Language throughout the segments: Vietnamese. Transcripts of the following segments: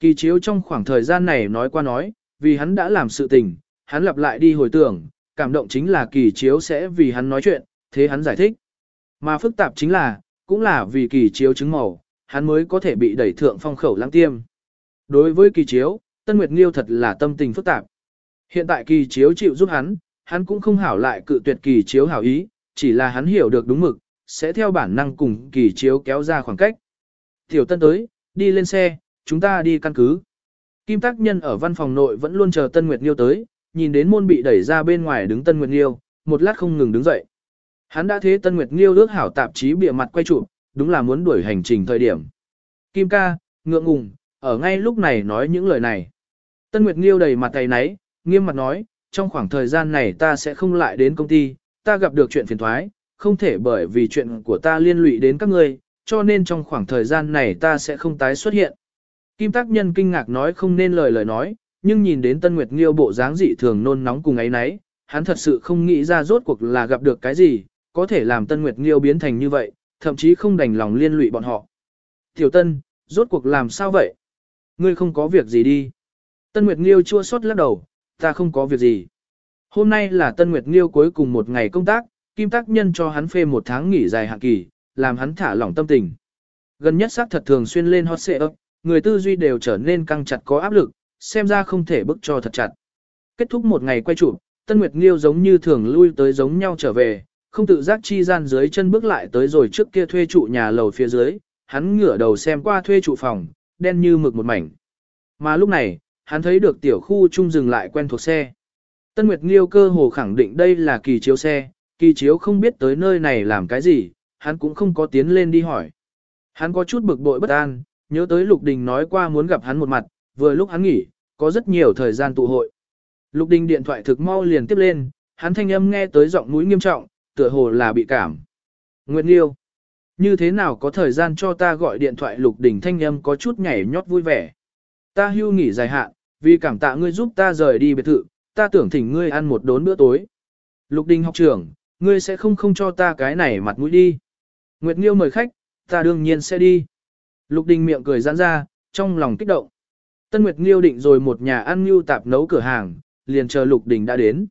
Kỳ chiếu trong khoảng thời gian này nói qua nói, vì hắn đã làm sự tình, hắn lặp lại đi hồi tưởng, cảm động chính là kỳ chiếu sẽ vì hắn nói chuyện, thế hắn giải thích. Mà phức tạp chính là, cũng là vì kỳ chiếu chứng màu, hắn mới có thể bị đẩy thượng phong khẩu lãng tiêm. Đối với kỳ chiếu, Tân Nguyệt Nghiêu thật là tâm tình phức tạp. Hiện tại kỳ chiếu chịu giúp hắn, hắn cũng không hảo lại cự tuyệt kỳ chiếu hảo ý, chỉ là hắn hiểu được đúng mực, sẽ theo bản năng cùng kỳ chiếu kéo ra khoảng cách. Tiểu Tân tới, đi lên xe, chúng ta đi căn cứ. Kim Tác Nhân ở văn phòng nội vẫn luôn chờ Tân Nguyệt Nghiêu tới, nhìn đến môn bị đẩy ra bên ngoài đứng Tân Nguyệt Nghiêu, một lát không ngừng đứng dậy. Hắn đã thế Tân Nguyệt Nghiêu ước hảo tạp chí bịa mặt quay chụp, đúng là muốn đuổi hành trình thời điểm. Kim ca, ngượng ngùng, ở ngay lúc này nói những lời này. Tân Nguyệt Nghiêu đầy mặt tay náy, nghiêm mặt nói, trong khoảng thời gian này ta sẽ không lại đến công ty, ta gặp được chuyện phiền thoái, không thể bởi vì chuyện của ta liên lụy đến các ngươi, cho nên trong khoảng thời gian này ta sẽ không tái xuất hiện. Kim Tác Nhân kinh ngạc nói không nên lời lời nói, nhưng nhìn đến Tân Nguyệt Nghiêu bộ dáng dị thường nôn nóng cùng ấy nấy, hắn thật sự không nghĩ ra rốt cuộc là gặp được cái gì, có thể làm Tân Nguyệt Nghiêu biến thành như vậy, thậm chí không đành lòng liên lụy bọn họ. Tiểu Tân, rốt cuộc làm sao vậy? Ngươi không có việc gì đi. Tân Nguyệt Nghiêu chua xót lắc đầu, ta không có việc gì. Hôm nay là Tân Nguyệt Nghiêu cuối cùng một ngày công tác, Kim Tác Nhân cho hắn phê một tháng nghỉ dài hạn kỳ, làm hắn thả lỏng tâm tình. Gần nhất xác thật thường xuyên lên hot xệ ấp, người tư duy đều trở nên căng chặt có áp lực, xem ra không thể bức cho thật chặt. Kết thúc một ngày quay chụp, Tân Nguyệt Nghiêu giống như thường lui tới giống nhau trở về, không tự giác chi gian dưới chân bước lại tới rồi trước kia thuê trụ nhà lầu phía dưới, hắn ngửa đầu xem qua thuê trụ phòng, đen như mực một mảnh. Mà lúc này, hắn thấy được tiểu khu trung dừng lại quen thuộc xe. Tân Nguyệt Nghiêu cơ hồ khẳng định đây là kỳ chiếu xe, kỳ chiếu không biết tới nơi này làm cái gì, hắn cũng không có tiến lên đi hỏi. Hắn có chút bực bội bất an, nhớ tới Lục Đình nói qua muốn gặp hắn một mặt, vừa lúc hắn nghỉ, có rất nhiều thời gian tụ hội. Lục Đình điện thoại thực mau liền tiếp lên, hắn thanh âm nghe tới giọng mũi nghiêm trọng, tựa hồ là bị cảm. Nguyệt Nghiêu, như thế nào có thời gian cho ta gọi điện thoại Lục Đình thanh âm có chút nhảy nhót vui vẻ. Ta hưu nghỉ dài hạn, vì cảm tạ ngươi giúp ta rời đi biệt thự, ta tưởng thỉnh ngươi ăn một đốn bữa tối. Lục Đình học trưởng, ngươi sẽ không không cho ta cái này mặt mũi đi. Nguyệt Nghiêu mời khách, ta đương nhiên sẽ đi. Lục Đình miệng cười giãn ra, trong lòng kích động. Tân Nguyệt Nghiêu định rồi một nhà ăn nghiêu tạp nấu cửa hàng, liền chờ Lục Đình đã đến.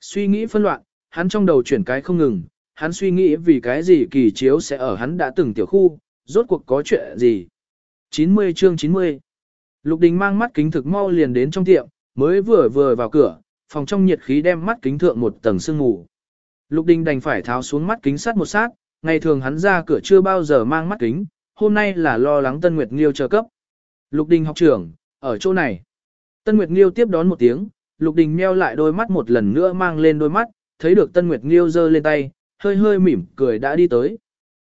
Suy nghĩ phân loạn, hắn trong đầu chuyển cái không ngừng, hắn suy nghĩ vì cái gì kỳ chiếu sẽ ở hắn đã từng tiểu khu, rốt cuộc có chuyện gì. 90 chương 90 Lục Đình mang mắt kính thực mau liền đến trong tiệm, mới vừa vừa vào cửa, phòng trong nhiệt khí đem mắt kính thượng một tầng sương mù. Lục Đình đành phải tháo xuống mắt kính sát một sát, ngày thường hắn ra cửa chưa bao giờ mang mắt kính, hôm nay là lo lắng Tân Nguyệt Nghiêu chờ cấp. Lục Đình học trưởng, ở chỗ này. Tân Nguyệt Nghiêu tiếp đón một tiếng, Lục Đình meo lại đôi mắt một lần nữa mang lên đôi mắt, thấy được Tân Nguyệt Nghiêu giơ lên tay, hơi hơi mỉm cười đã đi tới.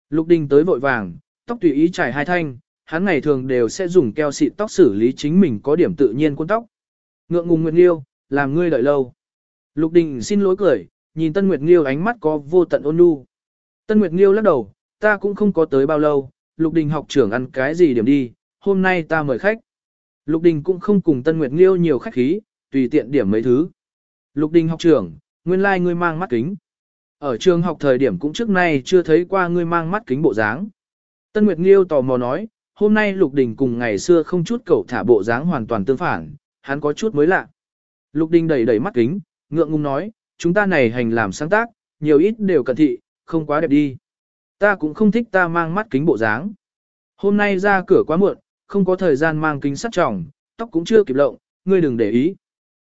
Lục Đình tới vội vàng, tóc tùy ý trải hai thanh, hắn ngày thường đều sẽ dùng keo xịt tóc xử lý chính mình có điểm tự nhiên cuốn tóc. Ngượng ngùng Nguyệt Nghiêu, làm ngươi đợi lâu. Lục Đình xin lỗi cười, nhìn Tân Nguyệt Nghiêu ánh mắt có vô tận ôn nhu. Tân Nguyệt Nghiêu lắc đầu, ta cũng không có tới bao lâu, Lục Đình học trưởng ăn cái gì điểm đi, hôm nay ta mời khách. Lục Đình cũng không cùng Tân Nguyệt Nghiêu nhiều khách khí, tùy tiện điểm mấy thứ. Lục Đình học trưởng, nguyên lai like ngươi mang mắt kính. Ở trường học thời điểm cũng trước nay chưa thấy qua ngươi mang mắt kính bộ dáng. Tân Nguyệt Nghiêu tò mò nói, hôm nay Lục Đình cùng ngày xưa không chút cậu thả bộ dáng hoàn toàn tương phản, hắn có chút mới lạ. Lục Đình đẩy đẩy mắt kính, ngượng ngùng nói, chúng ta này hành làm sáng tác, nhiều ít đều cẩn thị, không quá đẹp đi. Ta cũng không thích ta mang mắt kính bộ dáng. Hôm nay ra cửa quá muộn, không có thời gian mang kính sắt tròng, tóc cũng chưa kịp lộng, ngươi đừng để ý.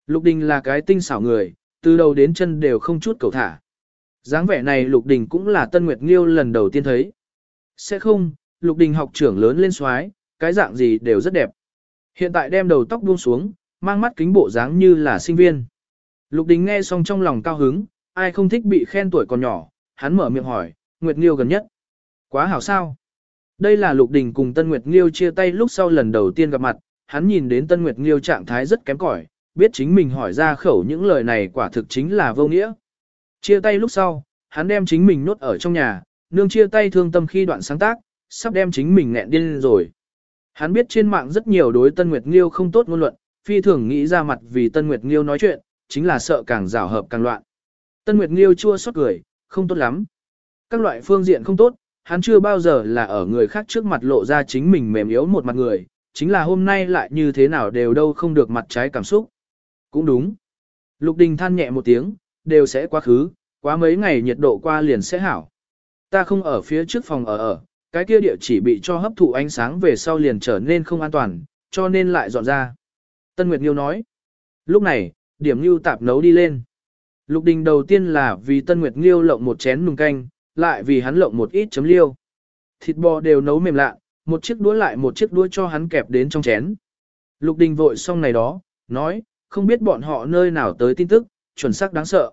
Lục Đình là cái tinh xảo người, từ đầu đến chân đều không chút cầu thả. dáng vẻ này Lục Đình cũng là Tân Nguyệt Nghiêu lần đầu tiên thấy. Sẽ không, Lục Đình học trưởng lớn lên xoái, cái dạng gì đều rất đẹp. Hiện tại đem đầu tóc buông xuống, mang mắt kính bộ dáng như là sinh viên. Lục Đình nghe xong trong lòng cao hứng, ai không thích bị khen tuổi còn nhỏ, hắn mở miệng hỏi, Nguyệt Nghiêu gần nhất. Quá hảo sao? Đây là Lục Đình cùng Tân Nguyệt Nghiêu chia tay lúc sau lần đầu tiên gặp mặt, hắn nhìn đến Tân Nguyệt Nghiêu trạng thái rất kém cỏi, biết chính mình hỏi ra khẩu những lời này quả thực chính là vô nghĩa. Chia tay lúc sau, hắn đem chính mình nốt ở trong nhà, nương chia tay thương tâm khi đoạn sáng tác, sắp đem chính mình nghẹn điên rồi. Hắn biết trên mạng rất nhiều đối Tân Nguyệt Nghiêu không tốt ngôn luận, phi thường nghĩ ra mặt vì Tân Nguyệt Nghiêu nói chuyện, chính là sợ càng rào hợp càng loạn. Tân Nguyệt Nghiêu chua xót cười, không tốt lắm. Các loại phương diện không tốt, hắn chưa bao giờ là ở người khác trước mặt lộ ra chính mình mềm yếu một mặt người, chính là hôm nay lại như thế nào đều đâu không được mặt trái cảm xúc. Cũng đúng. Lục Đình than nhẹ một tiếng, đều sẽ quá khứ, quá mấy ngày nhiệt độ qua liền sẽ hảo. Ta không ở phía trước phòng ở ở, cái kia địa chỉ bị cho hấp thụ ánh sáng về sau liền trở nên không an toàn, cho nên lại dọn ra. Tân Nguyệt Nghiêu nói. Lúc này, điểm Nghiêu tạp nấu đi lên. Lục Đình đầu tiên là vì Tân Nguyệt Nghiêu lộng một chén nùng canh, lại vì hắn lộng một ít chấm liêu. Thịt bò đều nấu mềm lạ, một chiếc đũa lại một chiếc đũa cho hắn kẹp đến trong chén. Lục Đình vội xong này đó, nói, không biết bọn họ nơi nào tới tin tức, chuẩn xác đáng sợ.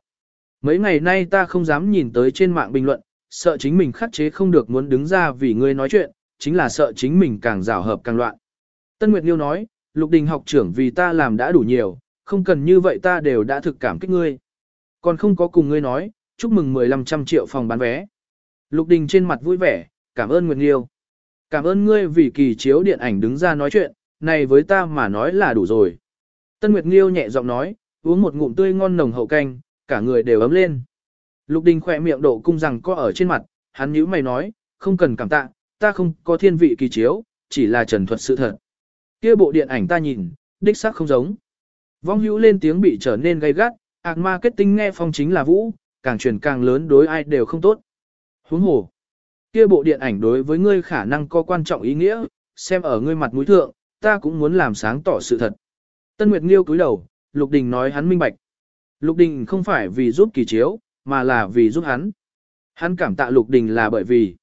Mấy ngày nay ta không dám nhìn tới trên mạng bình luận, sợ chính mình khắc chế không được muốn đứng ra vì ngươi nói chuyện, chính là sợ chính mình càng rào hợp càng loạn. Tân Nguyệt Liêu nói, Lục Đình học trưởng vì ta làm đã đủ nhiều, không cần như vậy ta đều đã thực cảm kích ngươi. Còn không có cùng ngươi nói, chúc mừng 1500 triệu phòng bán vé. Lục Đình trên mặt vui vẻ, cảm ơn Nguyệt Liêu. Cảm ơn ngươi vì kỳ chiếu điện ảnh đứng ra nói chuyện, này với ta mà nói là đủ rồi. Tân Nguyệt Liêu nhẹ giọng nói, uống một ngụm tươi ngon nồng hậu canh, cả người đều ấm lên. Lục Đình khỏe miệng độ cung rằng có ở trên mặt, hắn nhíu mày nói, không cần cảm tạ, ta không có thiên vị kỳ chiếu, chỉ là trần thuật sự thật. Kia bộ điện ảnh ta nhìn, đích xác không giống. Vong hữu lên tiếng bị trở nên gay gắt, ạc marketing nghe phong chính là vũ, càng truyền càng lớn đối ai đều không tốt. Huống hồ, kia bộ điện ảnh đối với ngươi khả năng có quan trọng ý nghĩa, xem ở ngươi mặt mũi thượng, ta cũng muốn làm sáng tỏ sự thật. Tân Nguyệt Nghiêu cúi đầu, Lục Đình nói hắn minh bạch. Lục Đình không phải vì giúp kỳ chiếu, mà là vì giúp hắn. Hắn cảm tạ Lục Đình là bởi vì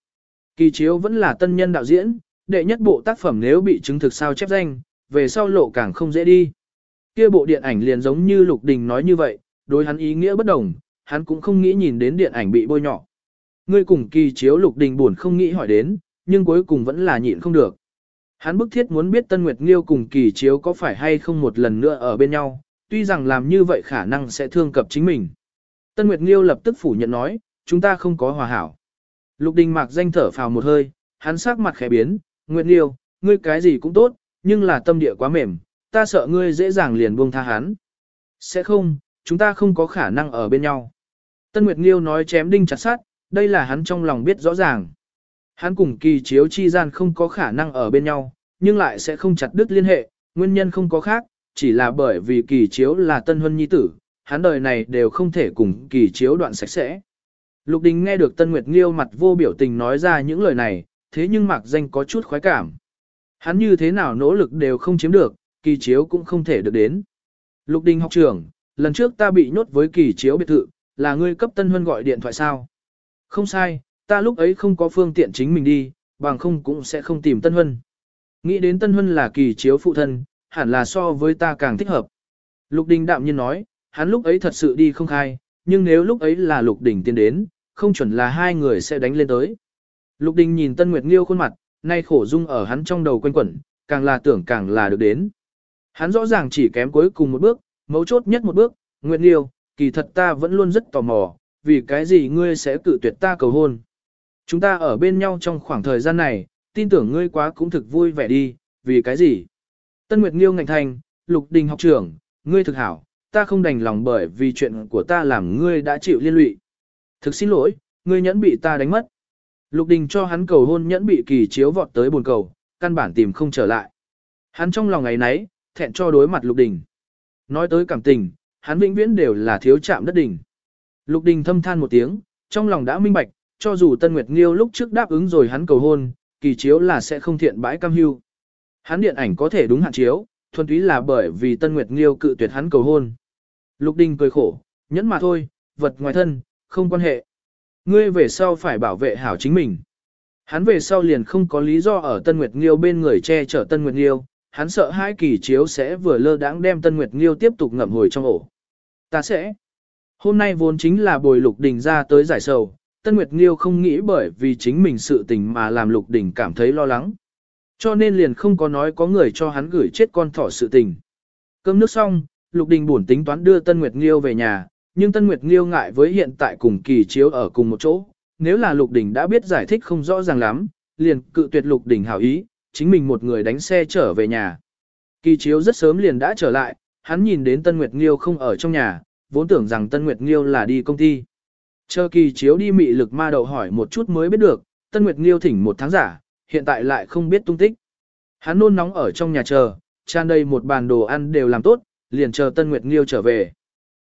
kỳ chiếu vẫn là tân nhân đạo diễn, đệ nhất bộ tác phẩm nếu bị chứng thực sao chép danh, về sau lộ càng không dễ đi. Kia bộ điện ảnh liền giống như Lục Đình nói như vậy, đối hắn ý nghĩa bất đồng, hắn cũng không nghĩ nhìn đến điện ảnh bị bôi nhọ. Ngươi cùng kỳ chiếu Lục Đình buồn không nghĩ hỏi đến, nhưng cuối cùng vẫn là nhịn không được. Hắn bức thiết muốn biết Tân Nguyệt Nghiêu cùng kỳ chiếu có phải hay không một lần nữa ở bên nhau, tuy rằng làm như vậy khả năng sẽ thương cập chính mình. Tân Nguyệt Nghiêu lập tức phủ nhận nói, chúng ta không có hòa hảo. Lục Đình Mạc danh thở phào một hơi, hắn sắc mặt khẽ biến, Nguyệt Nghiêu, ngươi cái gì cũng tốt, nhưng là tâm địa quá mềm, ta sợ ngươi dễ dàng liền buông tha hắn. Sẽ không, chúng ta không có khả năng ở bên nhau. Tân Nguyệt Nghiêu nói chém đinh chặt sát, đây là hắn trong lòng biết rõ ràng. Hắn cùng kỳ chiếu chi gian không có khả năng ở bên nhau, nhưng lại sẽ không chặt đứt liên hệ, nguyên nhân không có khác, chỉ là bởi vì kỳ chiếu là tân huân nhi tử, hắn đời này đều không thể cùng kỳ chiếu đoạn sạch sẽ. Lục Đình nghe được Tân Nguyệt Nghiêu mặt vô biểu tình nói ra những lời này, thế nhưng mặc danh có chút khoái cảm. Hắn như thế nào nỗ lực đều không chiếm được, kỳ chiếu cũng không thể được đến. Lục Đình học trưởng, lần trước ta bị nhốt với kỳ chiếu biệt thự, là ngươi cấp Tân Huân gọi điện thoại sao? Không sai, ta lúc ấy không có phương tiện chính mình đi, bằng không cũng sẽ không tìm Tân Huân. Nghĩ đến Tân Huân là kỳ chiếu phụ thân, hẳn là so với ta càng thích hợp. Lục Đình đạm nhiên nói, hắn lúc ấy thật sự đi không khai, nhưng nếu lúc ấy là Lục Đình tiến đến, không chuẩn là hai người sẽ đánh lên tới. Lục Đình nhìn Tân Nguyệt Nghiêu khuôn mặt, nay khổ dung ở hắn trong đầu quanh quẩn, càng là tưởng càng là được đến. Hắn rõ ràng chỉ kém cuối cùng một bước, mấu chốt nhất một bước, Nguyệt Nghiêu, kỳ thật ta vẫn luôn rất tò mò, vì cái gì ngươi sẽ cự tuyệt ta cầu hôn. Chúng ta ở bên nhau trong khoảng thời gian này, tin tưởng ngươi quá cũng thực vui vẻ đi, vì cái gì? Tân Nguyệt Nghiêu ngạnh thành, Lục Đình học trưởng, ngươi thực hảo, ta không đành lòng bởi vì chuyện của ta làm ngươi đã chịu liên lụy. Thực xin lỗi, ngươi nhẫn bị ta đánh mất. Lục Đình cho hắn cầu hôn nhẫn bị kỳ chiếu vọt tới buồn cầu, căn bản tìm không trở lại. Hắn trong lòng ngày nấy, thẹn cho đối mặt Lục Đình. Nói tới cảm tình, hắn vĩnh viễn đều là thiếu chạm đất đỉnh. Lục Đình thâm than một tiếng, trong lòng đã minh bạch, cho dù Tân Nguyệt Nghiêu lúc trước đáp ứng rồi hắn cầu hôn, kỳ chiếu là sẽ không thiện bãi cam hưu. Hắn điện ảnh có thể đúng hạn chiếu, thuần túy là bởi vì Tân Nguyệt Nghiêu cự tuyệt hắn cầu hôn. Lục Đình cười khổ, nhẫn mà thôi, vật ngoài thân, không quan hệ. Ngươi về sau phải bảo vệ hảo chính mình. Hắn về sau liền không có lý do ở Tân Nguyệt Nghiêu bên người che chở Tân Nguyệt Nghiêu, hắn sợ hai kỳ chiếu sẽ vừa lơ đãng đem Tân Nguyệt Nghiêu tiếp tục ngậm hồi trong ổ. Ta sẽ. Hôm nay vốn chính là bồi Lục Đình ra tới giải sầu, Tân Nguyệt Nghiêu không nghĩ bởi vì chính mình sự tình mà làm Lục Đình cảm thấy lo lắng. Cho nên liền không có nói có người cho hắn gửi chết con thỏ sự tình. Cơm nước xong, Lục Đình buồn tính toán đưa Tân Nguyệt Nghiêu về nhà, nhưng Tân Nguyệt Nghiêu ngại với hiện tại cùng kỳ chiếu ở cùng một chỗ. Nếu là Lục Đình đã biết giải thích không rõ ràng lắm, liền cự tuyệt Lục Đình hảo ý, chính mình một người đánh xe trở về nhà. Kỳ chiếu rất sớm liền đã trở lại, hắn nhìn đến Tân Nguyệt Nghiêu không ở trong nhà, vốn tưởng rằng Tân Nguyệt Nghiêu là đi công ty. Chờ kỳ chiếu đi mị lực ma đậu hỏi một chút mới biết được, Tân Nguyệt Nghiêu thỉnh một tháng giả, hiện tại lại không biết tung tích. Hắn nôn nóng ở trong nhà chờ, tràn đầy một bàn đồ ăn đều làm tốt, liền chờ Tân Nguyệt Nghiêu trở về.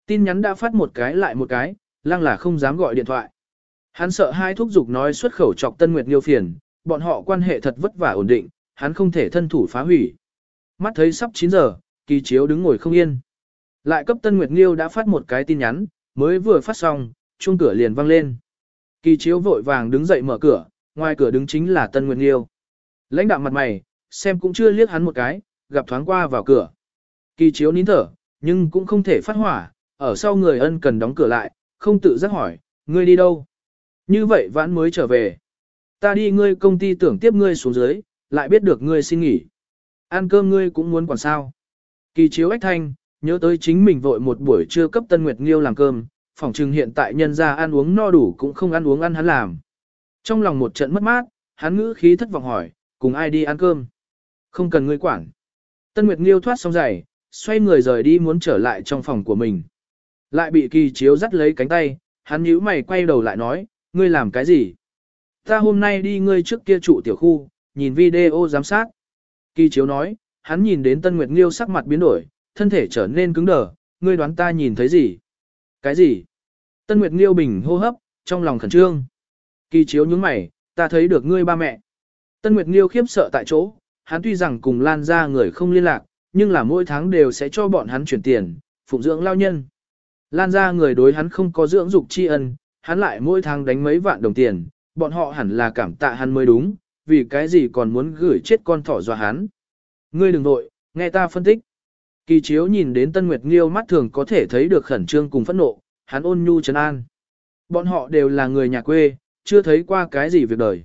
Tin nhắn đã phát một cái lại một cái, lăng là không dám gọi điện thoại. Hắn sợ hai thúc dục nói xuất khẩu chọc Tân Nguyệt Nghiêu phiền, bọn họ quan hệ thật vất vả ổn định, hắn không thể thân thủ phá hủy. Mắt thấy sắp 9 giờ, kỳ chiếu đứng ngồi không yên. Lại cấp Tân Nguyệt Nghiêu đã phát một cái tin nhắn, mới vừa phát xong, chuông cửa liền vang lên. Kỳ chiếu vội vàng đứng dậy mở cửa, ngoài cửa đứng chính là Tân Nguyệt Nghiêu. Lãnh đạo mặt mày, xem cũng chưa liếc hắn một cái, gặp thoáng qua vào cửa. Kỳ chiếu nín thở, nhưng cũng không thể phát hỏa, ở sau người ân cần đóng cửa lại, không tự giác hỏi, ngươi đi đâu? Như vậy vãn mới trở về. Ta đi ngươi công ty tưởng tiếp ngươi xuống dưới, lại biết được ngươi xin nghỉ. Ăn cơm ngươi cũng muốn quản sao. Kỳ chiếu ách thanh, nhớ tới chính mình vội một buổi trưa cấp Tân Nguyệt Nghiêu làm cơm, phòng trừng hiện tại nhân ra ăn uống no đủ cũng không ăn uống ăn hắn làm. Trong lòng một trận mất mát, hắn ngữ khí thất vọng hỏi, cùng ai đi ăn cơm? Không cần ngươi quản. Tân Nguyệt Nghiêu thoát xong giày, xoay người rời đi muốn trở lại trong phòng của mình. Lại bị kỳ chiếu dắt lấy cánh tay, hắn nhíu mày quay đầu lại nói, ngươi làm cái gì? Ta hôm nay đi ngươi trước kia trụ tiểu khu, nhìn video giám sát. Kỳ chiếu nói, hắn nhìn đến Tân Nguyệt Nghiêu sắc mặt biến đổi, thân thể trở nên cứng đờ, ngươi đoán ta nhìn thấy gì? Cái gì? Tân Nguyệt Nghiêu bình hô hấp, trong lòng khẩn trương. Kỳ chiếu nhướng mày, ta thấy được ngươi ba mẹ. Tân Nguyệt Nghiêu khiếp sợ tại chỗ, hắn tuy rằng cùng Lan ra người không liên lạc, nhưng là mỗi tháng đều sẽ cho bọn hắn chuyển tiền, phụng dưỡng lao nhân. Lan ra người đối hắn không có dưỡng dục tri ân, hắn lại mỗi tháng đánh mấy vạn đồng tiền, bọn họ hẳn là cảm tạ hắn mới đúng, vì cái gì còn muốn gửi chết con thỏ dọa hắn. Ngươi đừng vội, nghe ta phân tích. Kỳ chiếu nhìn đến Tân Nguyệt Nghiêu mắt thường có thể thấy được khẩn trương cùng phẫn nộ, hắn ôn nhu trấn an. Bọn họ đều là người nhà quê, chưa thấy qua cái gì việc đời.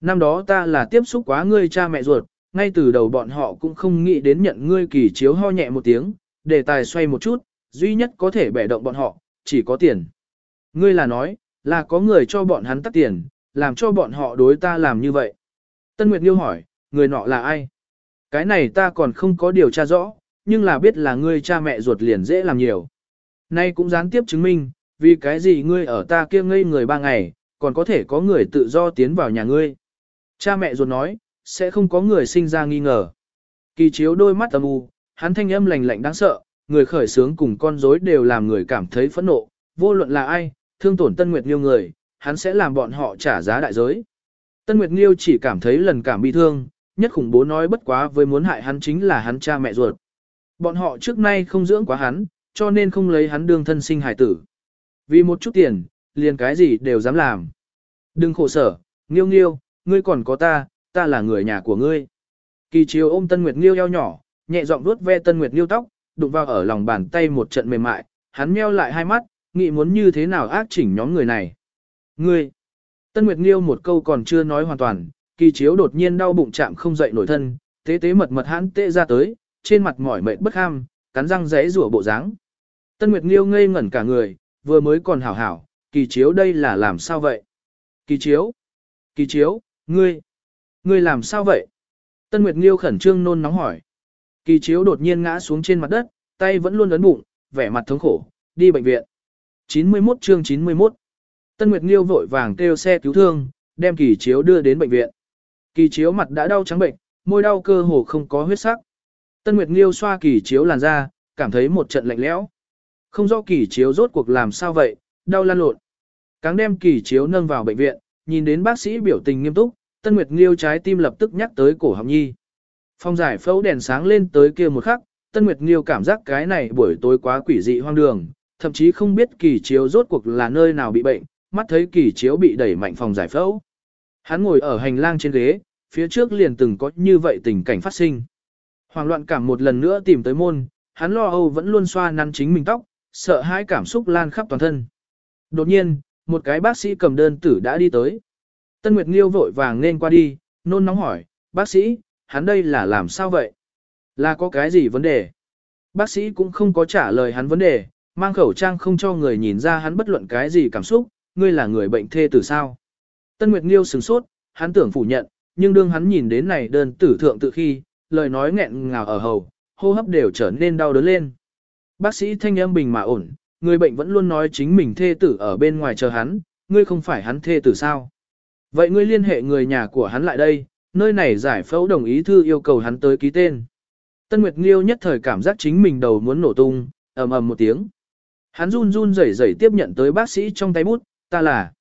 Năm đó ta là tiếp xúc quá ngươi cha mẹ ruột, ngay từ đầu bọn họ cũng không nghĩ đến nhận ngươi kỳ chiếu ho nhẹ một tiếng, đề tài xoay một chút, duy nhất có thể bẻ động bọn họ, chỉ có tiền. Ngươi là nói, là có người cho bọn hắn tắt tiền, làm cho bọn họ đối ta làm như vậy. Tân Nguyệt Nghiêu hỏi, người nọ là ai? Cái này ta còn không có điều tra rõ, nhưng là biết là ngươi cha mẹ ruột liền dễ làm nhiều. Nay cũng gián tiếp chứng minh, vì cái gì ngươi ở ta kia ngây người ba ngày, còn có thể có người tự do tiến vào nhà ngươi. Cha mẹ ruột nói, sẽ không có người sinh ra nghi ngờ. Kỳ chiếu đôi mắt âm u, hắn thanh âm lạnh lạnh đáng sợ, người khởi sướng cùng con rối đều làm người cảm thấy phẫn nộ, vô luận là ai, thương tổn Tân Nguyệt Nghiêu người, hắn sẽ làm bọn họ trả giá đại giới. Tân Nguyệt Nghiêu chỉ cảm thấy lần cảm bi thương, nhất khủng bố nói bất quá với muốn hại hắn chính là hắn cha mẹ ruột. Bọn họ trước nay không dưỡng quá hắn, cho nên không lấy hắn đương thân sinh hải tử. Vì một chút tiền, liền cái gì đều dám làm. Đừng khổ sở, Nghiêu Nghiêu, ngươi còn có ta, ta là người nhà của ngươi. Kỳ chiều ôm Tân Nguyệt Nghiêu eo nhỏ, nhẹ giọng vuốt ve Tân Nguyệt Nghiêu tóc, đụng vào ở lòng bàn tay một trận mềm mại, hắn meo lại hai mắt, nghĩ muốn như thế nào ác chỉnh nhóm người này. Ngươi! Tân Nguyệt Nghiêu một câu còn chưa nói hoàn toàn, kỳ chiếu đột nhiên đau bụng chạm không dậy nổi thân, tế tế mật mật hãn tệ ra tới, trên mặt mỏi mệt bất ham, cắn răng rẽ rủa bộ dáng. Tân Nguyệt Nghiêu ngây ngẩn cả người, vừa mới còn hảo hảo, kỳ chiếu đây là làm sao vậy? Kỳ chiếu! Kỳ chiếu, ngươi! Ngươi làm sao vậy? Tân Nguyệt Nghiêu khẩn trương nôn nóng hỏi. Kỳ chiếu đột nhiên ngã xuống trên mặt đất, tay vẫn luôn ấn bụng, vẻ mặt thống khổ, đi bệnh viện. 91 chương 91 Tân Nguyệt Nghiêu vội vàng kêu xe cứu thương, đem kỳ chiếu đưa đến bệnh viện. Kỳ chiếu mặt đã đau trắng bệnh, môi đau cơ hồ không có huyết sắc. Tân Nguyệt Nghiêu xoa kỳ chiếu làn da, cảm thấy một trận lạnh lẽo. Không rõ kỳ chiếu rốt cuộc làm sao vậy, đau lan lộn. Cáng đem kỳ chiếu nâng vào bệnh viện, nhìn đến bác sĩ biểu tình nghiêm túc, Tân Nguyệt Nghiêu trái tim lập tức nhắc tới cổ họng nhi. Phong giải phẫu đèn sáng lên tới kia một khắc, Tân Nguyệt Nghiêu cảm giác cái này buổi tối quá quỷ dị hoang đường, thậm chí không biết kỳ chiếu rốt cuộc là nơi nào bị bệnh, mắt thấy kỳ chiếu bị đẩy mạnh phòng giải phẫu. Hắn ngồi ở hành lang trên ghế, phía trước liền từng có như vậy tình cảnh phát sinh. Hoàng loạn cảm một lần nữa tìm tới môn, hắn lo âu vẫn luôn xoa nắn chính mình tóc, sợ hãi cảm xúc lan khắp toàn thân. Đột nhiên, một cái bác sĩ cầm đơn tử đã đi tới. Tân Nguyệt Nghiêu vội vàng nên qua đi, nôn nóng hỏi, bác sĩ, hắn đây là làm sao vậy? Là có cái gì vấn đề? Bác sĩ cũng không có trả lời hắn vấn đề, mang khẩu trang không cho người nhìn ra hắn bất luận cái gì cảm xúc, ngươi là người bệnh thê tử sao? Tân Nguyệt Nghiêu sửng sốt, hắn tưởng phủ nhận, nhưng đương hắn nhìn đến này đơn tử thượng tự khi, lời nói nghẹn ngào ở hầu, hô hấp đều trở nên đau đớn lên. Bác sĩ thanh âm bình mà ổn, người bệnh vẫn luôn nói chính mình thê tử ở bên ngoài chờ hắn, ngươi không phải hắn thê tử sao? Vậy ngươi liên hệ người nhà của hắn lại đây, nơi này giải phẫu đồng ý thư yêu cầu hắn tới ký tên. Tân Nguyệt Nghiêu nhất thời cảm giác chính mình đầu muốn nổ tung, ầm ầm một tiếng. Hắn run run rẩy rẩy tiếp nhận tới bác sĩ trong tay bút, ta là,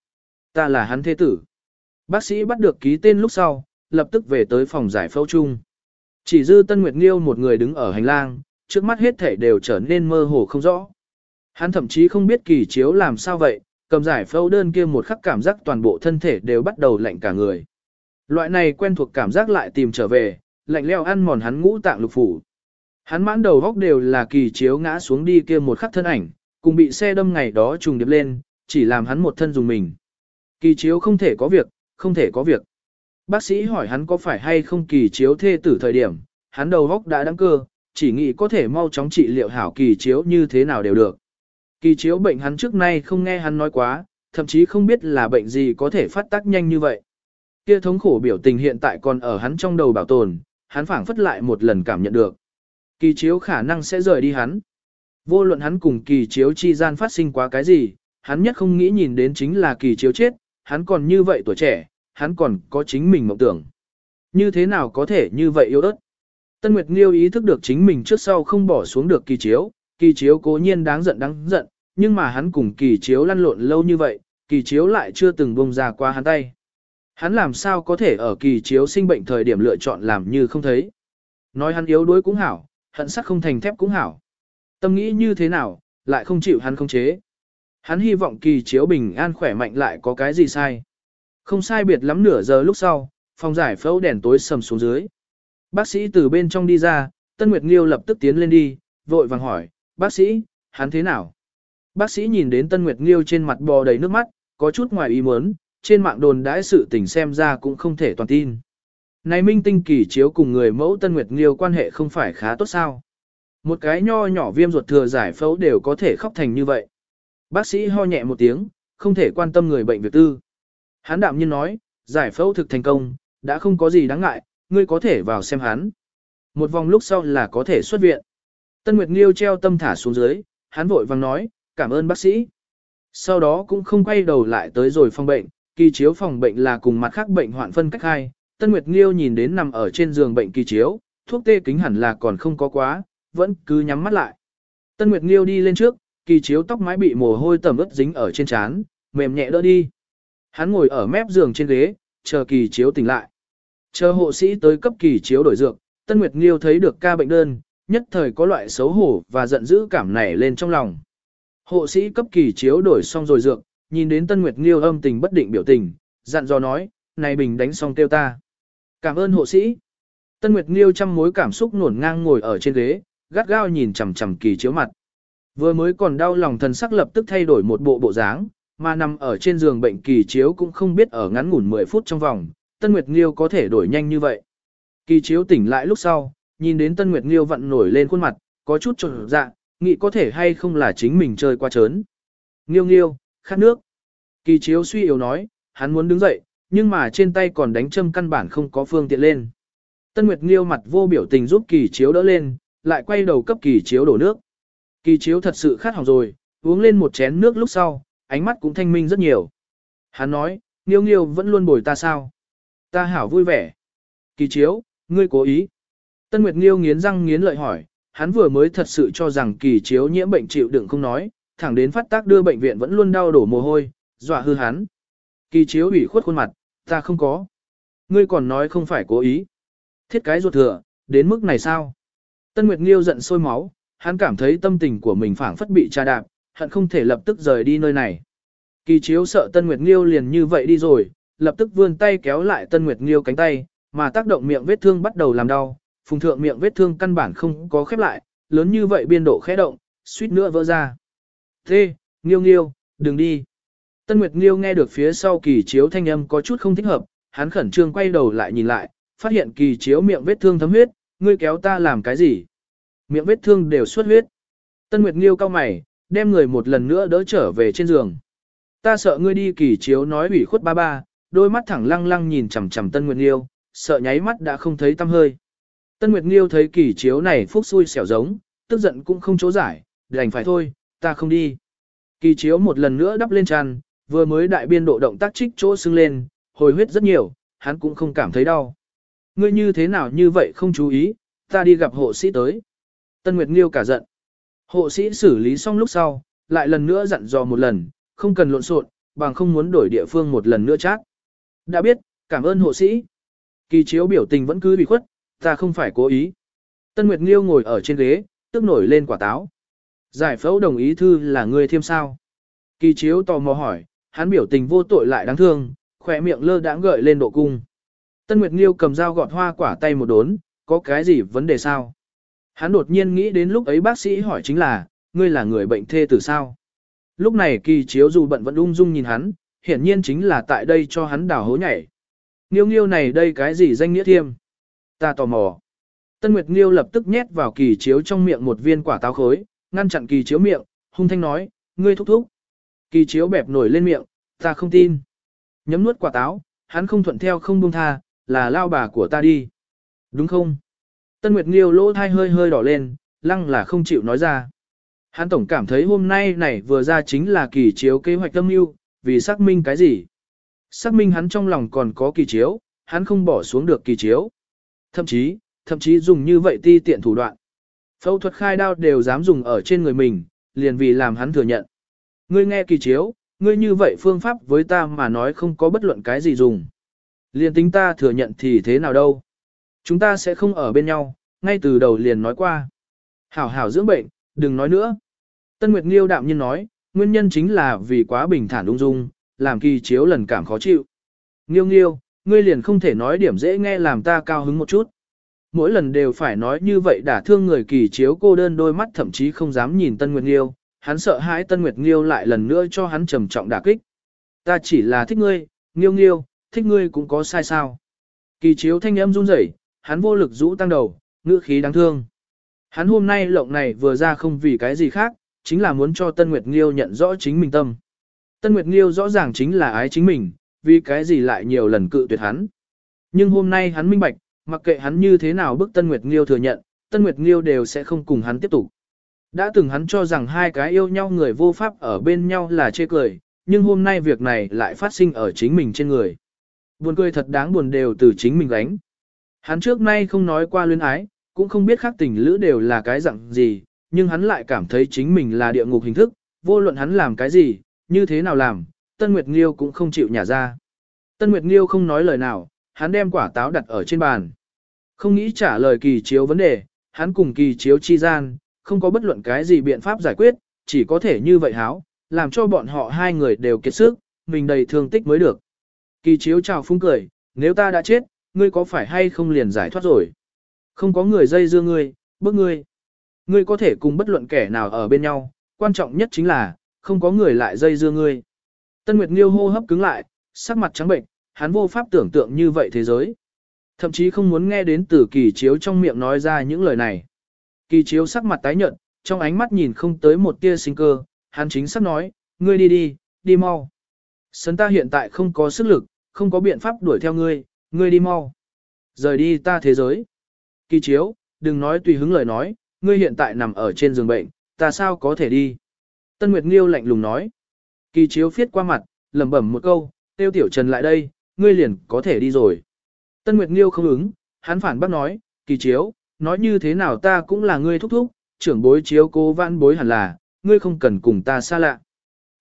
ta là hắn thế tử. Bác sĩ bắt được ký tên lúc sau, lập tức về tới phòng giải phẫu chung. Chỉ dư Tân Nguyệt Nghiêu một người đứng ở hành lang, trước mắt hết thể đều trở nên mơ hồ không rõ. Hắn thậm chí không biết kỳ chiếu làm sao vậy, cầm giải phẫu đơn kia một khắc cảm giác toàn bộ thân thể đều bắt đầu lạnh cả người. Loại này quen thuộc cảm giác lại tìm trở về, lạnh leo ăn mòn hắn ngũ tạng lục phủ. Hắn mãn đầu góc đều là kỳ chiếu ngã xuống đi kia một khắc thân ảnh, cùng bị xe đâm ngày đó trùng điệp lên, chỉ làm hắn một thân dùng mình. Kỳ chiếu không thể có việc, không thể có việc. Bác sĩ hỏi hắn có phải hay không kỳ chiếu thê tử thời điểm, hắn đầu góc đã đăng cơ, chỉ nghĩ có thể mau chóng trị liệu hảo kỳ chiếu như thế nào đều được. Kỳ chiếu bệnh hắn trước nay không nghe hắn nói quá, thậm chí không biết là bệnh gì có thể phát tác nhanh như vậy. Kia thống khổ biểu tình hiện tại còn ở hắn trong đầu bảo tồn, hắn phảng phất lại một lần cảm nhận được. Kỳ chiếu khả năng sẽ rời đi hắn. Vô luận hắn cùng kỳ chiếu chi gian phát sinh quá cái gì, hắn nhất không nghĩ nhìn đến chính là kỳ chiếu chết, hắn còn như vậy tuổi trẻ, hắn còn có chính mình mộng tưởng. Như thế nào có thể như vậy yếu ớt? Tân Nguyệt Nghiêu ý thức được chính mình trước sau không bỏ xuống được kỳ chiếu, kỳ chiếu cố nhiên đáng giận đáng giận, nhưng mà hắn cùng kỳ chiếu lăn lộn lâu như vậy, kỳ chiếu lại chưa từng bông ra qua hắn tay. Hắn làm sao có thể ở kỳ chiếu sinh bệnh thời điểm lựa chọn làm như không thấy. Nói hắn yếu đuối cũng hảo, hận sắc không thành thép cũng hảo. Tâm nghĩ như thế nào, lại không chịu hắn không chế. Hắn hy vọng kỳ chiếu bình an khỏe mạnh lại có cái gì sai. Không sai biệt lắm nửa giờ lúc sau, phòng giải phẫu đèn tối sầm xuống dưới. Bác sĩ từ bên trong đi ra, Tân Nguyệt Nghiêu lập tức tiến lên đi, vội vàng hỏi, bác sĩ, hắn thế nào? Bác sĩ nhìn đến Tân Nguyệt Nghiêu trên mặt bò đầy nước mắt, có chút ngoài ý muốn, trên mạng đồn đãi sự tình xem ra cũng không thể toàn tin. Này minh tinh kỳ chiếu cùng người mẫu Tân Nguyệt Nghiêu quan hệ không phải khá tốt sao? Một cái nho nhỏ viêm ruột thừa giải phẫu đều có thể khóc thành như vậy. Bác sĩ ho nhẹ một tiếng, không thể quan tâm người bệnh việc tư. Hắn đạm nhiên nói, giải phẫu thực thành công, đã không có gì đáng ngại, ngươi có thể vào xem hắn. Một vòng lúc sau là có thể xuất viện. Tân Nguyệt Nghiêu treo tâm thả xuống dưới, hắn vội vàng nói, cảm ơn bác sĩ. Sau đó cũng không quay đầu lại tới rồi phòng bệnh, kỳ chiếu phòng bệnh là cùng mặt khác bệnh hoạn phân cách hai. Tân Nguyệt Nghiêu nhìn đến nằm ở trên giường bệnh kỳ chiếu, thuốc tê kính hẳn là còn không có quá, vẫn cứ nhắm mắt lại. Tân Nguyệt Nghiêu đi lên trước, kỳ chiếu tóc mái bị mồ hôi tẩm ướt dính ở trên trán, mềm nhẹ đỡ đi. Hắn ngồi ở mép giường trên ghế, chờ kỳ chiếu tỉnh lại. Chờ hộ sĩ tới cấp kỳ chiếu đổi dược, Tân Nguyệt Nghiêu thấy được ca bệnh đơn, nhất thời có loại xấu hổ và giận dữ cảm nảy lên trong lòng. Hộ sĩ cấp kỳ chiếu đổi xong rồi dược, nhìn đến Tân Nguyệt Nghiêu âm tình bất định biểu tình, dặn dò nói, này bình đánh xong tiêu ta. Cảm ơn hộ sĩ. Tân Nguyệt Nghiêu trăm mối cảm xúc nổn ngang ngồi ở trên ghế, gắt gao nhìn chằm chằm kỳ chiếu mặt. Vừa mới còn đau lòng thần sắc lập tức thay đổi một bộ bộ dáng, mà nằm ở trên giường bệnh kỳ chiếu cũng không biết ở ngắn ngủn 10 phút trong vòng, Tân Nguyệt Nghiêu có thể đổi nhanh như vậy. Kỳ chiếu tỉnh lại lúc sau, nhìn đến Tân Nguyệt Nghiêu vặn nổi lên khuôn mặt, có chút trộn dạ, nghĩ có thể hay không là chính mình chơi qua trớn. Nghiêu nghiêu, khát nước. Kỳ chiếu suy yếu nói, hắn muốn đứng dậy, nhưng mà trên tay còn đánh châm căn bản không có phương tiện lên. Tân Nguyệt Nghiêu mặt vô biểu tình giúp kỳ chiếu đỡ lên, lại quay đầu cấp kỳ chiếu đổ nước. Kỳ chiếu thật sự khát hỏng rồi, uống lên một chén nước lúc sau, ánh mắt cũng thanh minh rất nhiều. Hắn nói, Nghiêu Nghiêu vẫn luôn bồi ta sao? Ta hảo vui vẻ. Kỳ chiếu, ngươi cố ý. Tân Nguyệt Nghiêu nghiến răng nghiến lợi hỏi, hắn vừa mới thật sự cho rằng kỳ chiếu nhiễm bệnh chịu đựng không nói, thẳng đến phát tác đưa bệnh viện vẫn luôn đau đổ mồ hôi, dọa hư hắn. Kỳ chiếu ủy khuất khuôn mặt, ta không có. Ngươi còn nói không phải cố ý. Thiết cái ruột thừa, đến mức này sao? Tân Nguyệt Nghiêu giận sôi máu, hắn cảm thấy tâm tình của mình phảng phất bị tra đạp, hận không thể lập tức rời đi nơi này. Kỳ chiếu sợ Tân Nguyệt Nghiêu liền như vậy đi rồi, lập tức vươn tay kéo lại Tân Nguyệt Nghiêu cánh tay, mà tác động miệng vết thương bắt đầu làm đau, phùng thượng miệng vết thương căn bản không có khép lại, lớn như vậy biên độ khẽ động, suýt nữa vỡ ra. Thế, Nghiêu Nghiêu, đừng đi. Tân Nguyệt Nghiêu nghe được phía sau kỳ chiếu thanh âm có chút không thích hợp, hắn khẩn trương quay đầu lại nhìn lại, phát hiện kỳ chiếu miệng vết thương thấm huyết, ngươi kéo ta làm cái gì? Miệng vết thương đều xuất huyết. Tân Nguyệt Nghiêu cao mày, đem người một lần nữa đỡ trở về trên giường. Ta sợ ngươi đi kỳ chiếu nói ủy khuất ba ba, đôi mắt thẳng lăng lăng nhìn chằm chằm Tân Nguyệt Nghiêu, sợ nháy mắt đã không thấy tâm hơi. Tân Nguyệt Nghiêu thấy kỳ chiếu này phúc xui xẻo giống, tức giận cũng không chỗ giải, đành phải thôi, ta không đi. Kỳ chiếu một lần nữa đắp lên tràn, vừa mới đại biên độ động tác trích chỗ sưng lên, hồi huyết rất nhiều, hắn cũng không cảm thấy đau. ngươi như thế nào như vậy không chú ý, ta đi gặp hộ sĩ tới. Tân Nguyệt Nghiêu cả giận. Hộ sĩ xử lý xong lúc sau, lại lần nữa dặn dò một lần, không cần lộn xộn, bằng không muốn đổi địa phương một lần nữa chắc. Đã biết, cảm ơn hộ sĩ. Kỳ chiếu biểu tình vẫn cứ bị khuất, ta không phải cố ý. Tân Nguyệt Nghiêu ngồi ở trên ghế, tức nổi lên quả táo. Giải phẫu đồng ý thư là người thêm sao? Kỳ chiếu tò mò hỏi, hắn biểu tình vô tội lại đáng thương, khỏe miệng lơ đãng gợi lên độ cung. Tân Nguyệt Nghiêu cầm dao gọt hoa quả tay một đốn, có cái gì vấn đề sao? Hắn đột nhiên nghĩ đến lúc ấy bác sĩ hỏi chính là, ngươi là người bệnh thê tử sao? Lúc này kỳ chiếu dù bận vẫn ung dung nhìn hắn, hiển nhiên chính là tại đây cho hắn đào hố nhảy. Nghiêu nghiêu này đây cái gì danh nghĩa thiêm? Ta tò mò. Tân Nguyệt Nghiêu lập tức nhét vào kỳ chiếu trong miệng một viên quả táo khối, ngăn chặn kỳ chiếu miệng, hung thanh nói, ngươi thúc thúc. Kỳ chiếu bẹp nổi lên miệng, ta không tin. Nhấm nuốt quả táo, hắn không thuận theo không buông tha, là lao bà của ta đi. Đúng không? Tân Nguyệt Nghiêu lỗ thai hơi hơi đỏ lên, lăng là không chịu nói ra. Hắn tổng cảm thấy hôm nay này vừa ra chính là kỳ chiếu kế hoạch tâm mưu, vì xác minh cái gì? Xác minh hắn trong lòng còn có kỳ chiếu, hắn không bỏ xuống được kỳ chiếu. Thậm chí, thậm chí dùng như vậy ti tiện thủ đoạn. Phẫu thuật khai đao đều dám dùng ở trên người mình, liền vì làm hắn thừa nhận. Ngươi nghe kỳ chiếu, ngươi như vậy phương pháp với ta mà nói không có bất luận cái gì dùng. Liền tính ta thừa nhận thì thế nào đâu. Chúng ta sẽ không ở bên nhau, ngay từ đầu liền nói qua. Hảo hảo dưỡng bệnh, đừng nói nữa. Tân Nguyệt Nghiêu đạm nhiên nói, nguyên nhân chính là vì quá bình thản ung dung, làm kỳ chiếu lần cảm khó chịu. Nghiêu nghiêu, ngươi liền không thể nói điểm dễ nghe làm ta cao hứng một chút. Mỗi lần đều phải nói như vậy đả thương người kỳ chiếu cô đơn đôi mắt thậm chí không dám nhìn Tân Nguyệt Nghiêu, hắn sợ hãi Tân Nguyệt Nghiêu lại lần nữa cho hắn trầm trọng đả kích. Ta chỉ là thích ngươi, Nghiêu Nghiêu, thích ngươi cũng có sai sao. Kỳ chiếu thanh âm run rẩy, hắn vô lực rũ tăng đầu, ngữ khí đáng thương. Hắn hôm nay lộng này vừa ra không vì cái gì khác, chính là muốn cho Tân Nguyệt Nghiêu nhận rõ chính mình tâm. Tân Nguyệt Nghiêu rõ ràng chính là ái chính mình, vì cái gì lại nhiều lần cự tuyệt hắn. Nhưng hôm nay hắn minh bạch, mặc kệ hắn như thế nào bức Tân Nguyệt Nghiêu thừa nhận, Tân Nguyệt Nghiêu đều sẽ không cùng hắn tiếp tục. Đã từng hắn cho rằng hai cái yêu nhau người vô pháp ở bên nhau là chê cười, nhưng hôm nay việc này lại phát sinh ở chính mình trên người. Buồn cười thật đáng buồn đều từ chính mình gánh. Hắn trước nay không nói qua luyến ái, cũng không biết khác tình lữ đều là cái dạng gì, nhưng hắn lại cảm thấy chính mình là địa ngục hình thức, vô luận hắn làm cái gì, như thế nào làm, Tân Nguyệt Nghiêu cũng không chịu nhả ra. Tân Nguyệt Nghiêu không nói lời nào, hắn đem quả táo đặt ở trên bàn. Không nghĩ trả lời kỳ chiếu vấn đề, hắn cùng kỳ chiếu chi gian, không có bất luận cái gì biện pháp giải quyết, chỉ có thể như vậy háo, làm cho bọn họ hai người đều kiệt sức, mình đầy thương tích mới được. Kỳ chiếu chào phúng cười, nếu ta đã chết, ngươi có phải hay không liền giải thoát rồi? Không có người dây dưa ngươi, bức ngươi. Ngươi có thể cùng bất luận kẻ nào ở bên nhau, quan trọng nhất chính là, không có người lại dây dưa ngươi. Tân Nguyệt Nghiêu hô hấp cứng lại, sắc mặt trắng bệnh, hắn vô pháp tưởng tượng như vậy thế giới. Thậm chí không muốn nghe đến từ kỳ chiếu trong miệng nói ra những lời này. Kỳ chiếu sắc mặt tái nhợt, trong ánh mắt nhìn không tới một tia sinh cơ, hắn chính xác nói, ngươi đi đi, đi mau. Sấn ta hiện tại không có sức lực, không có biện pháp đuổi theo ngươi, ngươi đi mau. Rời đi ta thế giới. Kỳ chiếu, đừng nói tùy hứng lời nói, ngươi hiện tại nằm ở trên giường bệnh, ta sao có thể đi. Tân Nguyệt Nghiêu lạnh lùng nói. Kỳ chiếu phiết qua mặt, lẩm bẩm một câu, tiêu tiểu trần lại đây, ngươi liền có thể đi rồi. Tân Nguyệt Nghiêu không ứng, hắn phản bác nói, kỳ chiếu, nói như thế nào ta cũng là ngươi thúc thúc, trưởng bối chiếu cố vãn bối hẳn là, ngươi không cần cùng ta xa lạ.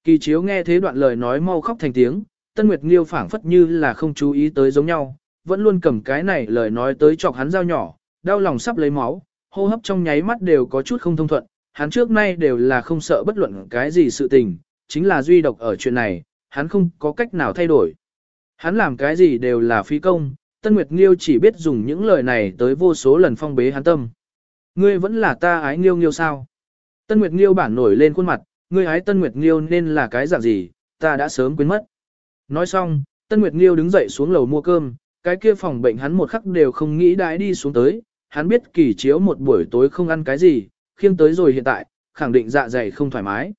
Kỳ chiếu nghe thế đoạn lời nói mau khóc thành tiếng, Tân Nguyệt Nghiêu phảng phất như là không chú ý tới giống nhau, vẫn luôn cầm cái này lời nói tới chọc hắn dao nhỏ, đau lòng sắp lấy máu, hô hấp trong nháy mắt đều có chút không thông thuận, hắn trước nay đều là không sợ bất luận cái gì sự tình, chính là duy độc ở chuyện này, hắn không có cách nào thay đổi. Hắn làm cái gì đều là phí công, Tân Nguyệt Nghiêu chỉ biết dùng những lời này tới vô số lần phong bế hắn tâm. Ngươi vẫn là ta ái Nghiêu Nghiêu sao? Tân Nguyệt Nghiêu bản nổi lên khuôn mặt, ngươi ái Tân Nguyệt Nghiêu nên là cái dạng gì, ta đã sớm quên mất. Nói xong, Tân Nguyệt Nghiêu đứng dậy xuống lầu mua cơm, cái kia phòng bệnh hắn một khắc đều không nghĩ đãi đi xuống tới, hắn biết kỳ chiếu một buổi tối không ăn cái gì, khiêng tới rồi hiện tại, khẳng định dạ dày không thoải mái.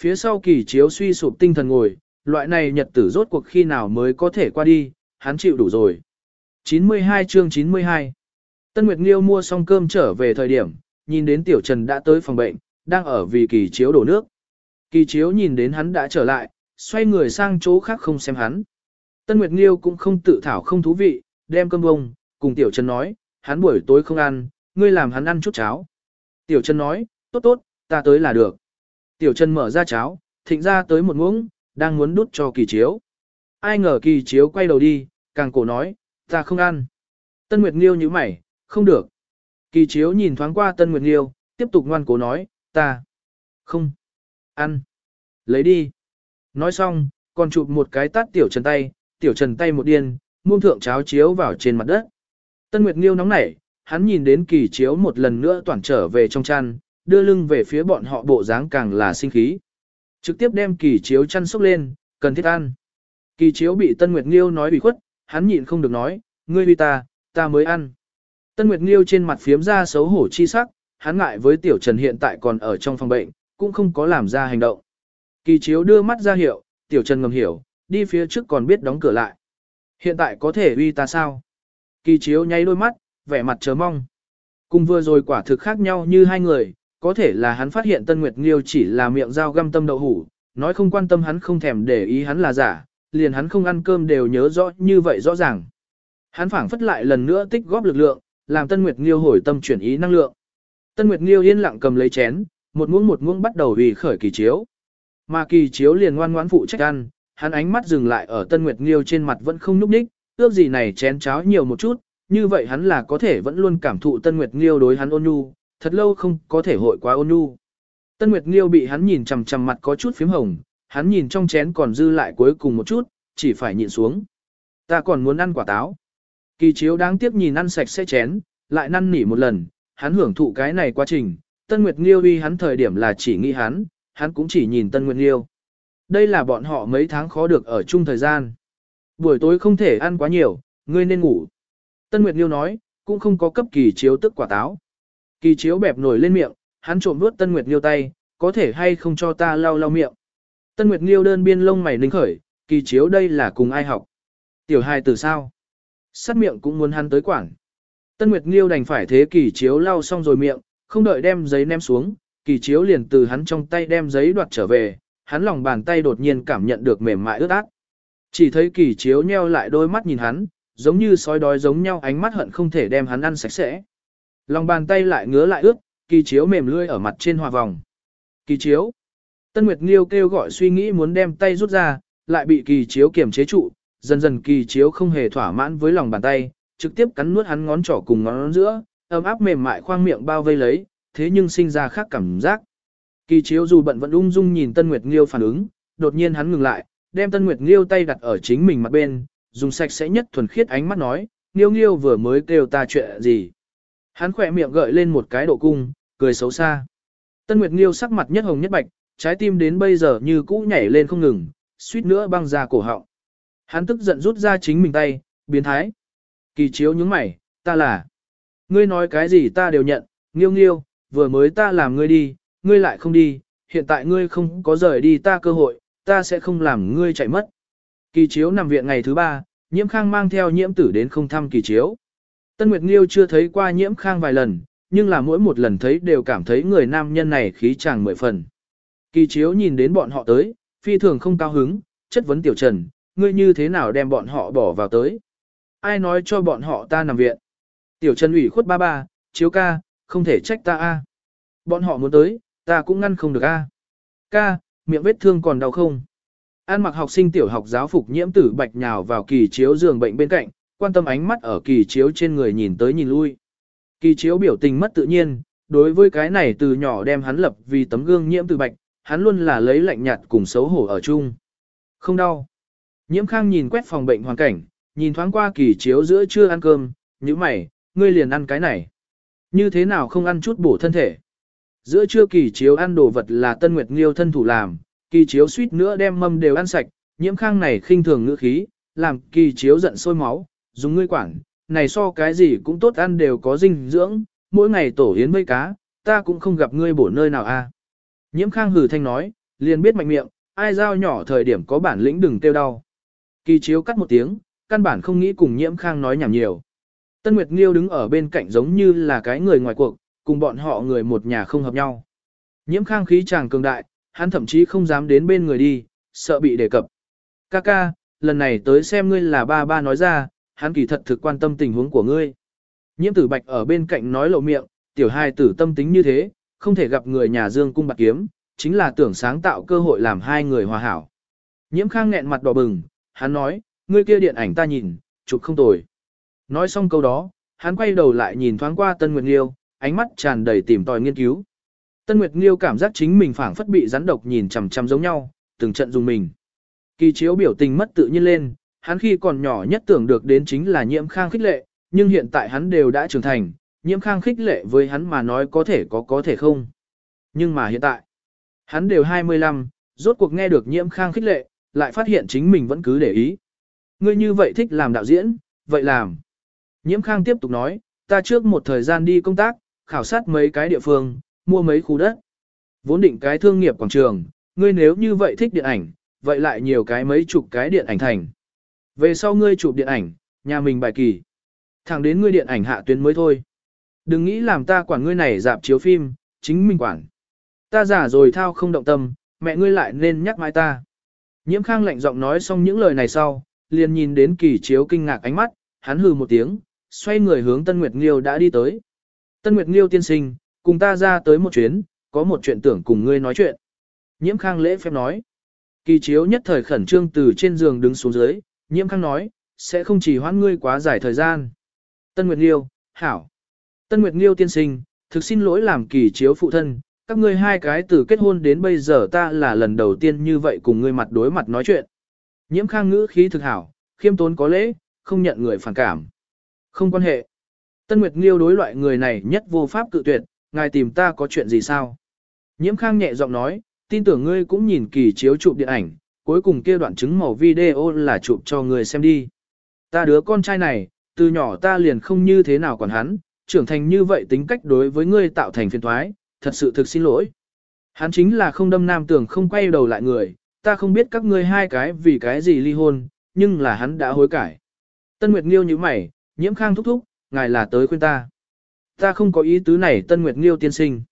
Phía sau kỳ chiếu suy sụp tinh thần ngồi, loại này nhật tử rốt cuộc khi nào mới có thể qua đi, hắn chịu đủ rồi. 92 chương 92 Tân Nguyệt Nghiêu mua xong cơm trở về thời điểm, nhìn đến Tiểu Trần đã tới phòng bệnh, đang ở vì kỳ chiếu đổ nước. Kỳ chiếu nhìn đến hắn đã trở lại, xoay người sang chỗ khác không xem hắn. Tân Nguyệt Nghiêu cũng không tự thảo không thú vị, đem cơm bông, cùng Tiểu Trần nói, hắn buổi tối không ăn, ngươi làm hắn ăn chút cháo. Tiểu Trần nói, tốt tốt, ta tới là được. Tiểu Trần mở ra cháo, thịnh ra tới một muỗng, đang muốn đút cho kỳ chiếu. Ai ngờ kỳ chiếu quay đầu đi, càng cổ nói, ta không ăn. Tân Nguyệt Nghiêu như mày, không được. Kỳ chiếu nhìn thoáng qua Tân Nguyệt Nghiêu, tiếp tục ngoan cố nói, ta không ăn. Lấy đi. Nói xong, còn chụp một cái tát tiểu trần tay, tiểu trần tay một điên, muôn thượng cháo chiếu vào trên mặt đất. Tân Nguyệt Nghiêu nóng nảy, hắn nhìn đến kỳ chiếu một lần nữa toàn trở về trong chăn, đưa lưng về phía bọn họ bộ dáng càng là sinh khí. Trực tiếp đem kỳ chiếu chăn sốc lên, cần thiết ăn. Kỳ chiếu bị Tân Nguyệt Nghiêu nói bị khuất, hắn nhịn không được nói, ngươi vì ta, ta mới ăn. Tân Nguyệt Nghiêu trên mặt phiếm ra xấu hổ chi sắc, hắn ngại với Tiểu Trần hiện tại còn ở trong phòng bệnh, cũng không có làm ra hành động. Kỳ chiếu đưa mắt ra hiệu, Tiểu Trần ngầm hiểu, đi phía trước còn biết đóng cửa lại. Hiện tại có thể uy ta sao? Kỳ chiếu nháy đôi mắt, vẻ mặt chờ mong. Cùng vừa rồi quả thực khác nhau như hai người, có thể là hắn phát hiện Tân Nguyệt Nghiêu chỉ là miệng dao găm tâm đậu hủ, nói không quan tâm hắn không thèm để ý hắn là giả, liền hắn không ăn cơm đều nhớ rõ như vậy rõ ràng. Hắn phảng phất lại lần nữa tích góp lực lượng, làm Tân Nguyệt Nghiêu hồi tâm chuyển ý năng lượng. Tân Nguyệt Nghiêu yên lặng cầm lấy chén, một muỗng một muỗng bắt đầu vì khởi kỳ chiếu. Mà kỳ chiếu liền ngoan ngoãn phụ trách ăn, hắn ánh mắt dừng lại ở Tân Nguyệt Nghiêu trên mặt vẫn không nhúc nhích, ước gì này chén cháo nhiều một chút, như vậy hắn là có thể vẫn luôn cảm thụ Tân Nguyệt Nghiêu đối hắn ôn nhu, thật lâu không có thể hội quá ôn nhu. Tân Nguyệt Nghiêu bị hắn nhìn chằm chằm mặt có chút phím hồng, hắn nhìn trong chén còn dư lại cuối cùng một chút, chỉ phải nhịn xuống. Ta còn muốn ăn quả táo. Kỳ chiếu đáng tiếc nhìn ăn sạch sẽ chén, lại năn nỉ một lần, hắn hưởng thụ cái này quá trình. Tân Nguyệt Nghiêu uy hắn thời điểm là chỉ nghĩ hắn, hắn cũng chỉ nhìn Tân Nguyệt Nghiêu. Đây là bọn họ mấy tháng khó được ở chung thời gian. Buổi tối không thể ăn quá nhiều, ngươi nên ngủ. Tân Nguyệt Nghiêu nói, cũng không có cấp kỳ chiếu tức quả táo. Kỳ chiếu bẹp nổi lên miệng, hắn trộm nuốt Tân Nguyệt Nghiêu tay, có thể hay không cho ta lau lau miệng. Tân Nguyệt Nghiêu đơn biên lông mày ninh khởi, kỳ chiếu đây là cùng ai học. Tiểu hài từ sao? Sát miệng cũng muốn hắn tới quảng. Tân Nguyệt Nghiêu đành phải thế kỳ chiếu lau xong rồi miệng, không đợi đem giấy ném xuống, kỳ chiếu liền từ hắn trong tay đem giấy đoạt trở về, hắn lòng bàn tay đột nhiên cảm nhận được mềm mại ướt át. Chỉ thấy kỳ chiếu nheo lại đôi mắt nhìn hắn, giống như sói đói giống nhau ánh mắt hận không thể đem hắn ăn sạch sẽ. Lòng bàn tay lại ngứa lại ướt, kỳ chiếu mềm lươi ở mặt trên hòa vòng. Kỳ chiếu. Tân Nguyệt Nghiêu kêu gọi suy nghĩ muốn đem tay rút ra, lại bị kỳ chiếu kiềm chế trụ, dần dần kỳ chiếu không hề thỏa mãn với lòng bàn tay, trực tiếp cắn nuốt hắn ngón trỏ cùng ngón giữa, ấm áp mềm mại khoang miệng bao vây lấy, thế nhưng sinh ra khác cảm giác. Kỳ chiếu dù bận vẫn ung dung nhìn Tân Nguyệt Nghiêu phản ứng, đột nhiên hắn ngừng lại, đem Tân Nguyệt Nghiêu tay đặt ở chính mình mặt bên, dùng sạch sẽ nhất thuần khiết ánh mắt nói, Nghiêu Nghiêu vừa mới kêu ta chuyện gì. Hắn khỏe miệng gợi lên một cái độ cung, cười xấu xa. Tân Nguyệt Nghiêu sắc mặt nhất hồng nhất bạch, trái tim đến bây giờ như cũ nhảy lên không ngừng, suýt nữa băng ra cổ họng. Hắn tức giận rút ra chính mình tay, biến thái. Kỳ chiếu nhướng mày, ta là. Ngươi nói cái gì ta đều nhận, nghiêu nghiêu, vừa mới ta làm ngươi đi, ngươi lại không đi, hiện tại ngươi không có rời đi ta cơ hội, ta sẽ không làm ngươi chạy mất. Kỳ chiếu nằm viện ngày thứ ba, nhiễm khang mang theo nhiễm tử đến không thăm kỳ chiếu. Tân Nguyệt Nghiêu chưa thấy qua nhiễm khang vài lần, nhưng là mỗi một lần thấy đều cảm thấy người nam nhân này khí chàng mười phần. Kỳ chiếu nhìn đến bọn họ tới, phi thường không cao hứng, chất vấn tiểu trần, ngươi như thế nào đem bọn họ bỏ vào tới. Ai nói cho bọn họ ta nằm viện. Tiểu trần ủy khuất ba ba, chiếu ca, không thể trách ta a. À. Bọn họ muốn tới, ta cũng ngăn không được a. À. Ca, miệng vết thương còn đau không? An mặc học sinh tiểu học giáo phục nhiễm tử bạch nhào vào kỳ chiếu giường bệnh bên cạnh, quan tâm ánh mắt ở kỳ chiếu trên người nhìn tới nhìn lui. Kỳ chiếu biểu tình mất tự nhiên, đối với cái này từ nhỏ đem hắn lập vì tấm gương nhiễm tử bạch, hắn luôn là lấy lạnh nhạt cùng xấu hổ ở chung. Không đau. Nhiễm khang nhìn quét phòng bệnh hoàn cảnh, nhìn thoáng qua kỳ chiếu giữa chưa ăn cơm, như mày, ngươi liền ăn cái này. Như thế nào không ăn chút bổ thân thể. Giữa trưa kỳ chiếu ăn đồ vật là Tân Nguyệt Nghiêu thân thủ làm, kỳ chiếu suýt nữa đem mâm đều ăn sạch, nhiễm khang này khinh thường ngữ khí, làm kỳ chiếu giận sôi máu, dùng ngươi quản, này so cái gì cũng tốt ăn đều có dinh dưỡng, mỗi ngày tổ yến mấy cá, ta cũng không gặp ngươi bổ nơi nào a. Nhiễm khang hừ thanh nói, liền biết mạnh miệng, ai giao nhỏ thời điểm có bản lĩnh đừng tiêu đau. Kỳ chiếu cắt một tiếng, căn bản không nghĩ cùng nhiễm khang nói nhảm nhiều. Tân Nguyệt Nghiêu đứng ở bên cạnh giống như là cái người ngoài cuộc, cùng bọn họ người một nhà không hợp nhau. Nhiễm khang khí chàng cường đại, hắn thậm chí không dám đến bên người đi, sợ bị đề cập. Ca ca, lần này tới xem ngươi là ba ba nói ra, hắn kỳ thật thực quan tâm tình huống của ngươi. Nhiễm tử bạch ở bên cạnh nói lộ miệng, tiểu hai tử tâm tính như thế, không thể gặp người nhà dương cung bạc kiếm, chính là tưởng sáng tạo cơ hội làm hai người hòa hảo. Nhiễm khang nghẹn mặt đỏ bừng, hắn nói, ngươi kia điện ảnh ta nhìn, chụp không tồi. Nói xong câu đó, hắn quay đầu lại nhìn thoáng qua Tân Nguyệt Nghiêu, ánh mắt tràn đầy tìm tòi nghiên cứu. Tân Nguyệt Nghiêu cảm giác chính mình phảng phất bị rắn độc nhìn chằm chằm giống nhau, từng trận dùng mình. Kỳ chiếu biểu tình mất tự nhiên lên, hắn khi còn nhỏ nhất tưởng được đến chính là nhiễm khang khích lệ, nhưng hiện tại hắn đều đã trưởng thành, nhiễm khang khích lệ với hắn mà nói có thể có có thể không. Nhưng mà hiện tại, hắn đều 25, rốt cuộc nghe được nhiễm khang khích lệ, lại phát hiện chính mình vẫn cứ để ý. Ngươi như vậy thích làm đạo diễn, vậy làm. Nhiễm khang tiếp tục nói, ta trước một thời gian đi công tác, khảo sát mấy cái địa phương, mua mấy khu đất. Vốn định cái thương nghiệp quảng trường, ngươi nếu như vậy thích điện ảnh, vậy lại nhiều cái mấy chục cái điện ảnh thành. Về sau ngươi chụp điện ảnh, nhà mình bài kỳ. Thẳng đến ngươi điện ảnh hạ tuyến mới thôi. Đừng nghĩ làm ta quản ngươi này dạp chiếu phim, chính mình quản. Ta giả rồi thao không động tâm, mẹ ngươi lại nên nhắc mãi ta. Nhiễm khang lạnh giọng nói xong những lời này sau, liền nhìn đến kỳ chiếu kinh ngạc ánh mắt, hắn hừ một tiếng, xoay người hướng Tân Nguyệt Nghiêu đã đi tới. Tân Nguyệt Nghiêu tiên sinh, cùng ta ra tới một chuyến, có một chuyện tưởng cùng ngươi nói chuyện. Nhiễm khang lễ phép nói. Kỳ chiếu nhất thời khẩn trương từ trên giường đứng xuống dưới, nhiễm khang nói, sẽ không chỉ hoãn ngươi quá dài thời gian. Tân Nguyệt Nghiêu, hảo. Tân Nguyệt Nghiêu tiên sinh, thực xin lỗi làm kỳ chiếu phụ thân, các ngươi hai cái từ kết hôn đến bây giờ ta là lần đầu tiên như vậy cùng ngươi mặt đối mặt nói chuyện. Nhiễm khang ngữ khí thực hảo, khiêm tốn có lễ, không nhận người phản cảm. Không quan hệ. Tân Nguyệt Nghiêu đối loại người này nhất vô pháp cự tuyệt, ngài tìm ta có chuyện gì sao? Nhiễm khang nhẹ giọng nói, tin tưởng ngươi cũng nhìn kỳ chiếu chụp điện ảnh, cuối cùng kia đoạn chứng màu video là chụp cho người xem đi. Ta đứa con trai này, từ nhỏ ta liền không như thế nào còn hắn, trưởng thành như vậy tính cách đối với ngươi tạo thành phiền thoái, thật sự thực xin lỗi. Hắn chính là không đâm nam tưởng không quay đầu lại người, ta không biết các ngươi hai cái vì cái gì ly hôn, nhưng là hắn đã hối cải. Tân Nguyệt Nghiêu như mày, nhiễm khang thúc thúc, ngài là tới khuyên ta. Ta không có ý tứ này Tân Nguyệt Nghiêu tiên sinh.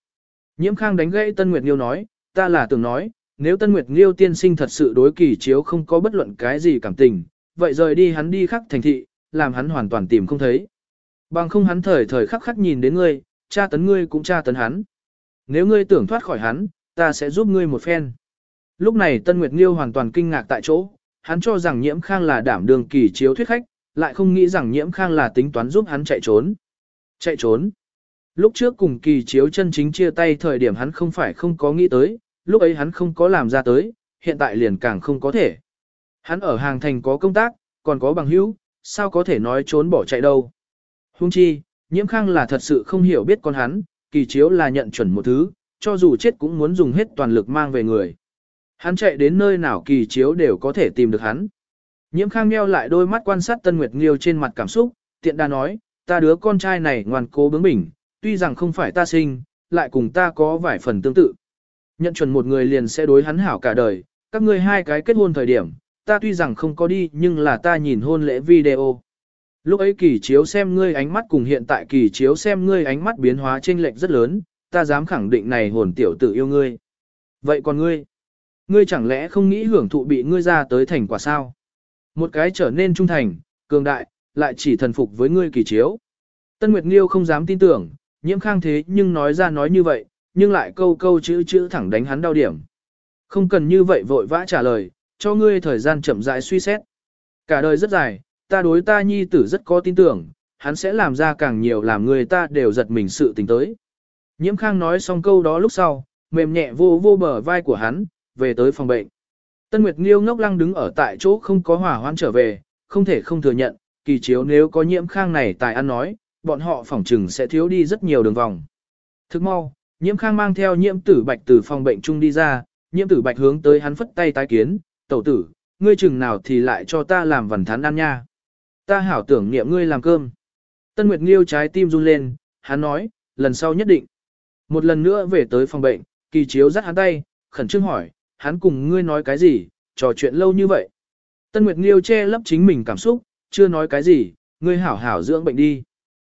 Nhiễm khang đánh gãy Tân Nguyệt Nghiêu nói, ta là tưởng nói, nếu Tân Nguyệt Nghiêu tiên sinh thật sự đối kỳ chiếu không có bất luận cái gì cảm tình, vậy rời đi hắn đi khắc thành thị, làm hắn hoàn toàn tìm không thấy. Bằng không hắn thời thời khắc khắc nhìn đến ngươi, cha tấn ngươi cũng cha tấn hắn. Nếu ngươi tưởng thoát khỏi hắn, ta sẽ giúp ngươi một phen. Lúc này Tân Nguyệt Nghiêu hoàn toàn kinh ngạc tại chỗ, hắn cho rằng nhiễm khang là đảm đường kỳ chiếu thuyết khách, lại không nghĩ rằng nhiễm khang là tính toán giúp hắn chạy trốn. Chạy trốn. Lúc trước cùng kỳ chiếu chân chính chia tay thời điểm hắn không phải không có nghĩ tới, lúc ấy hắn không có làm ra tới, hiện tại liền càng không có thể. Hắn ở hàng thành có công tác, còn có bằng hữu, sao có thể nói trốn bỏ chạy đâu. Hung chi, nhiễm khang là thật sự không hiểu biết con hắn, kỳ chiếu là nhận chuẩn một thứ, cho dù chết cũng muốn dùng hết toàn lực mang về người. Hắn chạy đến nơi nào kỳ chiếu đều có thể tìm được hắn. Nhiễm khang meo lại đôi mắt quan sát Tân Nguyệt Nghiêu trên mặt cảm xúc, tiện đa nói, ta đứa con trai này ngoan cố bướng bỉnh, tuy rằng không phải ta sinh, lại cùng ta có vài phần tương tự. Nhận chuẩn một người liền sẽ đối hắn hảo cả đời, các ngươi hai cái kết hôn thời điểm, ta tuy rằng không có đi nhưng là ta nhìn hôn lễ video. Lúc ấy kỳ chiếu xem ngươi ánh mắt cùng hiện tại kỳ chiếu xem ngươi ánh mắt biến hóa chênh lệch rất lớn, ta dám khẳng định này hồn tiểu tử yêu ngươi. Vậy còn ngươi? Ngươi chẳng lẽ không nghĩ hưởng thụ bị ngươi ra tới thành quả sao? Một cái trở nên trung thành, cường đại, lại chỉ thần phục với ngươi kỳ chiếu. Tân Nguyệt Nghiêu không dám tin tưởng, nhiễm khang thế nhưng nói ra nói như vậy, nhưng lại câu câu chữ chữ thẳng đánh hắn đau điểm. Không cần như vậy vội vã trả lời, cho ngươi thời gian chậm rãi suy xét. Cả đời rất dài, ta đối ta nhi tử rất có tin tưởng, hắn sẽ làm ra càng nhiều làm người ta đều giật mình sự tình tới. Nhiễm khang nói xong câu đó lúc sau, mềm nhẹ vô vô bờ vai của hắn, về tới phòng bệnh. Tân Nguyệt Nghiêu ngốc lăng đứng ở tại chỗ không có hỏa hoan trở về, không thể không thừa nhận, kỳ chiếu nếu có nhiễm khang này tài ăn nói, bọn họ phỏng trừng sẽ thiếu đi rất nhiều đường vòng. Thức mau, nhiễm khang mang theo nhiễm tử bạch từ phòng bệnh chung đi ra, nhiễm tử bạch hướng tới hắn phất tay tái kiến, tẩu tử, ngươi chừng nào thì lại cho ta làm vần thán ăn nha. Ta hảo tưởng niệm ngươi làm cơm. Tân Nguyệt Nghiêu trái tim run lên, hắn nói, lần sau nhất định. Một lần nữa về tới phòng bệnh, kỳ chiếu dắt hắn tay, khẩn trương hỏi, hắn cùng ngươi nói cái gì, trò chuyện lâu như vậy. Tân Nguyệt Nghiêu che lấp chính mình cảm xúc, chưa nói cái gì, ngươi hảo hảo dưỡng bệnh đi.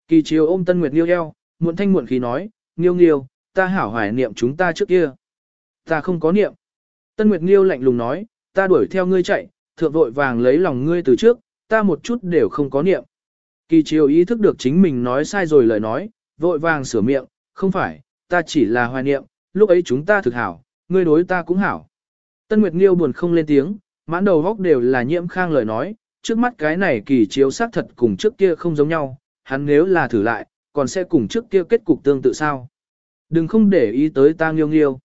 Kỳ chiều ôm Tân Nguyệt Nghiêu eo, muộn thanh muộn khí nói, Nghiêu Nghiêu, ta hảo hoài niệm chúng ta trước kia. Ta không có niệm. Tân Nguyệt Nghiêu lạnh lùng nói, ta đuổi theo ngươi chạy, thượng vội vàng lấy lòng ngươi từ trước, ta một chút đều không có niệm. Kỳ chiều ý thức được chính mình nói sai rồi lời nói, vội vàng sửa miệng, không phải, ta chỉ là hoài niệm, lúc ấy chúng ta thực hảo, ngươi đối ta cũng hảo. Tân Nguyệt Nghiêu buồn không lên tiếng, mãn đầu góc đều là nhiễm khang lời nói, trước mắt cái này kỳ chiếu xác thật cùng trước kia không giống nhau, hắn nếu là thử lại, còn sẽ cùng trước kia kết cục tương tự sao. Đừng không để ý tới ta nghiêu nghiêu.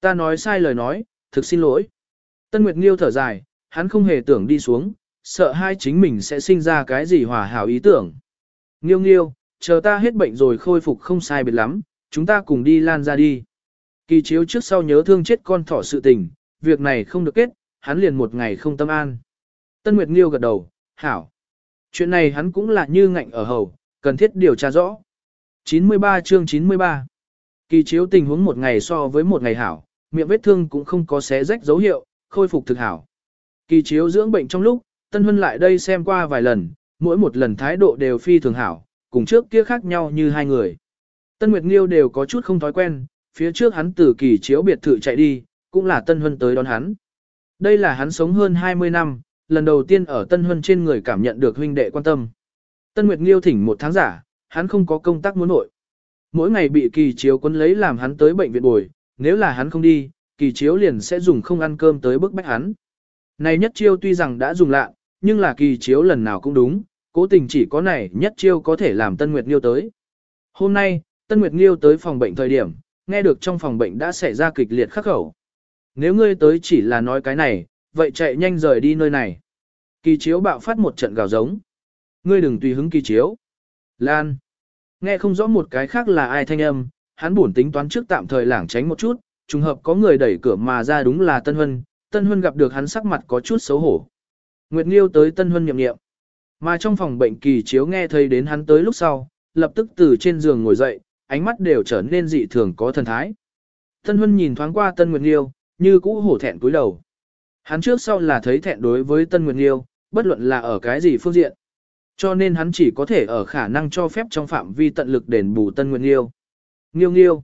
Ta nói sai lời nói, thực xin lỗi. Tân Nguyệt Nghiêu thở dài, hắn không hề tưởng đi xuống, sợ hai chính mình sẽ sinh ra cái gì hòa hảo ý tưởng. Nghiêu nghiêu, chờ ta hết bệnh rồi khôi phục không sai biệt lắm, chúng ta cùng đi lan ra đi. Kỳ chiếu trước sau nhớ thương chết con thỏ sự tình, việc này không được kết, hắn liền một ngày không tâm an. Tân Nguyệt Nghiêu gật đầu, hảo. Chuyện này hắn cũng là như ngạnh ở hầu, cần thiết điều tra rõ. 93 chương 93 Kỳ chiếu tình huống một ngày so với một ngày hảo, miệng vết thương cũng không có xé rách dấu hiệu, khôi phục thực hảo. Kỳ chiếu dưỡng bệnh trong lúc, Tân Huân lại đây xem qua vài lần, mỗi một lần thái độ đều phi thường hảo, cùng trước kia khác nhau như hai người. Tân Nguyệt Nghiêu đều có chút không thói quen, phía trước hắn từ kỳ chiếu biệt thự chạy đi, cũng là Tân Huân tới đón hắn. Đây là hắn sống hơn 20 năm, lần đầu tiên ở Tân Huân trên người cảm nhận được huynh đệ quan tâm. Tân Nguyệt Nghiêu thỉnh một tháng giả, hắn không có công tác muốn nội. Mỗi ngày bị kỳ chiếu quân lấy làm hắn tới bệnh viện bồi, nếu là hắn không đi, kỳ chiếu liền sẽ dùng không ăn cơm tới bức bách hắn. Này nhất chiêu tuy rằng đã dùng lạ, nhưng là kỳ chiếu lần nào cũng đúng, cố tình chỉ có này nhất chiêu có thể làm Tân Nguyệt Nghiêu tới. Hôm nay, Tân Nguyệt Nghiêu tới phòng bệnh thời điểm, nghe được trong phòng bệnh đã xảy ra kịch liệt khắc khẩu. Nếu ngươi tới chỉ là nói cái này, vậy chạy nhanh rời đi nơi này. Kỳ chiếu bạo phát một trận gào giống. Ngươi đừng tùy hứng kỳ chiếu. Lan. Nghe không rõ một cái khác là ai thanh âm, hắn buồn tính toán trước tạm thời lảng tránh một chút, trùng hợp có người đẩy cửa mà ra đúng là Tân Huân, Tân Huân gặp được hắn sắc mặt có chút xấu hổ. Nguyệt Nghiêu tới Tân Huân nhậm nghiệm. Mà trong phòng bệnh kỳ chiếu nghe thấy đến hắn tới lúc sau, lập tức từ trên giường ngồi dậy, ánh mắt đều trở nên dị thường có thần thái. Tân Huân nhìn thoáng qua Tân Nguyệt Nghiêu, như cũ hổ thẹn cúi đầu. Hắn trước sau là thấy thẹn đối với Tân Nguyệt Nghiêu, bất luận là ở cái gì phương diện. Cho nên hắn chỉ có thể ở khả năng cho phép trong phạm vi tận lực đền bù Tân Nguyệt Nghiêu. Nghiêu nghiêu.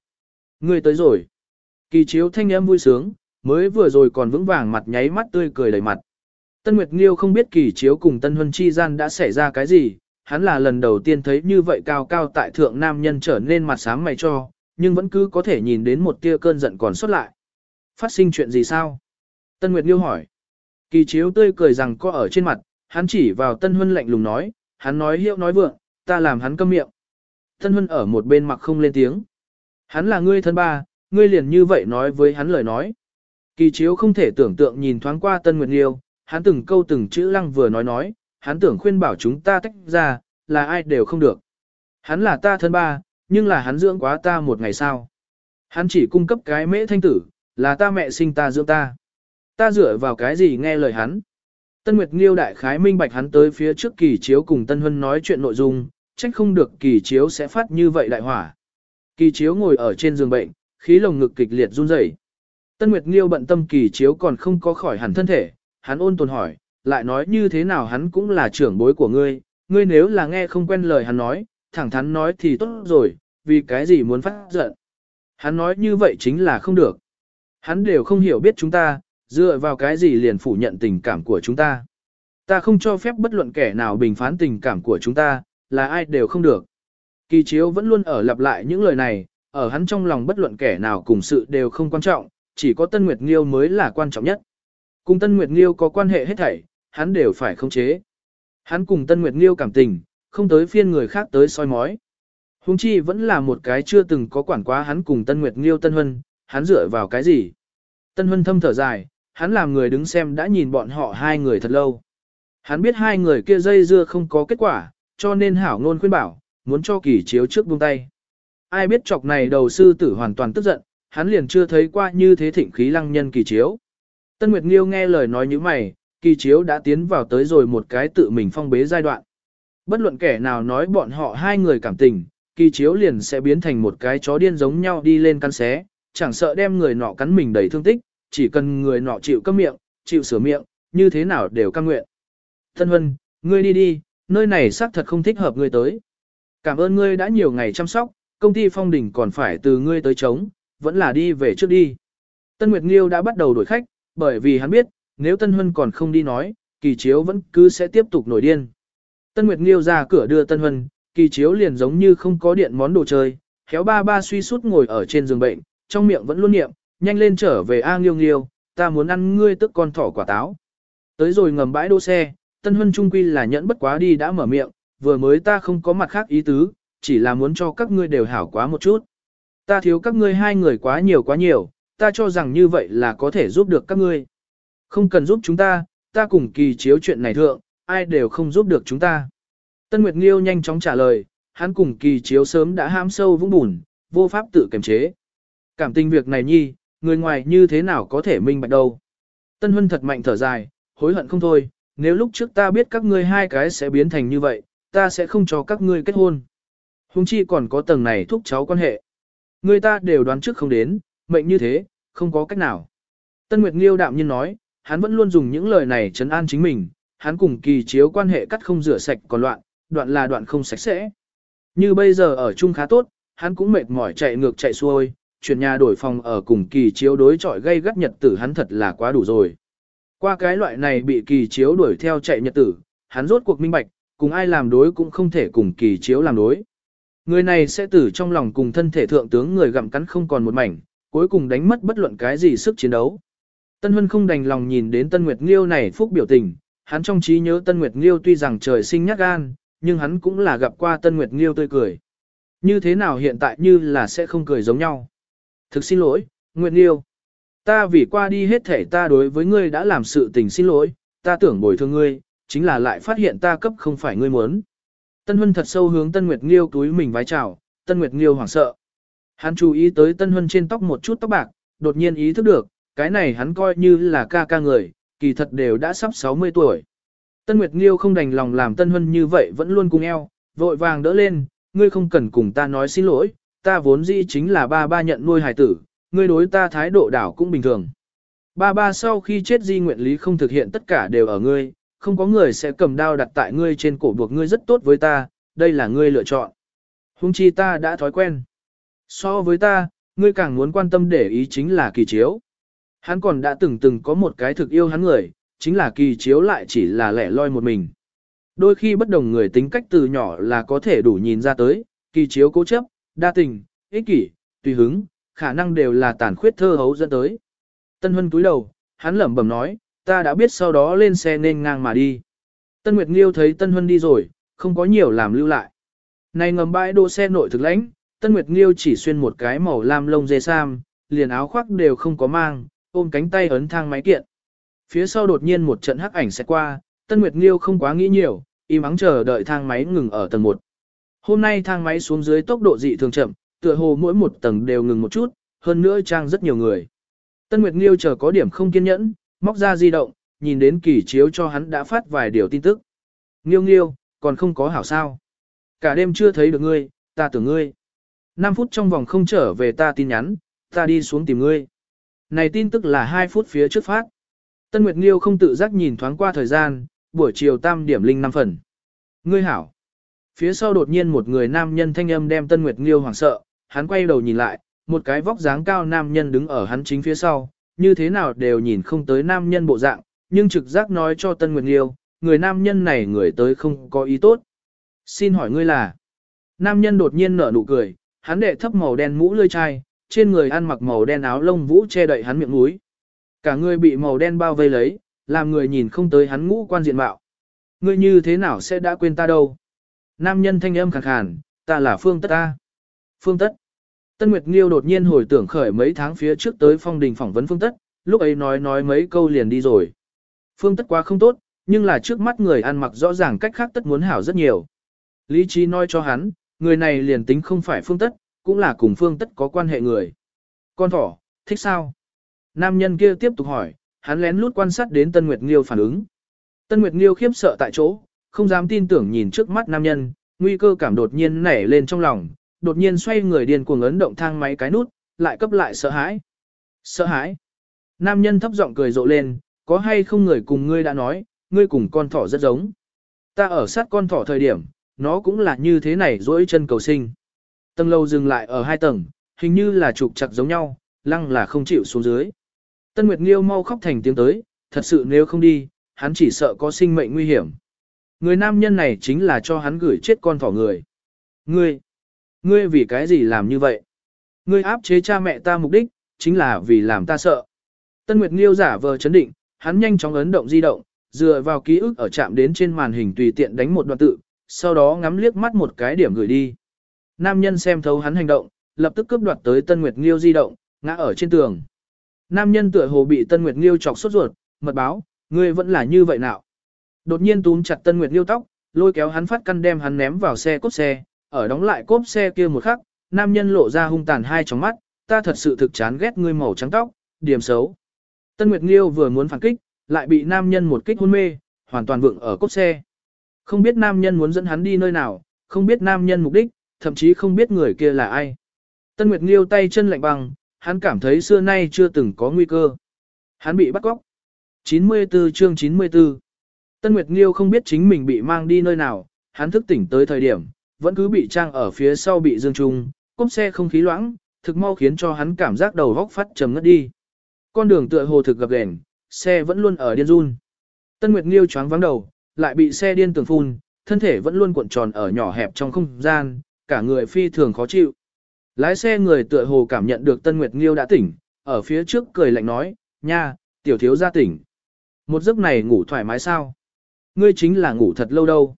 Ngươi tới rồi. Kỳ chiếu thanh âm vui sướng, mới vừa rồi còn vững vàng mặt nháy mắt tươi cười đầy mặt. Tân Nguyệt Nghiêu không biết kỳ chiếu cùng Tân Huân Chi gian đã xảy ra cái gì, hắn là lần đầu tiên thấy như vậy cao cao tại thượng nam nhân trở nên mặt sáng mày cho, nhưng vẫn cứ có thể nhìn đến một tia cơn giận còn xuất lại. Phát sinh chuyện gì sao? Tân Nguyệt Nghiêu hỏi. Kỳ chiếu tươi cười rằng có ở trên mặt, hắn chỉ vào Tân Huân lạnh lùng nói, hắn nói hiệu nói vượng, ta làm hắn câm miệng. Tân Huân ở một bên mặt không lên tiếng. Hắn là ngươi thân ba, ngươi liền như vậy nói với hắn lời nói. Kỳ chiếu không thể tưởng tượng nhìn thoáng qua Tân Nguyệt Nghiêu, hắn từng câu từng chữ lăng vừa nói nói, hắn tưởng khuyên bảo chúng ta tách ra, là ai đều không được. Hắn là ta thân ba, nhưng là hắn dưỡng quá ta một ngày sao? Hắn chỉ cung cấp cái mễ thanh tử, là ta mẹ sinh ta dưỡng ta. Ta dựa vào cái gì nghe lời hắn. Tân Nguyệt Nghiêu đại khái minh bạch hắn tới phía trước kỳ chiếu cùng Tân Huân nói chuyện nội dung, trách không được kỳ chiếu sẽ phát như vậy đại hỏa. Kỳ chiếu ngồi ở trên giường bệnh, khí lồng ngực kịch liệt run rẩy. Tân Nguyệt Nghiêu bận tâm kỳ chiếu còn không có khỏi hẳn thân thể, hắn ôn tồn hỏi, lại nói như thế nào hắn cũng là trưởng bối của ngươi, ngươi nếu là nghe không quen lời hắn nói, thẳng thắn nói thì tốt rồi, vì cái gì muốn phát giận. Hắn nói như vậy chính là không được. Hắn đều không hiểu biết chúng ta, dựa vào cái gì liền phủ nhận tình cảm của chúng ta. Ta không cho phép bất luận kẻ nào bình phán tình cảm của chúng ta, là ai đều không được. Kỳ chiếu vẫn luôn ở lặp lại những lời này, ở hắn trong lòng bất luận kẻ nào cùng sự đều không quan trọng, chỉ có Tân Nguyệt Nghiêu mới là quan trọng nhất. Cùng Tân Nguyệt Nghiêu có quan hệ hết thảy, hắn đều phải khống chế. Hắn cùng Tân Nguyệt Nghiêu cảm tình, không tới phiên người khác tới soi mói. Hùng chi vẫn là một cái chưa từng có quản quá hắn cùng Tân Nguyệt Nghiêu Tân Huân, hắn dựa vào cái gì? Tân Huân thâm thở dài, hắn làm người đứng xem đã nhìn bọn họ hai người thật lâu. Hắn biết hai người kia dây dưa không có kết quả, cho nên hảo ngôn khuyên bảo, muốn cho kỳ chiếu trước buông tay. Ai biết chọc này đầu sư tử hoàn toàn tức giận, hắn liền chưa thấy qua như thế thịnh khí lăng nhân kỳ chiếu. Tân Nguyệt Nghiêu nghe lời nói như mày, kỳ chiếu đã tiến vào tới rồi một cái tự mình phong bế giai đoạn. Bất luận kẻ nào nói bọn họ hai người cảm tình, kỳ chiếu liền sẽ biến thành một cái chó điên giống nhau đi lên căn xé, chẳng sợ đem người nọ cắn mình đầy thương tích, chỉ cần người nọ chịu câm miệng, chịu sửa miệng, như thế nào đều cam nguyện. Thân Huân, ngươi đi đi, nơi này xác thật không thích hợp ngươi tới. Cảm ơn ngươi đã nhiều ngày chăm sóc, công ty phong đỉnh còn phải từ ngươi tới chống, vẫn là đi về trước đi. Tân Nguyệt Nghiêu đã bắt đầu đổi khách, bởi vì hắn biết, nếu Tân Huân còn không đi nói, kỳ chiếu vẫn cứ sẽ tiếp tục nổi điên. Tân Nguyệt Nghiêu ra cửa đưa Tân Huân, kỳ chiếu liền giống như không có điện món đồ chơi, khéo ba ba suy sút ngồi ở trên giường bệnh, trong miệng vẫn luôn niệm, nhanh lên trở về A Nghiêu Nghiêu, ta muốn ăn ngươi tức con thỏ quả táo. Tới rồi ngầm bãi đỗ xe, Tân Huân Trung Quy là nhẫn bất quá đi đã mở miệng, vừa mới ta không có mặt khác ý tứ, chỉ là muốn cho các ngươi đều hảo quá một chút. Ta thiếu các ngươi hai người quá nhiều quá nhiều, ta cho rằng như vậy là có thể giúp được các ngươi. Không cần giúp chúng ta, ta cùng kỳ chiếu chuyện này thượng, ai đều không giúp được chúng ta. Tân Nguyệt Nghiêu nhanh chóng trả lời, hắn cùng kỳ chiếu sớm đã ham sâu vũng bùn, vô pháp tự kiềm chế. Cảm tình việc này nhi, người ngoài như thế nào có thể minh bạch đâu. Tân Huân thật mạnh thở dài, hối hận không thôi, nếu lúc trước ta biết các ngươi hai cái sẽ biến thành như vậy, ta sẽ không cho các ngươi kết hôn. Hùng chi còn có tầng này thúc cháu quan hệ. Người ta đều đoán trước không đến, mệnh như thế, không có cách nào. Tân Nguyệt Nghiêu đạm nhiên nói, hắn vẫn luôn dùng những lời này trấn an chính mình, hắn cùng kỳ chiếu quan hệ cắt không rửa sạch còn loạn, đoạn là đoạn không sạch sẽ. Như bây giờ ở chung khá tốt, hắn cũng mệt mỏi chạy ngược chạy xuôi, chuyển nhà đổi phòng ở cùng kỳ chiếu đối chọi gây gắt nhật tử hắn thật là quá đủ rồi. Qua cái loại này bị kỳ chiếu đuổi theo chạy nhật tử, hắn rốt cuộc minh bạch, cùng ai làm đối cũng không thể cùng kỳ chiếu làm đối. Người này sẽ tử trong lòng cùng thân thể thượng tướng người gặm cắn không còn một mảnh, cuối cùng đánh mất bất luận cái gì sức chiến đấu. Tân Huân không đành lòng nhìn đến Tân Nguyệt Nghiêu này phúc biểu tình, hắn trong trí nhớ Tân Nguyệt Nghiêu tuy rằng trời sinh nhát gan, nhưng hắn cũng là gặp qua Tân Nguyệt Nghiêu tươi cười. Như thế nào hiện tại như là sẽ không cười giống nhau. Thực xin lỗi, Nguyệt Nghiêu. Ta vì qua đi hết thể ta đối với ngươi đã làm sự tình xin lỗi, ta tưởng bồi thường ngươi, chính là lại phát hiện ta cấp không phải ngươi muốn. Tân Huân thật sâu hướng Tân Nguyệt Nghiêu túi mình vái chào, Tân Nguyệt Nghiêu hoảng sợ. Hắn chú ý tới Tân Huân trên tóc một chút tóc bạc, đột nhiên ý thức được, cái này hắn coi như là ca ca người, kỳ thật đều đã sắp 60 tuổi. Tân Nguyệt Nghiêu không đành lòng làm Tân Huân như vậy vẫn luôn cùng eo, vội vàng đỡ lên, ngươi không cần cùng ta nói xin lỗi, ta vốn dĩ chính là ba ba nhận nuôi hài tử, ngươi đối ta thái độ đảo cũng bình thường. Ba ba sau khi chết di nguyện lý không thực hiện tất cả đều ở ngươi, không có người sẽ cầm đao đặt tại ngươi trên cổ buộc ngươi rất tốt với ta, đây là ngươi lựa chọn. Hung chi ta đã thói quen. So với ta, ngươi càng muốn quan tâm để ý chính là kỳ chiếu. Hắn còn đã từng từng có một cái thực yêu hắn người, chính là kỳ chiếu lại chỉ là lẻ loi một mình. Đôi khi bất đồng người tính cách từ nhỏ là có thể đủ nhìn ra tới, kỳ chiếu cố chấp, đa tình, ích kỷ, tùy hứng, khả năng đều là tàn khuyết thơ hấu dẫn tới. Tân Huân túi đầu, hắn lẩm bẩm nói, ta đã biết sau đó lên xe nên ngang mà đi. Tân Nguyệt Nghiêu thấy Tân Huân đi rồi, không có nhiều làm lưu lại. Này ngầm bãi đỗ xe nội thực lãnh, Tân Nguyệt Nghiêu chỉ xuyên một cái màu lam lông dê sam, liền áo khoác đều không có mang, ôm cánh tay ấn thang máy kiện. Phía sau đột nhiên một trận hắc ảnh sẽ qua, Tân Nguyệt Nghiêu không quá nghĩ nhiều, im ắng chờ đợi thang máy ngừng ở tầng 1. Hôm nay thang máy xuống dưới tốc độ dị thường chậm, tựa hồ mỗi một tầng đều ngừng một chút, hơn nữa trang rất nhiều người. Tân Nguyệt Nghiêu chờ có điểm không kiên nhẫn, móc ra di động, nhìn đến kỳ chiếu cho hắn đã phát vài điều tin tức. Nghiêu nghiêu, còn không có hảo sao. Cả đêm chưa thấy được ngươi, ta tưởng ngươi. 5 phút trong vòng không trở về ta tin nhắn, ta đi xuống tìm ngươi. Này tin tức là 2 phút phía trước phát. Tân Nguyệt Nghiêu không tự giác nhìn thoáng qua thời gian, buổi chiều tam điểm linh 5 phần. Ngươi hảo. Phía sau đột nhiên một người nam nhân thanh âm đem Tân Nguyệt Nghiêu hoảng sợ, hắn quay đầu nhìn lại, một cái vóc dáng cao nam nhân đứng ở hắn chính phía sau, như thế nào đều nhìn không tới nam nhân bộ dạng, nhưng trực giác nói cho Tân Nguyệt Nghiêu, người nam nhân này người tới không có ý tốt. Xin hỏi ngươi là? Nam nhân đột nhiên nở nụ cười, hắn đệ thấp màu đen mũ lươi chai, trên người ăn mặc màu đen áo lông vũ che đậy hắn miệng mũi. Cả người bị màu đen bao vây lấy, làm người nhìn không tới hắn ngũ quan diện mạo. Ngươi như thế nào sẽ đã quên ta đâu? Nam nhân thanh âm khàn khàn, ta là Phương Tất ta. Phương Tất. Tân Nguyệt Nghiêu đột nhiên hồi tưởng khởi mấy tháng phía trước tới phong đình phỏng vấn Phương Tất, lúc ấy nói nói mấy câu liền đi rồi. Phương Tất quá không tốt, nhưng là trước mắt người ăn mặc rõ ràng cách khác tất muốn hảo rất nhiều. Lý trí nói cho hắn, người này liền tính không phải Phương Tất, cũng là cùng Phương Tất có quan hệ người. Con thỏ, thích sao? Nam nhân kia tiếp tục hỏi, hắn lén lút quan sát đến Tân Nguyệt Nghiêu phản ứng. Tân Nguyệt Nghiêu khiếp sợ tại chỗ, không dám tin tưởng nhìn trước mắt nam nhân, nguy cơ cảm đột nhiên nảy lên trong lòng, đột nhiên xoay người điên cuồng ấn động thang máy cái nút, lại cấp lại sợ hãi. Sợ hãi. Nam nhân thấp giọng cười rộ lên, có hay không người cùng ngươi đã nói, ngươi cùng con thỏ rất giống. Ta ở sát con thỏ thời điểm, nó cũng là như thế này dỗi chân cầu sinh. Tầng lâu dừng lại ở hai tầng, hình như là trục chặt giống nhau, lăng là không chịu xuống dưới. Tân Nguyệt Nghiêu mau khóc thành tiếng tới, thật sự nếu không đi, hắn chỉ sợ có sinh mệnh nguy hiểm. Người nam nhân này chính là cho hắn gửi chết con thỏ người. Ngươi, ngươi vì cái gì làm như vậy? Ngươi áp chế cha mẹ ta mục đích, chính là vì làm ta sợ. Tân Nguyệt Nghiêu giả vờ chấn định, hắn nhanh chóng ấn động di động, dựa vào ký ức ở chạm đến trên màn hình tùy tiện đánh một đoạn tự, sau đó ngắm liếc mắt một cái điểm gửi đi. Nam nhân xem thấu hắn hành động, lập tức cướp đoạt tới Tân Nguyệt Nghiêu di động, ngã ở trên tường. Nam nhân tựa hồ bị Tân Nguyệt Nghiêu chọc sốt ruột, mật báo, ngươi vẫn là như vậy nào? Đột nhiên túm chặt Tân Nguyệt liêu tóc, lôi kéo hắn phát căn đem hắn ném vào xe cốp xe, ở đóng lại cốp xe kia một khắc, nam nhân lộ ra hung tàn hai tròng mắt, ta thật sự thực chán ghét ngươi màu trắng tóc, điểm xấu. Tân Nguyệt liêu vừa muốn phản kích, lại bị nam nhân một kích hôn mê, hoàn toàn vượng ở cốp xe. Không biết nam nhân muốn dẫn hắn đi nơi nào, không biết nam nhân mục đích, thậm chí không biết người kia là ai. Tân Nguyệt liêu tay chân lạnh băng, hắn cảm thấy xưa nay chưa từng có nguy cơ. Hắn bị bắt cóc. 94 chương 94 Tân Nguyệt Nghiêu không biết chính mình bị mang đi nơi nào, hắn thức tỉnh tới thời điểm, vẫn cứ bị trang ở phía sau bị dương trung, cốp xe không khí loãng, thực mau khiến cho hắn cảm giác đầu góc phát trầm ngất đi. Con đường tựa hồ thực gặp ghềnh, xe vẫn luôn ở điên run. Tân Nguyệt Nghiêu choáng vắng đầu, lại bị xe điên tường phun, thân thể vẫn luôn cuộn tròn ở nhỏ hẹp trong không gian, cả người phi thường khó chịu. Lái xe người tựa hồ cảm nhận được Tân Nguyệt Nghiêu đã tỉnh, ở phía trước cười lạnh nói, nha, tiểu thiếu gia tỉnh. Một giấc này ngủ thoải mái sao? Ngươi chính là ngủ thật lâu đâu.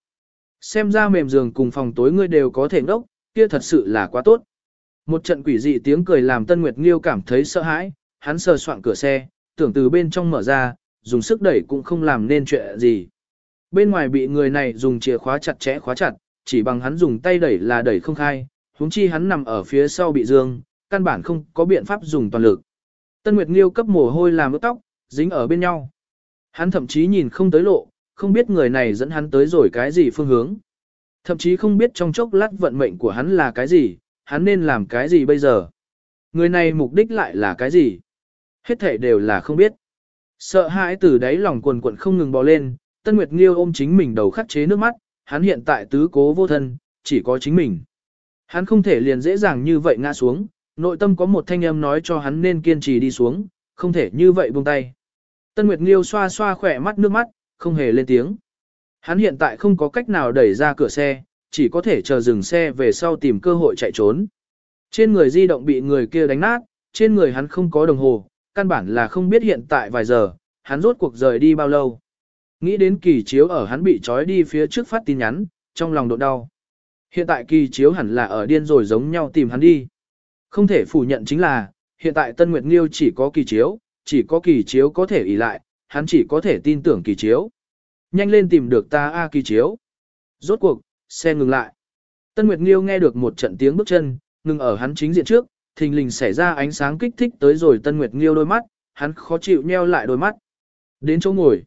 Xem ra mềm giường cùng phòng tối ngươi đều có thể ngốc, kia thật sự là quá tốt. Một trận quỷ dị tiếng cười làm Tân Nguyệt Nghiêu cảm thấy sợ hãi, hắn sờ soạn cửa xe, tưởng từ bên trong mở ra, dùng sức đẩy cũng không làm nên chuyện gì. Bên ngoài bị người này dùng chìa khóa chặt chẽ khóa chặt, chỉ bằng hắn dùng tay đẩy là đẩy không khai, huống chi hắn nằm ở phía sau bị dương, căn bản không có biện pháp dùng toàn lực. Tân Nguyệt Nghiêu cấp mồ hôi làm ướt tóc, dính ở bên nhau. Hắn thậm chí nhìn không tới lộ, không biết người này dẫn hắn tới rồi cái gì phương hướng. Thậm chí không biết trong chốc lát vận mệnh của hắn là cái gì, hắn nên làm cái gì bây giờ. Người này mục đích lại là cái gì? Hết thể đều là không biết. Sợ hãi từ đáy lòng quần quận không ngừng bò lên, Tân Nguyệt Nghiêu ôm chính mình đầu khắc chế nước mắt, hắn hiện tại tứ cố vô thân, chỉ có chính mình. Hắn không thể liền dễ dàng như vậy ngã xuống, nội tâm có một thanh âm nói cho hắn nên kiên trì đi xuống, không thể như vậy buông tay. Tân Nguyệt Nghiêu xoa xoa khỏe mắt nước mắt, không hề lên tiếng. Hắn hiện tại không có cách nào đẩy ra cửa xe, chỉ có thể chờ dừng xe về sau tìm cơ hội chạy trốn. Trên người di động bị người kia đánh nát, trên người hắn không có đồng hồ, căn bản là không biết hiện tại vài giờ, hắn rốt cuộc rời đi bao lâu. Nghĩ đến kỳ chiếu ở hắn bị trói đi phía trước phát tin nhắn, trong lòng độ đau. Hiện tại kỳ chiếu hẳn là ở điên rồi giống nhau tìm hắn đi. Không thể phủ nhận chính là, hiện tại Tân Nguyệt Nghiêu chỉ có kỳ chiếu, chỉ có kỳ chiếu có thể ỷ lại, hắn chỉ có thể tin tưởng kỳ chiếu. Nhanh lên tìm được ta A kỳ chiếu. Rốt cuộc, xe ngừng lại. Tân Nguyệt Nghiêu nghe được một trận tiếng bước chân, ngừng ở hắn chính diện trước, thình lình xảy ra ánh sáng kích thích tới rồi Tân Nguyệt Nghiêu đôi mắt, hắn khó chịu nheo lại đôi mắt. Đến chỗ ngồi.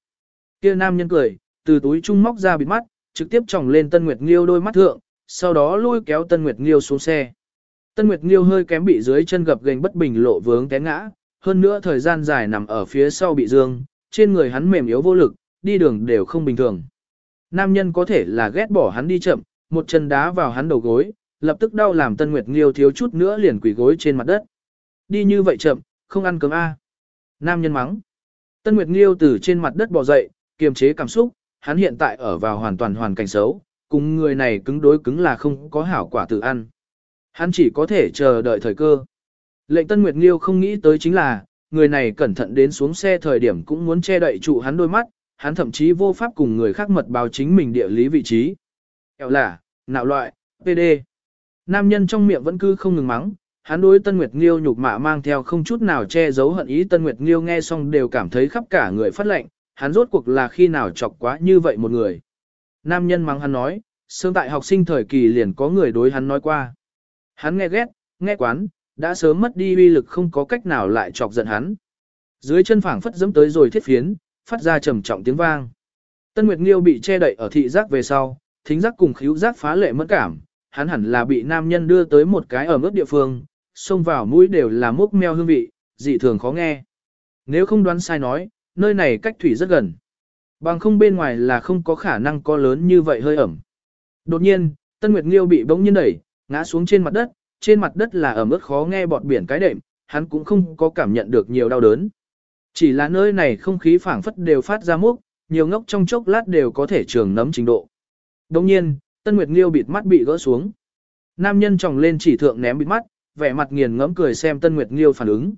Kia nam nhân cười, từ túi trung móc ra bịt mắt, trực tiếp tròng lên Tân Nguyệt Nghiêu đôi mắt thượng, sau đó lôi kéo Tân Nguyệt Nghiêu xuống xe. Tân Nguyệt Nghiêu hơi kém bị dưới chân gập gành bất bình lộ vướng té ngã, hơn nữa thời gian dài nằm ở phía sau bị dương, trên người hắn mềm yếu vô lực, đi đường đều không bình thường. Nam nhân có thể là ghét bỏ hắn đi chậm, một chân đá vào hắn đầu gối, lập tức đau làm Tân Nguyệt Nghiêu thiếu chút nữa liền quỳ gối trên mặt đất. Đi như vậy chậm, không ăn cơm A. Nam nhân mắng. Tân Nguyệt Nghiêu từ trên mặt đất bò dậy, kiềm chế cảm xúc, hắn hiện tại ở vào hoàn toàn hoàn cảnh xấu, cùng người này cứng đối cứng là không có hảo quả tự ăn. Hắn chỉ có thể chờ đợi thời cơ. Lệnh Tân Nguyệt Nghiêu không nghĩ tới chính là, người này cẩn thận đến xuống xe thời điểm cũng muốn che đậy trụ hắn đôi mắt, hắn thậm chí vô pháp cùng người khác mật báo chính mình địa lý vị trí. Kẹo là, nạo loại, PD. Nam nhân trong miệng vẫn cứ không ngừng mắng, hắn đối Tân Nguyệt Nghiêu nhục mạ mang theo không chút nào che giấu hận ý Tân Nguyệt Nghiêu nghe xong đều cảm thấy khắp cả người phát lệnh, hắn rốt cuộc là khi nào chọc quá như vậy một người. Nam nhân mắng hắn nói, sương tại học sinh thời kỳ liền có người đối hắn nói qua. Hắn nghe ghét, nghe quán, đã sớm mất đi uy lực không có cách nào lại chọc giận hắn. Dưới chân phảng phất dẫm tới rồi thiết phiến, phát ra trầm trọng tiếng vang. Tân Nguyệt Nghiêu bị che đậy ở thị giác về sau, thính giác cùng khíu giác phá lệ mất cảm, hắn hẳn là bị nam nhân đưa tới một cái ở mức địa phương, xông vào mũi đều là mốc meo hương vị, dị thường khó nghe. Nếu không đoán sai nói, nơi này cách thủy rất gần. Bằng không bên ngoài là không có khả năng có lớn như vậy hơi ẩm. Đột nhiên, Tân Nguyệt Nghiêu bị bỗng nhiên đẩy, ngã xuống trên mặt đất, trên mặt đất là ẩm ướt khó nghe bọt biển cái đệm, hắn cũng không có cảm nhận được nhiều đau đớn. Chỉ là nơi này không khí phảng phất đều phát ra mốc, nhiều ngốc trong chốc lát đều có thể trường nấm trình độ. Đồng nhiên, Tân Nguyệt Nghiêu bịt mắt bị gỡ xuống. Nam nhân tròng lên chỉ thượng ném bịt mắt, vẻ mặt nghiền ngẫm cười xem Tân Nguyệt Nghiêu phản ứng.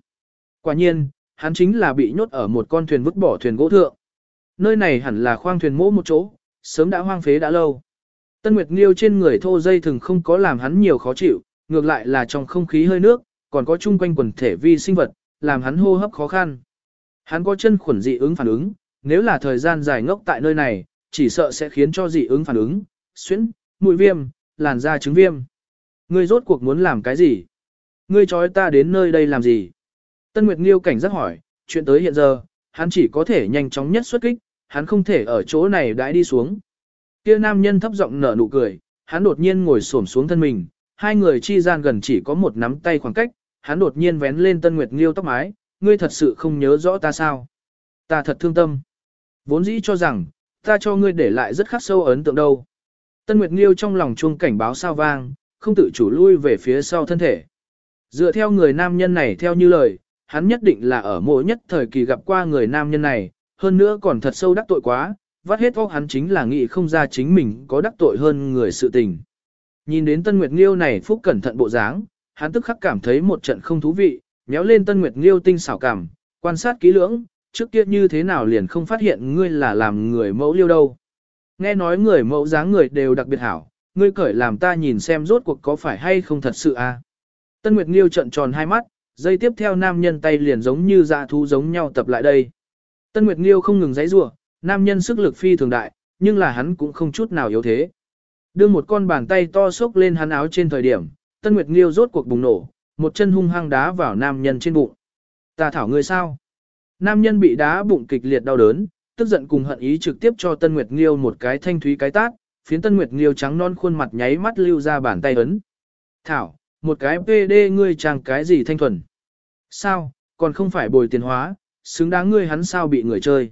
Quả nhiên, hắn chính là bị nhốt ở một con thuyền vứt bỏ thuyền gỗ thượng. Nơi này hẳn là khoang thuyền mỗ một chỗ, sớm đã hoang phế đã lâu. Tân Nguyệt Nghiêu trên người thô dây thường không có làm hắn nhiều khó chịu, ngược lại là trong không khí hơi nước, còn có chung quanh quần thể vi sinh vật, làm hắn hô hấp khó khăn. Hắn có chân khuẩn dị ứng phản ứng, nếu là thời gian dài ngốc tại nơi này, chỉ sợ sẽ khiến cho dị ứng phản ứng, xuyễn, mũi viêm, làn da trứng viêm. Ngươi rốt cuộc muốn làm cái gì? Ngươi trói ta đến nơi đây làm gì? Tân Nguyệt Nghiêu cảnh giác hỏi, chuyện tới hiện giờ, hắn chỉ có thể nhanh chóng nhất xuất kích, hắn không thể ở chỗ này đãi đi xuống. Kia nam nhân thấp giọng nở nụ cười, hắn đột nhiên ngồi xổm xuống thân mình, hai người chi gian gần chỉ có một nắm tay khoảng cách, hắn đột nhiên vén lên Tân Nguyệt Nghiêu tóc mái, ngươi thật sự không nhớ rõ ta sao? Ta thật thương tâm. Vốn dĩ cho rằng, ta cho ngươi để lại rất khắc sâu ấn tượng đâu. Tân Nguyệt Nghiêu trong lòng chuông cảnh báo sao vang, không tự chủ lui về phía sau thân thể. Dựa theo người nam nhân này theo như lời, hắn nhất định là ở mỗi nhất thời kỳ gặp qua người nam nhân này, hơn nữa còn thật sâu đắc tội quá, vắt hết óc hắn chính là nghĩ không ra chính mình có đắc tội hơn người sự tình. Nhìn đến Tân Nguyệt Nghiêu này phúc cẩn thận bộ dáng, hắn tức khắc cảm thấy một trận không thú vị, méo lên Tân Nguyệt Nghiêu tinh xảo cảm, quan sát kỹ lưỡng, trước kia như thế nào liền không phát hiện ngươi là làm người mẫu liêu đâu. Nghe nói người mẫu dáng người đều đặc biệt hảo, ngươi cởi làm ta nhìn xem rốt cuộc có phải hay không thật sự à. Tân Nguyệt Nghiêu trận tròn hai mắt, dây tiếp theo nam nhân tay liền giống như dạ thú giống nhau tập lại đây. Tân Nguyệt Nghiêu không ngừng giãy giụa, nam nhân sức lực phi thường đại, nhưng là hắn cũng không chút nào yếu thế. Đưa một con bàn tay to xốc lên hắn áo trên thời điểm, Tân Nguyệt Nghiêu rốt cuộc bùng nổ, một chân hung hăng đá vào nam nhân trên bụng. Ta thảo ngươi sao? Nam nhân bị đá bụng kịch liệt đau đớn, tức giận cùng hận ý trực tiếp cho Tân Nguyệt Nghiêu một cái thanh thúy cái tát, phiến Tân Nguyệt Nghiêu trắng non khuôn mặt nháy mắt lưu ra bàn tay ấn. Thảo, một cái PD ngươi chàng cái gì thanh thuần? Sao, còn không phải bồi tiền hóa, xứng đáng ngươi hắn sao bị người chơi?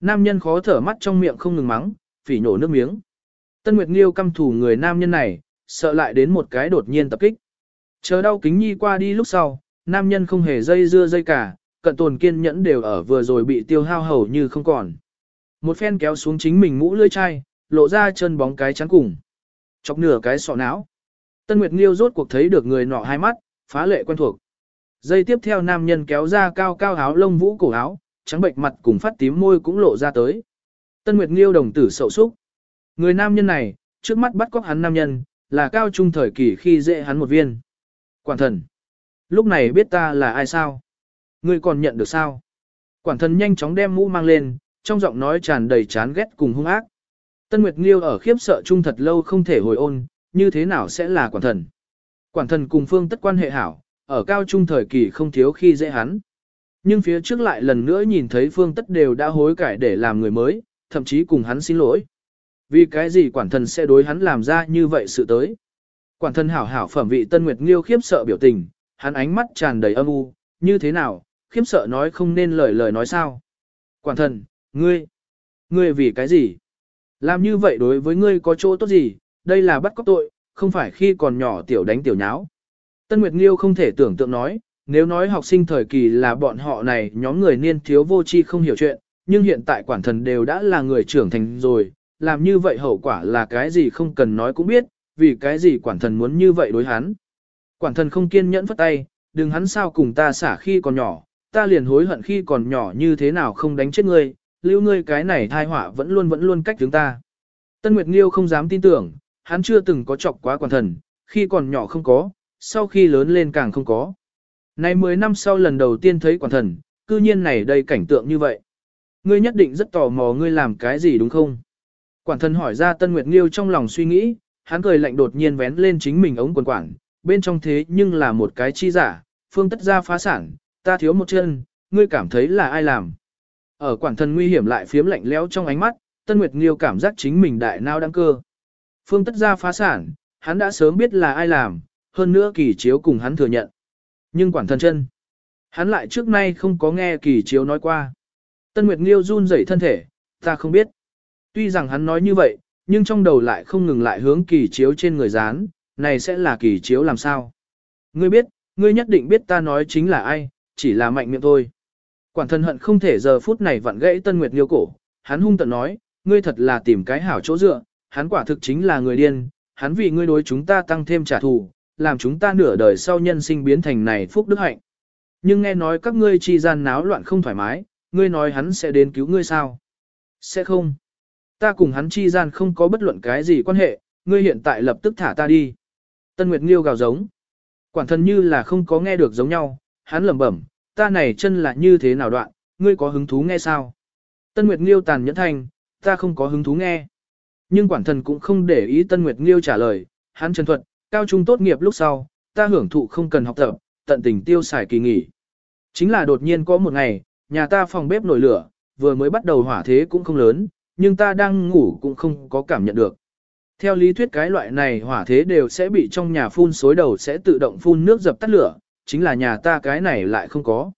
Nam nhân khó thở mắt trong miệng không ngừng mắng, phỉ nổ nước miếng. Tân Nguyệt Nghiêu căm thủ người nam nhân này, sợ lại đến một cái đột nhiên tập kích. Chờ đau kính nhi qua đi lúc sau, nam nhân không hề dây dưa dây cả, cận tồn kiên nhẫn đều ở vừa rồi bị tiêu hao hầu như không còn. Một phen kéo xuống chính mình mũ lưỡi chai, lộ ra chân bóng cái trắng cùng. Chọc nửa cái sọ não. Tân Nguyệt Nghiêu rốt cuộc thấy được người nọ hai mắt, phá lệ quen thuộc. dây tiếp theo nam nhân kéo ra cao cao áo lông vũ cổ áo, trắng bệnh mặt cùng phát tím môi cũng lộ ra tới. Tân Nguyệt Nghiêu đồng tử sậu xúc. Người nam nhân này, trước mắt bắt cóc hắn nam nhân, là cao trung thời kỳ khi dễ hắn một viên. Quản thần. Lúc này biết ta là ai sao? Ngươi còn nhận được sao? Quản thần nhanh chóng đem mũ mang lên, trong giọng nói tràn đầy chán ghét cùng hung ác. Tân Nguyệt Nghiêu ở khiếp sợ chung thật lâu không thể hồi ôn, như thế nào sẽ là quản thần? Quản thần cùng phương tất quan hệ hảo, ở cao trung thời kỳ không thiếu khi dễ hắn. Nhưng phía trước lại lần nữa nhìn thấy phương tất đều đã hối cải để làm người mới, thậm chí cùng hắn xin lỗi. Vì cái gì quản thần sẽ đối hắn làm ra như vậy sự tới? Quản thần hảo hảo phẩm vị Tân Nguyệt Nghiêu khiếp sợ biểu tình, hắn ánh mắt tràn đầy âm u, như thế nào, khiếp sợ nói không nên lời lời nói sao? Quản thần, ngươi, ngươi vì cái gì? Làm như vậy đối với ngươi có chỗ tốt gì? Đây là bắt cóc tội, không phải khi còn nhỏ tiểu đánh tiểu nháo. Tân Nguyệt Nghiêu không thể tưởng tượng nói, nếu nói học sinh thời kỳ là bọn họ này nhóm người niên thiếu vô tri không hiểu chuyện, nhưng hiện tại quản thần đều đã là người trưởng thành rồi, làm như vậy hậu quả là cái gì không cần nói cũng biết, vì cái gì quản thần muốn như vậy đối hắn. Quản thần không kiên nhẫn phất tay, đừng hắn sao cùng ta xả khi còn nhỏ, ta liền hối hận khi còn nhỏ như thế nào không đánh chết ngươi, lưu ngươi cái này thai họa vẫn luôn vẫn luôn cách chúng ta. Tân Nguyệt Nghiêu không dám tin tưởng, hắn chưa từng có chọc quá quản thần, khi còn nhỏ không có, sau khi lớn lên càng không có. Này 10 năm sau lần đầu tiên thấy quản thần, cư nhiên này đây cảnh tượng như vậy. Ngươi nhất định rất tò mò ngươi làm cái gì đúng không? Quản thân hỏi ra Tân Nguyệt Nghiêu trong lòng suy nghĩ, hắn cười lạnh đột nhiên vén lên chính mình ống quần quản, bên trong thế nhưng là một cái chi giả, phương tất ra phá sản, ta thiếu một chân, ngươi cảm thấy là ai làm. Ở quản thân nguy hiểm lại phiếm lạnh lẽo trong ánh mắt, Tân Nguyệt Nghiêu cảm giác chính mình đại nao đang cơ. Phương tất ra phá sản, hắn đã sớm biết là ai làm, hơn nữa kỳ chiếu cùng hắn thừa nhận. Nhưng quản thân chân, hắn lại trước nay không có nghe kỳ chiếu nói qua. Tân Nguyệt Nghiêu run rẩy thân thể, ta không biết. Tuy rằng hắn nói như vậy, nhưng trong đầu lại không ngừng lại hướng kỳ chiếu trên người dán, này sẽ là kỳ chiếu làm sao? Ngươi biết, ngươi nhất định biết ta nói chính là ai, chỉ là mạnh miệng thôi. Quản thân hận không thể giờ phút này vặn gãy Tân Nguyệt Liêu cổ, hắn hung tận nói, ngươi thật là tìm cái hảo chỗ dựa, hắn quả thực chính là người điên, hắn vì ngươi đối chúng ta tăng thêm trả thù, làm chúng ta nửa đời sau nhân sinh biến thành này phúc đức hạnh. Nhưng nghe nói các ngươi chi gian náo loạn không thoải mái, ngươi nói hắn sẽ đến cứu ngươi sao? Sẽ không. Ta cùng hắn chi gian không có bất luận cái gì quan hệ, ngươi hiện tại lập tức thả ta đi. Tân Nguyệt Nghiêu gào giống. Quản thân như là không có nghe được giống nhau, hắn lẩm bẩm, ta này chân là như thế nào đoạn, ngươi có hứng thú nghe sao? Tân Nguyệt Nghiêu tàn nhẫn thành, ta không có hứng thú nghe. Nhưng quản thần cũng không để ý Tân Nguyệt Nghiêu trả lời, hắn chân thuật, cao trung tốt nghiệp lúc sau, ta hưởng thụ không cần học tập, tận tình tiêu xài kỳ nghỉ. Chính là đột nhiên có một ngày, nhà ta phòng bếp nổi lửa, vừa mới bắt đầu hỏa thế cũng không lớn, nhưng ta đang ngủ cũng không có cảm nhận được. Theo lý thuyết cái loại này hỏa thế đều sẽ bị trong nhà phun xối đầu sẽ tự động phun nước dập tắt lửa, chính là nhà ta cái này lại không có.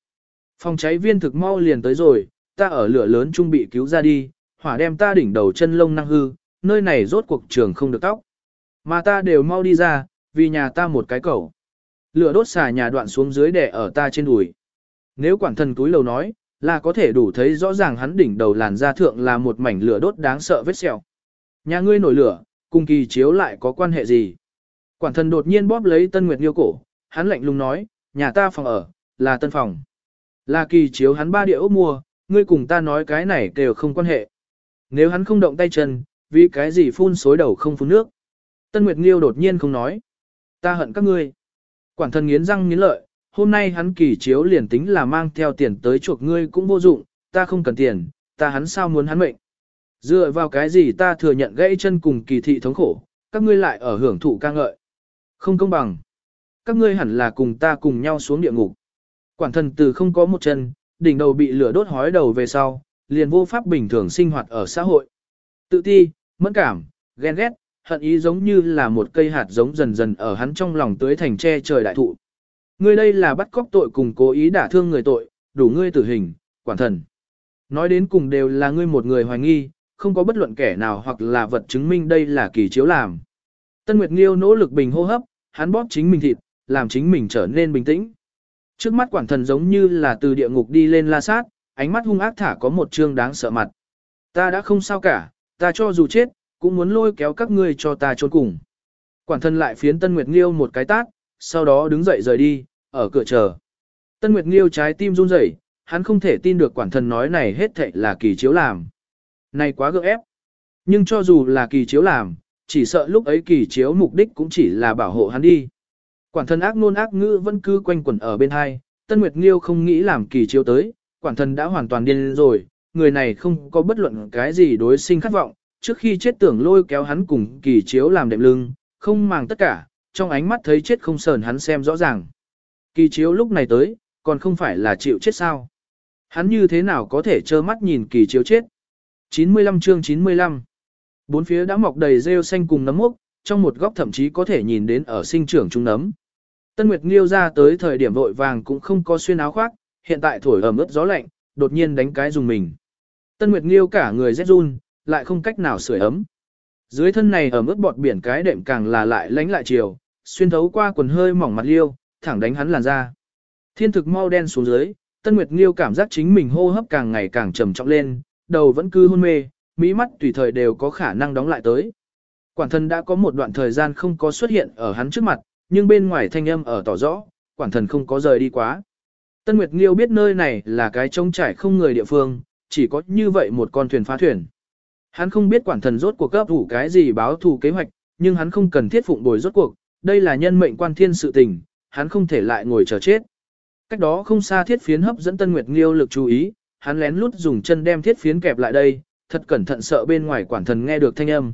Phòng cháy viên thực mau liền tới rồi, ta ở lửa lớn trung bị cứu ra đi, hỏa đem ta đỉnh đầu chân lông năng hư, nơi này rốt cuộc trường không được tóc. Mà ta đều mau đi ra, vì nhà ta một cái cầu. Lửa đốt xà nhà đoạn xuống dưới đè ở ta trên đùi. Nếu quản thần túi lầu nói, là có thể đủ thấy rõ ràng hắn đỉnh đầu làn da thượng là một mảnh lửa đốt đáng sợ vết sẹo. Nhà ngươi nổi lửa, cùng kỳ chiếu lại có quan hệ gì? Quản thần đột nhiên bóp lấy Tân Nguyệt Nghiêu cổ, hắn lạnh lùng nói, nhà ta phòng ở, là tân phòng. Là kỳ chiếu hắn ba địa ốc mua, ngươi cùng ta nói cái này đều không quan hệ. Nếu hắn không động tay chân, vì cái gì phun xối đầu không phun nước. Tân Nguyệt Nghiêu đột nhiên không nói. Ta hận các ngươi. Quản thần nghiến răng nghiến lợi, hôm nay hắn kỳ chiếu liền tính là mang theo tiền tới chuộc ngươi cũng vô dụng, ta không cần tiền, ta hắn sao muốn hắn mệnh. Dựa vào cái gì ta thừa nhận gãy chân cùng kỳ thị thống khổ, các ngươi lại ở hưởng thụ ca ngợi. Không công bằng. Các ngươi hẳn là cùng ta cùng nhau xuống địa ngục. Quản thần từ không có một chân, đỉnh đầu bị lửa đốt hói đầu về sau, liền vô pháp bình thường sinh hoạt ở xã hội. Tự ti, mẫn cảm, ghen ghét, hận ý giống như là một cây hạt giống dần dần ở hắn trong lòng tưới thành tre trời đại thụ. Ngươi đây là bắt cóc tội cùng cố ý đả thương người tội, đủ ngươi tử hình, quản thần. Nói đến cùng đều là ngươi một người hoài nghi, không có bất luận kẻ nào hoặc là vật chứng minh đây là kỳ chiếu làm. Tân Nguyệt Nghiêu nỗ lực bình hô hấp, hắn bóp chính mình thịt, làm chính mình trở nên bình tĩnh. Trước mắt quản thần giống như là từ địa ngục đi lên la sát, ánh mắt hung ác thả có một trương đáng sợ mặt. Ta đã không sao cả, ta cho dù chết, cũng muốn lôi kéo các ngươi cho ta trốn cùng. Quản thân lại phiến Tân Nguyệt Nghiêu một cái tát, sau đó đứng dậy rời đi, ở cửa chờ. Tân Nguyệt Nghiêu trái tim run rẩy, hắn không thể tin được quản Thần nói này hết thệ là kỳ chiếu làm. Này quá gượng ép. Nhưng cho dù là kỳ chiếu làm, chỉ sợ lúc ấy kỳ chiếu mục đích cũng chỉ là bảo hộ hắn đi. Quản Thần ác nôn ác ngữ vẫn cứ quanh quẩn ở bên hai, Tân Nguyệt Nghiêu không nghĩ làm kỳ chiếu tới, quản Thần đã hoàn toàn điên rồi, người này không có bất luận cái gì đối sinh khát vọng, trước khi chết tưởng lôi kéo hắn cùng kỳ chiếu làm đệm lưng, không màng tất cả, trong ánh mắt thấy chết không sờn hắn xem rõ ràng. Kỳ chiếu lúc này tới, còn không phải là chịu chết sao. Hắn như thế nào có thể trơ mắt nhìn kỳ chiếu chết. 95 chương 95 Bốn phía đã mọc đầy rêu xanh cùng nấm mốc, trong một góc thậm chí có thể nhìn đến ở sinh trưởng trung nấm. Tân Nguyệt Nghiêu ra tới thời điểm vội vàng cũng không có xuyên áo khoác, hiện tại thổi ẩm ướt gió lạnh, đột nhiên đánh cái dùng mình. Tân Nguyệt Nghiêu cả người rét run, lại không cách nào sưởi ấm. Dưới thân này ở ướt bọt biển cái đệm càng là lại lánh lại chiều, xuyên thấu qua quần hơi mỏng mặt liêu, thẳng đánh hắn làn ra. Thiên thực mau đen xuống dưới, Tân Nguyệt Nghiêu cảm giác chính mình hô hấp càng ngày càng trầm trọng lên, đầu vẫn cứ hôn mê, mỹ mắt tùy thời đều có khả năng đóng lại tới. Quản thần đã có một đoạn thời gian không có xuất hiện ở hắn trước mặt, nhưng bên ngoài thanh âm ở tỏ rõ, quản thần không có rời đi quá. Tân Nguyệt Nghiêu biết nơi này là cái trông trải không người địa phương, chỉ có như vậy một con thuyền phá thuyền. Hắn không biết quản thần rốt cuộc cấp thủ cái gì báo thù kế hoạch, nhưng hắn không cần thiết phụng bồi rốt cuộc, đây là nhân mệnh quan thiên sự tình, hắn không thể lại ngồi chờ chết. Cách đó không xa thiết phiến hấp dẫn Tân Nguyệt Nghiêu lực chú ý, hắn lén lút dùng chân đem thiết phiến kẹp lại đây, thật cẩn thận sợ bên ngoài quản thần nghe được thanh âm.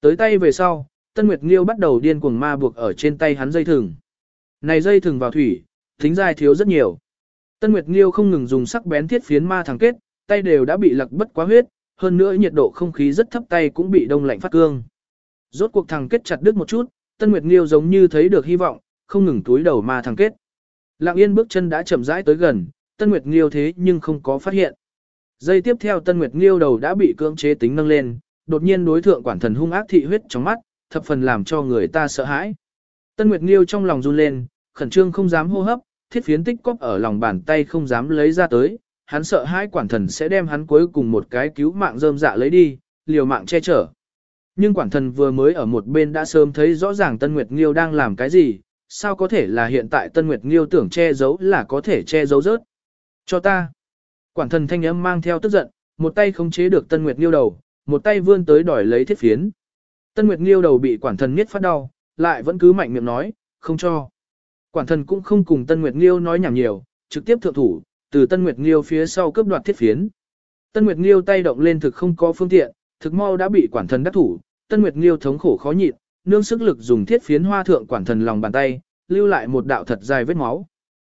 Tới tay về sau, Tân Nguyệt Nghiêu bắt đầu điên cuồng ma buộc ở trên tay hắn dây thừng. Này dây thừng vào thủy, tính dài thiếu rất nhiều. Tân Nguyệt Nghiêu không ngừng dùng sắc bén thiết phiến ma thẳng kết, tay đều đã bị lặc bất quá huyết, hơn nữa nhiệt độ không khí rất thấp tay cũng bị đông lạnh phát cương. Rốt cuộc thằng kết chặt đứt một chút, Tân Nguyệt Nghiêu giống như thấy được hy vọng, không ngừng túi đầu ma thằng kết. Lặng yên bước chân đã chậm rãi tới gần, Tân Nguyệt Nghiêu thế nhưng không có phát hiện. Giây tiếp theo Tân Nguyệt Nghiêu đầu đã bị cưỡng chế tính nâng lên, đột nhiên đối thượng quản thần hung ác thị huyết trong mắt, thập phần làm cho người ta sợ hãi. Tân Nguyệt Nghiêu trong lòng run lên, khẩn trương không dám hô hấp, thiết phiến tích cóp ở lòng bàn tay không dám lấy ra tới, hắn sợ hai quản thần sẽ đem hắn cuối cùng một cái cứu mạng rơm dạ lấy đi, liều mạng che chở. Nhưng quản thần vừa mới ở một bên đã sớm thấy rõ ràng Tân Nguyệt Nghiêu đang làm cái gì, sao có thể là hiện tại Tân Nguyệt Nghiêu tưởng che giấu là có thể che giấu rớt. Cho ta. Quản thần thanh âm mang theo tức giận, một tay khống chế được Tân Nguyệt Nghiêu đầu, một tay vươn tới đòi lấy thiết phiến. Tân Nguyệt Nghiêu đầu bị quản thần nghiết phát đau, lại vẫn cứ mạnh miệng nói, không cho. Quản thần cũng không cùng Tân Nguyệt Nghiêu nói nhảm nhiều, trực tiếp thượng thủ, từ Tân Nguyệt Nghiêu phía sau cướp đoạt thiết phiến. Tân Nguyệt Nghiêu tay động lên thực không có phương tiện, thực mau đã bị quản thần đắc thủ, Tân Nguyệt Nghiêu thống khổ khó nhịn, nương sức lực dùng thiết phiến hoa thượng quản thần lòng bàn tay, lưu lại một đạo thật dài vết máu.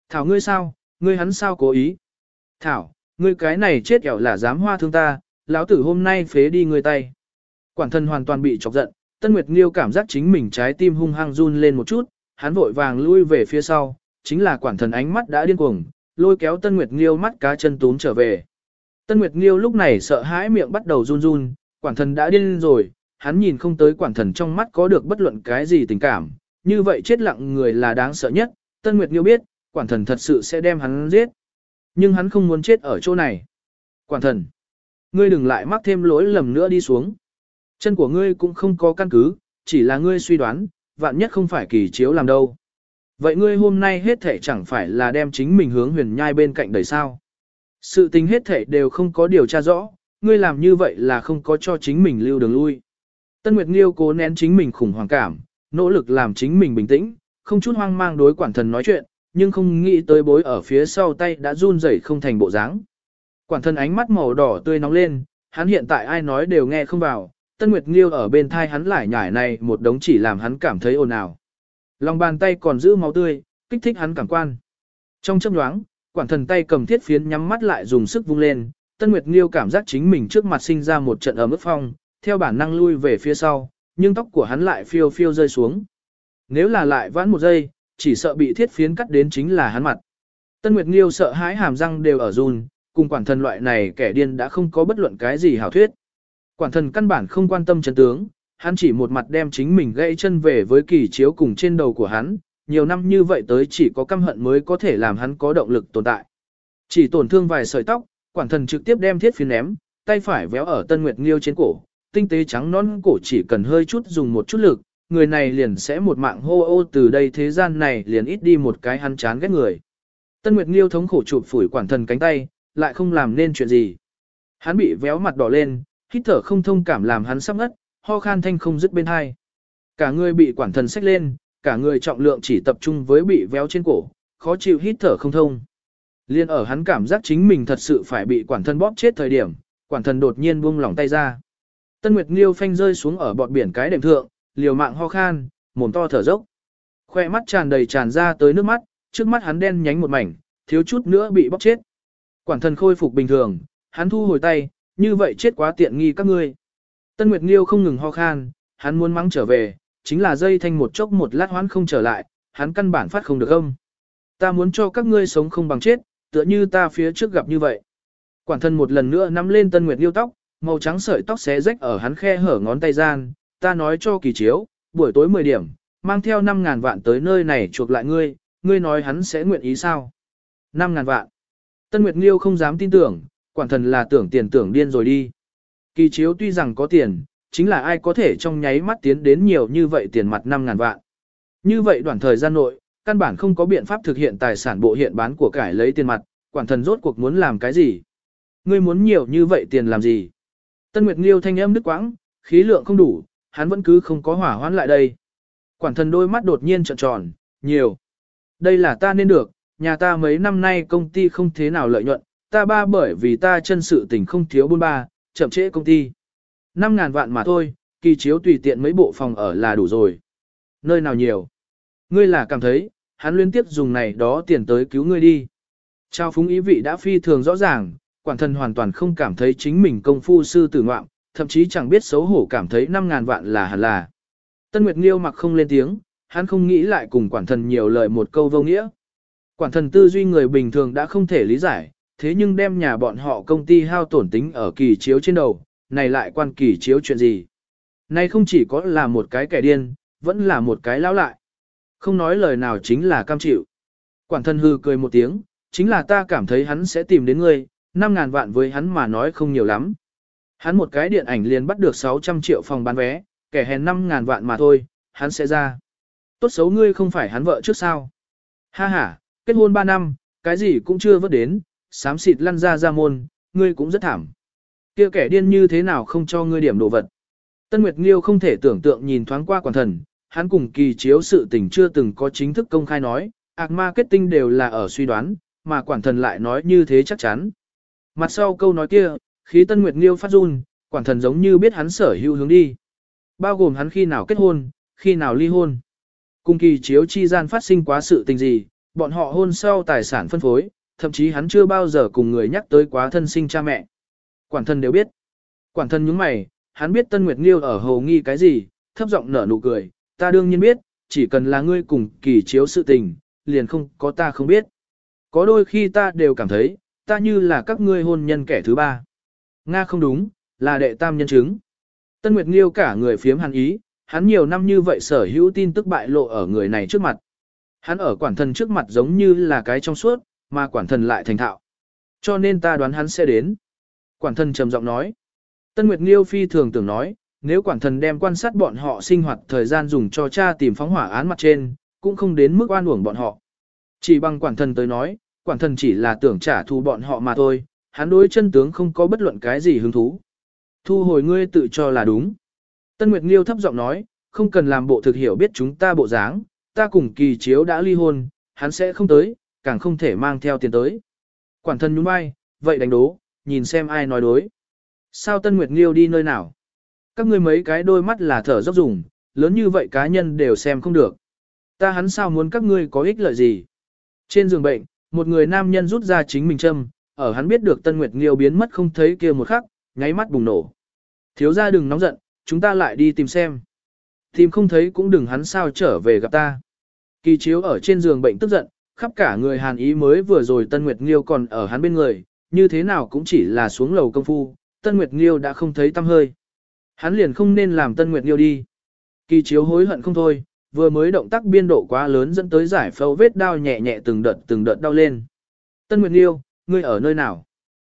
Thảo ngươi sao, ngươi hắn sao cố ý? Thảo, ngươi cái này chết ẻo là dám hoa thương ta, lão tử hôm nay phế đi ngươi tay. Quản thần hoàn toàn bị chọc giận, Tân Nguyệt Nghiêu cảm giác chính mình trái tim hung hăng run lên một chút, hắn vội vàng lui về phía sau, chính là quản thần ánh mắt đã điên cuồng, lôi kéo Tân Nguyệt Nghiêu mắt cá chân túm trở về. Tân Nguyệt Nghiêu lúc này sợ hãi miệng bắt đầu run run, quản thần đã điên rồi, hắn nhìn không tới quản thần trong mắt có được bất luận cái gì tình cảm, như vậy chết lặng người là đáng sợ nhất, Tân Nguyệt Nghiêu biết, quản thần thật sự sẽ đem hắn giết. Nhưng hắn không muốn chết ở chỗ này. Quản thần, ngươi đừng lại mắc thêm lỗi lầm nữa đi xuống. Chân của ngươi cũng không có căn cứ, chỉ là ngươi suy đoán, vạn nhất không phải kỳ chiếu làm đâu. Vậy ngươi hôm nay hết thể chẳng phải là đem chính mình hướng huyền nhai bên cạnh đời sao. Sự tình hết thể đều không có điều tra rõ, ngươi làm như vậy là không có cho chính mình lưu đường lui. Tân Nguyệt Nghiêu cố nén chính mình khủng hoảng cảm, nỗ lực làm chính mình bình tĩnh, không chút hoang mang đối quản thần nói chuyện, nhưng không nghĩ tới bối ở phía sau tay đã run rẩy không thành bộ dáng. Quản thần ánh mắt màu đỏ tươi nóng lên, hắn hiện tại ai nói đều nghe không vào, Tân Nguyệt Nghiêu ở bên thai hắn lại nhải này một đống chỉ làm hắn cảm thấy ồn ào. Lòng bàn tay còn giữ máu tươi, kích thích hắn cảm quan. Trong chớp nhoáng, quản thần tay cầm thiết phiến nhắm mắt lại dùng sức vung lên, Tân Nguyệt Nghiêu cảm giác chính mình trước mặt sinh ra một trận ấm ức phong, theo bản năng lui về phía sau, nhưng tóc của hắn lại phiêu phiêu rơi xuống. Nếu là lại vãn một giây, chỉ sợ bị thiết phiến cắt đến chính là hắn mặt. Tân Nguyệt Nghiêu sợ hãi hàm răng đều ở run, cùng quản thần loại này kẻ điên đã không có bất luận cái gì hảo thuyết. Quản thần căn bản không quan tâm chân tướng, hắn chỉ một mặt đem chính mình gãy chân về với kỳ chiếu cùng trên đầu của hắn, nhiều năm như vậy tới chỉ có căm hận mới có thể làm hắn có động lực tồn tại. Chỉ tổn thương vài sợi tóc, quản thần trực tiếp đem thiết phiến ném, tay phải véo ở Tân Nguyệt Nghiêu trên cổ, tinh tế trắng non cổ chỉ cần hơi chút dùng một chút lực, người này liền sẽ một mạng hô ô từ đây thế gian này liền ít đi một cái hắn chán ghét người. Tân Nguyệt Nghiêu thống khổ chụp phủi quản thần cánh tay, lại không làm nên chuyện gì. Hắn bị véo mặt đỏ lên, hít thở không thông cảm làm hắn sắp ngất, ho khan thanh không dứt bên hai. Cả người bị quản thần xách lên, cả người trọng lượng chỉ tập trung với bị véo trên cổ, khó chịu hít thở không thông. Liên ở hắn cảm giác chính mình thật sự phải bị quản thần bóp chết thời điểm, quản thần đột nhiên buông lỏng tay ra. Tân Nguyệt Nghiêu phanh rơi xuống ở bọt biển cái đệm thượng, liều mạng ho khan, mồm to thở dốc. Khoe mắt tràn đầy tràn ra tới nước mắt, trước mắt hắn đen nhánh một mảnh, thiếu chút nữa bị bóc chết. Quản thần khôi phục bình thường, hắn thu hồi tay, như vậy chết quá tiện nghi các ngươi. Tân Nguyệt Nghiêu không ngừng ho khan, hắn muốn mắng trở về, chính là dây thanh một chốc một lát hoãn không trở lại, hắn căn bản phát không được âm. Ta muốn cho các ngươi sống không bằng chết, tựa như ta phía trước gặp như vậy. Quản thân một lần nữa nắm lên Tân Nguyệt Nghiêu tóc, màu trắng sợi tóc xé rách ở hắn khe hở ngón tay gian, ta nói cho kỳ chiếu, buổi tối 10 điểm, mang theo 5.000 vạn tới nơi này chuộc lại ngươi, ngươi nói hắn sẽ nguyện ý sao? 5.000 vạn. Tân Nguyệt Nghiêu không dám tin tưởng, quản thần là tưởng tiền tưởng điên rồi đi. Kỳ chiếu tuy rằng có tiền, chính là ai có thể trong nháy mắt tiến đến nhiều như vậy tiền mặt 5.000 vạn. Như vậy đoạn thời gian nội, căn bản không có biện pháp thực hiện tài sản bộ hiện bán của cải lấy tiền mặt, quản thần rốt cuộc muốn làm cái gì? Ngươi muốn nhiều như vậy tiền làm gì? Tân Nguyệt Nghiêu thanh âm đứt quãng, khí lượng không đủ, hắn vẫn cứ không có hỏa hoãn lại đây. Quản thần đôi mắt đột nhiên trợn tròn, nhiều. Đây là ta nên được, nhà ta mấy năm nay công ty không thế nào lợi nhuận, ta ba bởi vì ta chân sự tình không thiếu buôn ba, chậm trễ công ty. 5.000 vạn mà thôi, kỳ chiếu tùy tiện mấy bộ phòng ở là đủ rồi. Nơi nào nhiều? Ngươi là cảm thấy, hắn liên tiếp dùng này đó tiền tới cứu ngươi đi. Trao phúng ý vị đã phi thường rõ ràng, quản thần hoàn toàn không cảm thấy chính mình công phu sư tử ngoạm, thậm chí chẳng biết xấu hổ cảm thấy 5.000 vạn là hẳn là. Tân Nguyệt Nghiêu mặc không lên tiếng, hắn không nghĩ lại cùng quản thần nhiều lời một câu vô nghĩa. Quản thần tư duy người bình thường đã không thể lý giải, thế nhưng đem nhà bọn họ công ty hao tổn tính ở kỳ chiếu trên đầu, này lại quan kỳ chiếu chuyện gì. Này không chỉ có là một cái kẻ điên, vẫn là một cái lão lại. Không nói lời nào chính là cam chịu. Quản thân hư cười một tiếng, chính là ta cảm thấy hắn sẽ tìm đến ngươi, 5.000 vạn với hắn mà nói không nhiều lắm. Hắn một cái điện ảnh liền bắt được 600 triệu phòng bán vé, kẻ hèn 5.000 vạn mà thôi, hắn sẽ ra. Tốt xấu ngươi không phải hắn vợ trước sao. Ha ha, kết hôn 3 năm, cái gì cũng chưa vớt đến, sám xịt lăn ra ra môn, ngươi cũng rất thảm. kia kẻ điên như thế nào không cho ngươi điểm đồ vật. Tân Nguyệt Nghiêu không thể tưởng tượng nhìn thoáng qua quản thần, hắn cùng kỳ chiếu sự tình chưa từng có chính thức công khai nói, ạc marketing đều là ở suy đoán, mà quản thần lại nói như thế chắc chắn. Mặt sau câu nói kia, khí Tân Nguyệt Nghiêu phát run, quản thần giống như biết hắn sở hữu hướng đi. Bao gồm hắn khi nào kết hôn, khi nào ly hôn. Cùng kỳ chiếu chi gian phát sinh quá sự tình gì, bọn họ hôn sau tài sản phân phối, thậm chí hắn chưa bao giờ cùng người nhắc tới quá thân sinh cha mẹ. Quản thân đều biết. Quản thân nhướng mày, hắn biết Tân Nguyệt Nghiêu ở hồ nghi cái gì, thấp giọng nở nụ cười, ta đương nhiên biết, chỉ cần là ngươi cùng kỳ chiếu sự tình, liền không có ta không biết. Có đôi khi ta đều cảm thấy, ta như là các ngươi hôn nhân kẻ thứ ba. Nga không đúng, là đệ tam nhân chứng. Tân Nguyệt Nghiêu cả người phiếm hắn ý, hắn nhiều năm như vậy sở hữu tin tức bại lộ ở người này trước mặt. Hắn ở quản thần trước mặt giống như là cái trong suốt, mà quản thần lại thành thạo. Cho nên ta đoán hắn sẽ đến. Quản thần trầm giọng nói. Tân Nguyệt Nghiêu phi thường tưởng nói, nếu quản thần đem quan sát bọn họ sinh hoạt thời gian dùng cho cha tìm phóng hỏa án mặt trên, cũng không đến mức oan uổng bọn họ. Chỉ bằng quản thần tới nói, quản thần chỉ là tưởng trả thù bọn họ mà thôi, hắn đối chân tướng không có bất luận cái gì hứng thú. Thu hồi ngươi tự cho là đúng. Tân Nguyệt Nghiêu thấp giọng nói, không cần làm bộ thực hiểu biết chúng ta bộ dáng, ta cùng kỳ chiếu đã ly hôn, hắn sẽ không tới, càng không thể mang theo tiền tới. Quản thân nhún vai, vậy đánh đố, nhìn xem ai nói đối. Sao Tân Nguyệt Nghiêu đi nơi nào? Các ngươi mấy cái đôi mắt là thở dốc dùng, lớn như vậy cá nhân đều xem không được. Ta hắn sao muốn các ngươi có ích lợi gì? Trên giường bệnh, một người nam nhân rút ra chính mình châm, ở hắn biết được Tân Nguyệt Nghiêu biến mất không thấy kia một khắc, nháy mắt bùng nổ. Thiếu gia đừng nóng giận, chúng ta lại đi tìm xem. Tìm không thấy cũng đừng hắn sao trở về gặp ta. Kỳ chiếu ở trên giường bệnh tức giận, khắp cả người hàn ý mới vừa rồi Tân Nguyệt Nghiêu còn ở hắn bên người, như thế nào cũng chỉ là xuống lầu công phu, Tân Nguyệt Nghiêu đã không thấy tâm hơi. Hắn liền không nên làm Tân Nguyệt Nghiêu đi. Kỳ chiếu hối hận không thôi, vừa mới động tác biên độ quá lớn dẫn tới giải phẫu vết đau nhẹ nhẹ từng đợt từng đợt đau lên. Tân Nguyệt Nghiêu, ngươi ở nơi nào?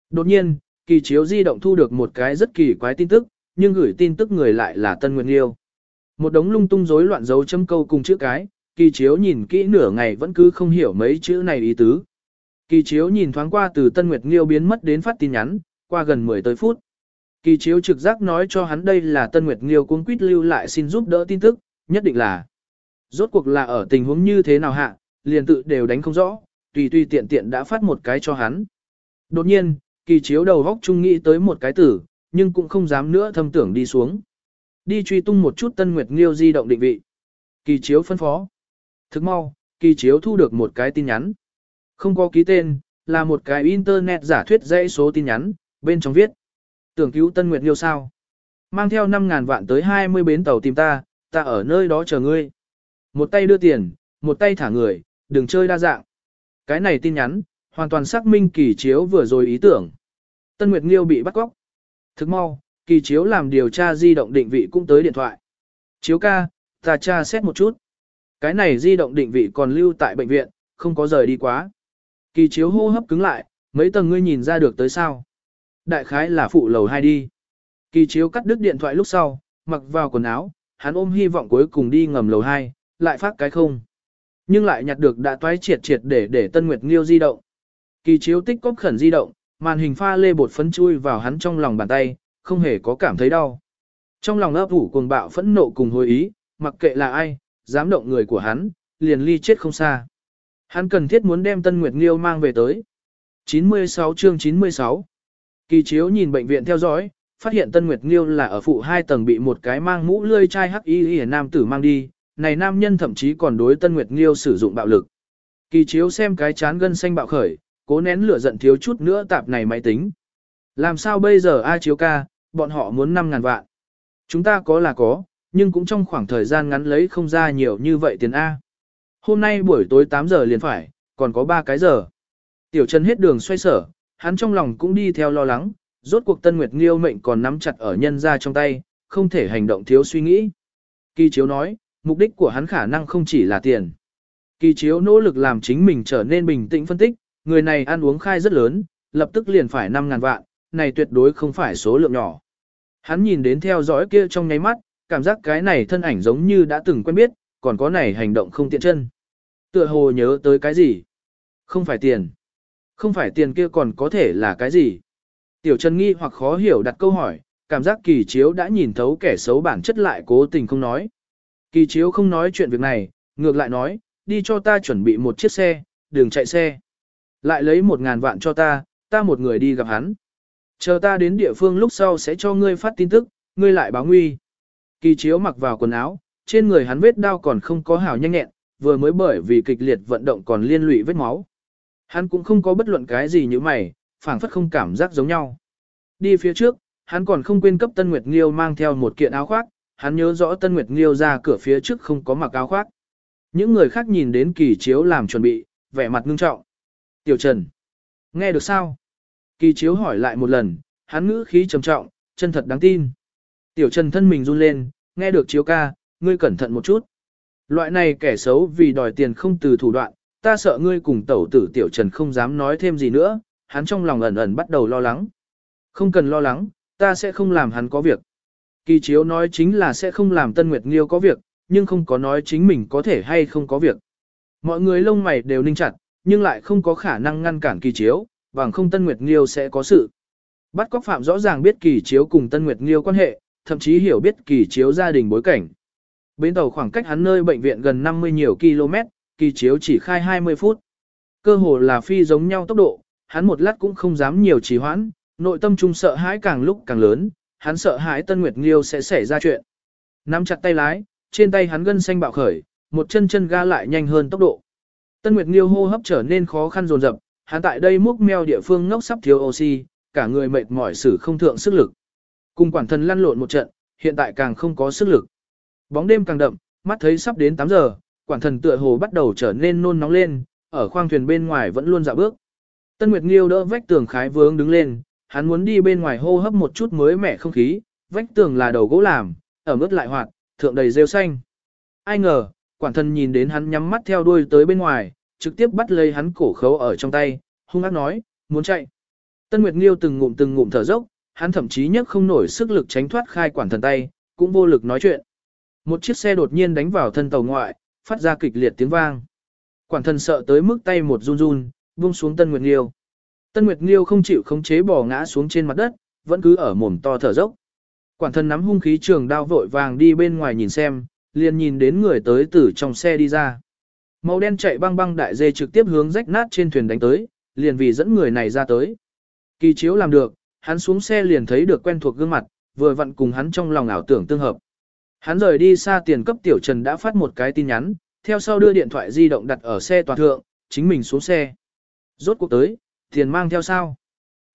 Đột nhiên, kỳ chiếu di động thu được một cái rất kỳ quái tin tức, nhưng gửi tin tức người lại là Tân Nguyệt Nghiêu. Một đống lung tung rối loạn dấu chấm câu cùng chữ cái, kỳ chiếu nhìn kỹ nửa ngày vẫn cứ không hiểu mấy chữ này ý tứ. Kỳ chiếu nhìn thoáng qua từ Tân Nguyệt Nghiêu biến mất đến phát tin nhắn, qua gần 10 tới phút. Kỳ chiếu trực giác nói cho hắn đây là Tân Nguyệt Nghiêu cuống quýt lưu lại xin giúp đỡ tin tức, nhất định là. Rốt cuộc là ở tình huống như thế nào hạ, liền tự đều đánh không rõ, tùy tùy tiện tiện đã phát một cái cho hắn. Đột nhiên, kỳ chiếu đầu góc chung nghĩ tới một cái tử, nhưng cũng không dám nữa thâm tưởng đi xuống. Đi truy tung một chút Tân Nguyệt Nghiêu di động định vị. Kỳ chiếu phân phó. Thức mau, kỳ chiếu thu được một cái tin nhắn. Không có ký tên, là một cái internet giả thuyết dãy số tin nhắn, bên trong viết. Tưởng cứu Tân Nguyệt Nghiêu sao? Mang theo 5.000 vạn tới 20 bến tàu tìm ta, ta ở nơi đó chờ ngươi. Một tay đưa tiền, một tay thả người, đừng chơi đa dạng. Cái này tin nhắn, hoàn toàn xác minh kỳ chiếu vừa rồi ý tưởng. Tân Nguyệt Nghiêu bị bắt cóc. Thức mau, kỳ chiếu làm điều tra di động định vị cũng tới điện thoại. Chiếu ca, ta tra xét một chút. Cái này di động định vị còn lưu tại bệnh viện, không có rời đi quá. Kỳ chiếu hô hấp cứng lại, mấy tầng ngươi nhìn ra được tới sao. Đại khái là phụ lầu hai đi. Kỳ chiếu cắt đứt điện thoại lúc sau, mặc vào quần áo, hắn ôm hy vọng cuối cùng đi ngầm lầu hai, lại phát cái không. Nhưng lại nhặt được đã toái triệt triệt để để Tân Nguyệt Nghiêu di động. Kỳ chiếu tích cóp khẩn di động, màn hình pha lê bột phấn chui vào hắn trong lòng bàn tay, không hề có cảm thấy đau. Trong lòng ấp ủ cuồng bạo phẫn nộ cùng hồi ý, mặc kệ là ai, dám động người của hắn, liền ly chết không xa. Hắn cần thiết muốn đem Tân Nguyệt Nghiêu mang về tới. 96 chương 96 Kỳ chiếu nhìn bệnh viện theo dõi, phát hiện Tân Nguyệt Nghiêu là ở phụ hai tầng bị một cái mang mũ lươi chai hắc y y nam tử mang đi, này nam nhân thậm chí còn đối Tân Nguyệt Nghiêu sử dụng bạo lực. Kỳ chiếu xem cái chán gân xanh bạo khởi, cố nén lửa giận thiếu chút nữa tạp này máy tính. Làm sao bây giờ ai chiếu ca, bọn họ muốn 5 ngàn vạn. Chúng ta có là có, nhưng cũng trong khoảng thời gian ngắn lấy không ra nhiều như vậy tiền A. Hôm nay buổi tối 8 giờ liền phải, còn có 3 cái giờ. Tiểu Trần hết đường xoay sở, hắn trong lòng cũng đi theo lo lắng, rốt cuộc Tân Nguyệt Nghiêu mệnh còn nắm chặt ở nhân ra trong tay, không thể hành động thiếu suy nghĩ. Kỳ Chiếu nói, mục đích của hắn khả năng không chỉ là tiền. Kỳ Chiếu nỗ lực làm chính mình trở nên bình tĩnh phân tích, người này ăn uống khai rất lớn, lập tức liền phải 5.000 vạn, này tuyệt đối không phải số lượng nhỏ. Hắn nhìn đến theo dõi kia trong nháy mắt, cảm giác cái này thân ảnh giống như đã từng quen biết, còn có này hành động không tiện chân. Tựa hồ nhớ tới cái gì? Không phải tiền. Không phải tiền kia còn có thể là cái gì? Tiểu Trần nghi hoặc khó hiểu đặt câu hỏi, cảm giác kỳ chiếu đã nhìn thấu kẻ xấu bản chất lại cố tình không nói. Kỳ chiếu không nói chuyện việc này, ngược lại nói, đi cho ta chuẩn bị một chiếc xe, đường chạy xe. Lại lấy một ngàn vạn cho ta, ta một người đi gặp hắn. Chờ ta đến địa phương lúc sau sẽ cho ngươi phát tin tức, ngươi lại báo nguy. Kỳ chiếu mặc vào quần áo, trên người hắn vết đau còn không có hào nhanh nhẹn, vừa mới bởi vì kịch liệt vận động còn liên lụy vết máu. Hắn cũng không có bất luận cái gì như mày, phảng phất không cảm giác giống nhau. Đi phía trước, hắn còn không quên cấp Tân Nguyệt Nghiêu mang theo một kiện áo khoác, hắn nhớ rõ Tân Nguyệt Nghiêu ra cửa phía trước không có mặc áo khoác. Những người khác nhìn đến kỳ chiếu làm chuẩn bị, vẻ mặt ngưng trọng. Tiểu Trần, nghe được sao? Kỳ chiếu hỏi lại một lần, hắn ngữ khí trầm trọng, chân thật đáng tin. Tiểu Trần thân mình run lên, nghe được chiếu ca, ngươi cẩn thận một chút. Loại này kẻ xấu vì đòi tiền không từ thủ đoạn, ta sợ ngươi cùng tẩu tử Tiểu Trần không dám nói thêm gì nữa, hắn trong lòng ẩn ẩn bắt đầu lo lắng. Không cần lo lắng, ta sẽ không làm hắn có việc. Kỳ chiếu nói chính là sẽ không làm Tân Nguyệt Nghiêu có việc, nhưng không có nói chính mình có thể hay không có việc. Mọi người lông mày đều ninh chặt, nhưng lại không có khả năng ngăn cản kỳ chiếu, bằng không Tân Nguyệt Nghiêu sẽ có sự. Bắt cóc phạm rõ ràng biết kỳ chiếu cùng Tân Nguyệt Nghiêu quan hệ, thậm chí hiểu biết kỳ chiếu gia đình bối cảnh. Bến tàu khoảng cách hắn nơi bệnh viện gần 50 nhiều km, kỳ chiếu chỉ khai 20 phút. Cơ hồ là phi giống nhau tốc độ, hắn một lát cũng không dám nhiều trì hoãn, nội tâm trung sợ hãi càng lúc càng lớn, hắn sợ hãi Tân Nguyệt Nghiêu sẽ xảy ra chuyện. Nắm chặt tay lái, trên tay hắn gân xanh bạo khởi, một chân chân ga lại nhanh hơn tốc độ. Tân Nguyệt Nghiêu hô hấp trở nên khó khăn dồn dập, hắn tại đây múc meo địa phương ngốc sắp thiếu oxy, cả người mệt mỏi sử không thượng sức lực. Cùng quản thân lăn lộn một trận, hiện tại càng không có sức lực. Bóng đêm càng đậm, mắt thấy sắp đến 8 giờ, quản thần tựa hồ bắt đầu trở nên nôn nóng lên, ở khoang thuyền bên ngoài vẫn luôn dạo bước. Tân Nguyệt Nghiêu đỡ vách tường khái vướng đứng lên, hắn muốn đi bên ngoài hô hấp một chút mới mẻ không khí, vách tường là đầu gỗ làm, ở mức lại hoạt, thượng đầy rêu xanh. Ai ngờ, quản thân nhìn đến hắn nhắm mắt theo đuôi tới bên ngoài, trực tiếp bắt lấy hắn cổ khấu ở trong tay, hung ác nói, muốn chạy. Tân Nguyệt Nghiêu từng ngụm từng ngụm thở dốc, hắn thậm chí nhất không nổi sức lực tránh thoát khai quản thần tay, cũng vô lực nói chuyện. Một chiếc xe đột nhiên đánh vào thân tàu ngoại, phát ra kịch liệt tiếng vang. Quản thần sợ tới mức tay một run run, buông xuống Tân Nguyệt Nghiêu. Tân Nguyệt Nghiêu không chịu khống chế bỏ ngã xuống trên mặt đất, vẫn cứ ở mồm to thở dốc. Quản thân nắm hung khí trường đao vội vàng đi bên ngoài nhìn xem, liền nhìn đến người tới từ trong xe đi ra. Màu đen chạy băng băng đại dê trực tiếp hướng rách nát trên thuyền đánh tới, liền vì dẫn người này ra tới. Kỳ chiếu làm được, hắn xuống xe liền thấy được quen thuộc gương mặt, vừa vặn cùng hắn trong lòng ảo tưởng tương hợp. Hắn rời đi xa tiền cấp tiểu trần đã phát một cái tin nhắn, theo sau đưa điện thoại di động đặt ở xe toàn thượng, chính mình xuống xe. Rốt cuộc tới, tiền mang theo sao?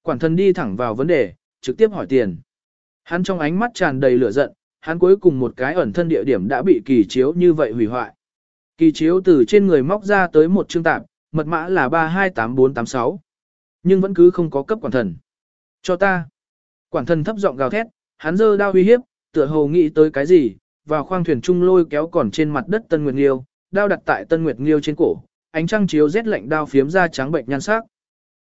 Quản thân đi thẳng vào vấn đề, trực tiếp hỏi tiền. Hắn trong ánh mắt tràn đầy lửa giận, hắn cuối cùng một cái ẩn thân địa điểm đã bị kỳ chiếu như vậy hủy hoại. Kỳ chiếu từ trên người móc ra tới một chương tạp, mật mã là 328486. Nhưng vẫn cứ không có cấp quản thần. Cho ta. Quản thần thấp giọng gào thét, hắn giơ đao uy hiếp, tựa hồ nghĩ tới cái gì, vào khoang thuyền trung lôi kéo còn trên mặt đất Tân Nguyệt Nghiêu, đao đặt tại Tân Nguyệt Nghiêu trên cổ, ánh trăng chiếu rét lạnh đao phiếm ra trắng bệnh nhan sắc.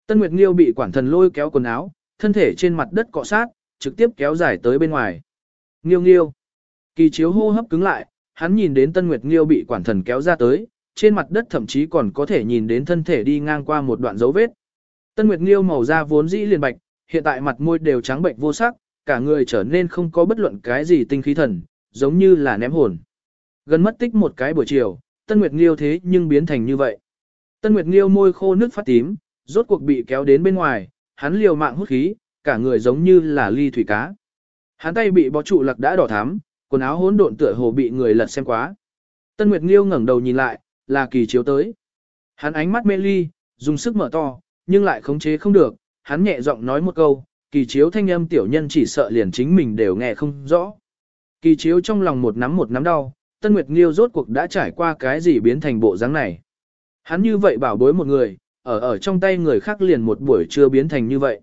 Tân Nguyệt Nghiêu bị quản thần lôi kéo quần áo, thân thể trên mặt đất cọ sát, trực tiếp kéo dài tới bên ngoài. Nghiêu nghiêu. Kỳ chiếu hô hấp cứng lại, hắn nhìn đến Tân Nguyệt Nghiêu bị quản thần kéo ra tới, trên mặt đất thậm chí còn có thể nhìn đến thân thể đi ngang qua một đoạn dấu vết. Tân Nguyệt Nghiêu màu da vốn dĩ liền bạch, hiện tại mặt môi đều trắng bệnh vô sắc, cả người trở nên không có bất luận cái gì tinh khí thần, giống như là ném hồn. Gần mất tích một cái buổi chiều, Tân Nguyệt Nghiêu thế nhưng biến thành như vậy. Tân Nguyệt Nghiêu môi khô nước phát tím, rốt cuộc bị kéo đến bên ngoài, hắn liều mạng hút khí, cả người giống như là ly thủy cá. Hắn tay bị bó trụ lặc đã đỏ thắm, quần áo hỗn độn tựa hồ bị người lật xem quá. Tân Nguyệt Nghiêu ngẩng đầu nhìn lại, là kỳ chiếu tới. Hắn ánh mắt mê ly, dùng sức mở to, nhưng lại khống chế không được, hắn nhẹ giọng nói một câu, kỳ chiếu thanh âm tiểu nhân chỉ sợ liền chính mình đều nghe không rõ. Kỳ chiếu trong lòng một nắm một nắm đau, Tân Nguyệt Nghiêu rốt cuộc đã trải qua cái gì biến thành bộ dáng này. Hắn như vậy bảo bối một người, ở ở trong tay người khác liền một buổi trưa biến thành như vậy.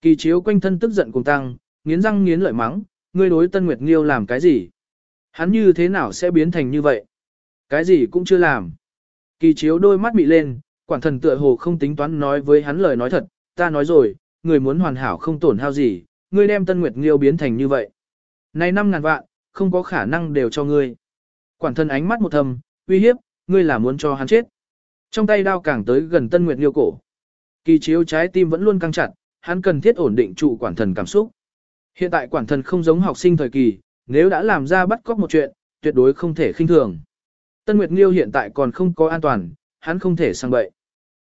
Kỳ chiếu quanh thân tức giận cùng tăng, nghiến răng nghiến lợi mắng, ngươi đối Tân Nguyệt Nghiêu làm cái gì? Hắn như thế nào sẽ biến thành như vậy? Cái gì cũng chưa làm. Kỳ chiếu đôi mắt bị lên, quản thần tựa hồ không tính toán nói với hắn lời nói thật, ta nói rồi, người muốn hoàn hảo không tổn hao gì, ngươi đem Tân Nguyệt Nghiêu biến thành như vậy. Này năm ngàn vạn, không có khả năng đều cho ngươi. Quản thân ánh mắt một thầm, uy hiếp, ngươi là muốn cho hắn chết. Trong tay đao càng tới gần Tân Nguyệt Liêu cổ. Kỳ chiếu trái tim vẫn luôn căng chặt, hắn cần thiết ổn định trụ quản thần cảm xúc. Hiện tại quản thần không giống học sinh thời kỳ, nếu đã làm ra bắt cóc một chuyện, tuyệt đối không thể khinh thường. Tân Nguyệt Liêu hiện tại còn không có an toàn, hắn không thể sang bậy.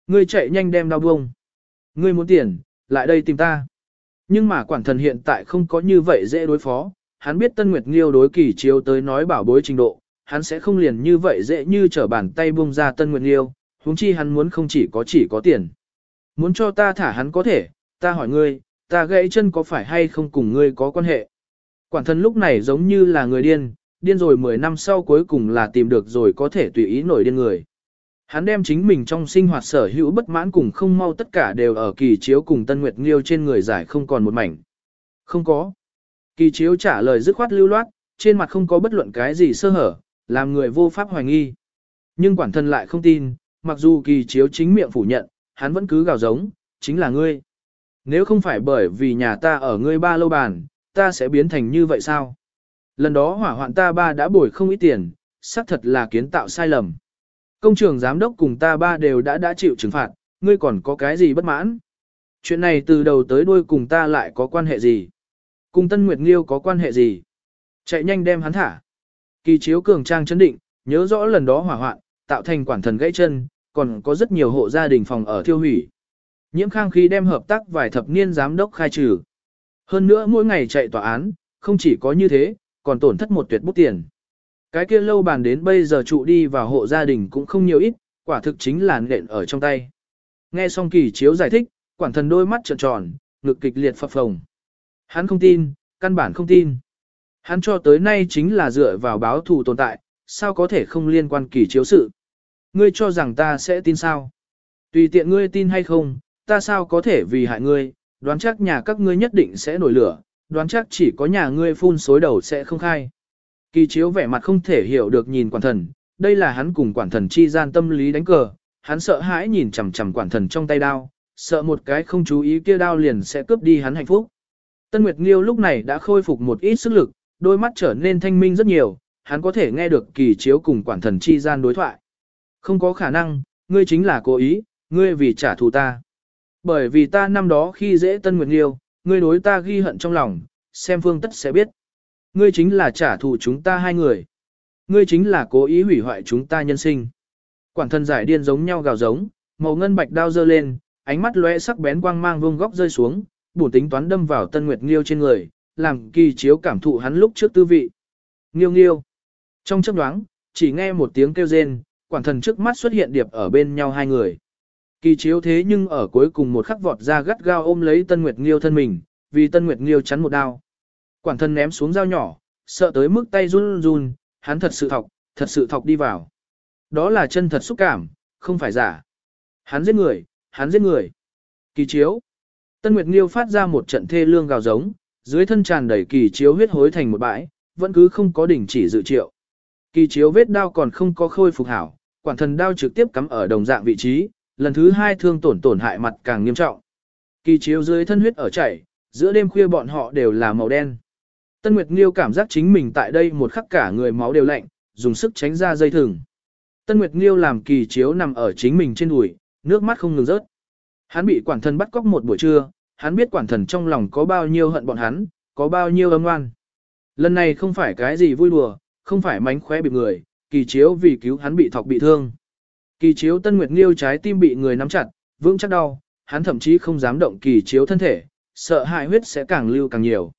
Ngươi chạy nhanh đem đao buông. Ngươi muốn tiền, lại đây tìm ta. Nhưng mà quản thần hiện tại không có như vậy dễ đối phó, hắn biết Tân Nguyệt Nghiêu đối kỳ chiếu tới nói bảo bối trình độ, hắn sẽ không liền như vậy dễ như trở bàn tay buông ra Tân Nguyệt Nghiêu, huống chi hắn muốn không chỉ có chỉ có tiền. Muốn cho ta thả hắn có thể, ta hỏi ngươi, ta gãy chân có phải hay không cùng ngươi có quan hệ. Quản thân lúc này giống như là người điên, điên rồi 10 năm sau cuối cùng là tìm được rồi có thể tùy ý nổi điên người. Hắn đem chính mình trong sinh hoạt sở hữu bất mãn cùng không mau tất cả đều ở kỳ chiếu cùng Tân Nguyệt Nghiêu trên người giải không còn một mảnh. Không có. Kỳ chiếu trả lời dứt khoát lưu loát, trên mặt không có bất luận cái gì sơ hở, làm người vô pháp hoài nghi. Nhưng quản thân lại không tin, mặc dù kỳ chiếu chính miệng phủ nhận, hắn vẫn cứ gào giống, chính là ngươi. Nếu không phải bởi vì nhà ta ở ngươi ba lâu bàn, ta sẽ biến thành như vậy sao? Lần đó hỏa hoạn ta ba đã bồi không ít tiền, xác thật là kiến tạo sai lầm. Công trường giám đốc cùng ta ba đều đã đã chịu trừng phạt, ngươi còn có cái gì bất mãn? Chuyện này từ đầu tới đuôi cùng ta lại có quan hệ gì? Cùng Tân Nguyệt Nghiêu có quan hệ gì? Chạy nhanh đem hắn thả. Kỳ chiếu cường trang chấn định, nhớ rõ lần đó hỏa hoạn, tạo thành quản thần gãy chân, còn có rất nhiều hộ gia đình phòng ở thiêu hủy. Nhiễm khang khí đem hợp tác vài thập niên giám đốc khai trừ. Hơn nữa mỗi ngày chạy tòa án, không chỉ có như thế, còn tổn thất một tuyệt bút tiền. Cái kia lâu bàn đến bây giờ trụ đi vào hộ gia đình cũng không nhiều ít, quả thực chính là nện ở trong tay. Nghe xong kỳ chiếu giải thích, quản thần đôi mắt trợn tròn, ngực kịch liệt phập phồng. Hắn không tin, căn bản không tin. Hắn cho tới nay chính là dựa vào báo thù tồn tại, sao có thể không liên quan kỳ chiếu sự. Ngươi cho rằng ta sẽ tin sao? Tùy tiện ngươi tin hay không, ta sao có thể vì hại ngươi, đoán chắc nhà các ngươi nhất định sẽ nổi lửa, đoán chắc chỉ có nhà ngươi phun xối đầu sẽ không khai. Kỳ chiếu vẻ mặt không thể hiểu được nhìn quản thần, đây là hắn cùng quản thần chi gian tâm lý đánh cờ, hắn sợ hãi nhìn chằm chằm quản thần trong tay đao, sợ một cái không chú ý kia đao liền sẽ cướp đi hắn hạnh phúc. Tân Nguyệt Nghiêu lúc này đã khôi phục một ít sức lực, đôi mắt trở nên thanh minh rất nhiều, hắn có thể nghe được kỳ chiếu cùng quản thần chi gian đối thoại. Không có khả năng, ngươi chính là cố ý, ngươi vì trả thù ta. Bởi vì ta năm đó khi dễ Tân Nguyệt Nghiêu, ngươi đối ta ghi hận trong lòng, xem phương tất sẽ biết. Ngươi chính là trả thù chúng ta hai người. Ngươi chính là cố ý hủy hoại chúng ta nhân sinh. Quản thân giải điên giống nhau gào giống, màu ngân bạch đao dơ lên, ánh mắt lóe sắc bén quang mang vuông góc rơi xuống, bổ tính toán đâm vào Tân Nguyệt Nghiêu trên người, làm kỳ chiếu cảm thụ hắn lúc trước tư vị. Nghiêu nghiêu. Trong chấp đoáng, chỉ nghe một tiếng kêu rên, quản thần trước mắt xuất hiện điệp ở bên nhau hai người. Kỳ chiếu thế nhưng ở cuối cùng một khắc vọt ra gắt gao ôm lấy Tân Nguyệt Nghiêu thân mình, vì Tân Nguyệt Nghiêu chắn một đao. Quản thân ném xuống dao nhỏ, sợ tới mức tay run run, hắn thật sự thọc, thật sự thọc đi vào. Đó là chân thật xúc cảm, không phải giả. Hắn giết người, hắn giết người. Kỳ chiếu. Tân Nguyệt Nghiêu phát ra một trận thê lương gào giống, dưới thân tràn đầy kỳ chiếu huyết hối thành một bãi, vẫn cứ không có đỉnh chỉ dự triệu. Kỳ chiếu vết đao còn không có khôi phục hảo, quản thần đao trực tiếp cắm ở đồng dạng vị trí, lần thứ hai thương tổn tổn hại mặt càng nghiêm trọng. Kỳ chiếu dưới thân huyết ở chảy, giữa đêm khuya bọn họ đều là màu đen. Tân Nguyệt Nghiêu cảm giác chính mình tại đây một khắc cả người máu đều lạnh, dùng sức tránh ra dây thừng. Tân Nguyệt Nghiêu làm kỳ chiếu nằm ở chính mình trên đùi, nước mắt không ngừng rớt. Hắn bị quản thần bắt cóc một buổi trưa, hắn biết quản thần trong lòng có bao nhiêu hận bọn hắn, có bao nhiêu âm ngoan. Lần này không phải cái gì vui đùa, không phải mánh khóe bị người, kỳ chiếu vì cứu hắn bị thọc bị thương. Kỳ chiếu Tân Nguyệt Nghiêu trái tim bị người nắm chặt, vững chắc đau, hắn thậm chí không dám động kỳ chiếu thân thể, sợ hại huyết sẽ càng lưu càng nhiều.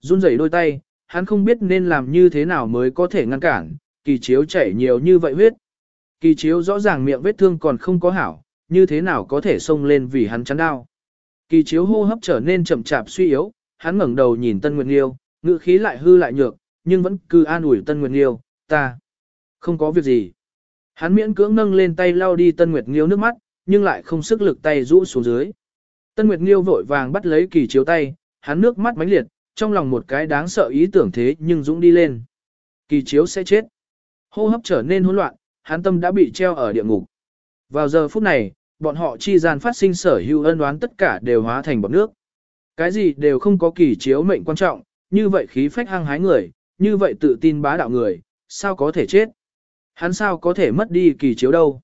Run rẩy đôi tay, hắn không biết nên làm như thế nào mới có thể ngăn cản, kỳ chiếu chảy nhiều như vậy huyết. Kỳ chiếu rõ ràng miệng vết thương còn không có hảo, như thế nào có thể xông lên vì hắn chắn đau. Kỳ chiếu hô hấp trở nên chậm chạp suy yếu, hắn ngẩng đầu nhìn Tân Nguyệt Nghiêu, ngữ khí lại hư lại nhược, nhưng vẫn cứ an ủi Tân Nguyệt Nghiêu, ta không có việc gì. Hắn miễn cưỡng nâng lên tay lau đi Tân Nguyệt Nghiêu nước mắt, nhưng lại không sức lực tay rũ xuống dưới. Tân Nguyệt Nghiêu vội vàng bắt lấy kỳ chiếu tay, hắn nước mắt mãnh liệt, trong lòng một cái đáng sợ ý tưởng thế nhưng dũng đi lên. Kỳ chiếu sẽ chết. Hô hấp trở nên hỗn loạn, hắn tâm đã bị treo ở địa ngục. Vào giờ phút này, bọn họ chi gian phát sinh sở hữu ân oán tất cả đều hóa thành bọt nước. Cái gì đều không có kỳ chiếu mệnh quan trọng, như vậy khí phách hăng hái người, như vậy tự tin bá đạo người, sao có thể chết? Hắn sao có thể mất đi kỳ chiếu đâu?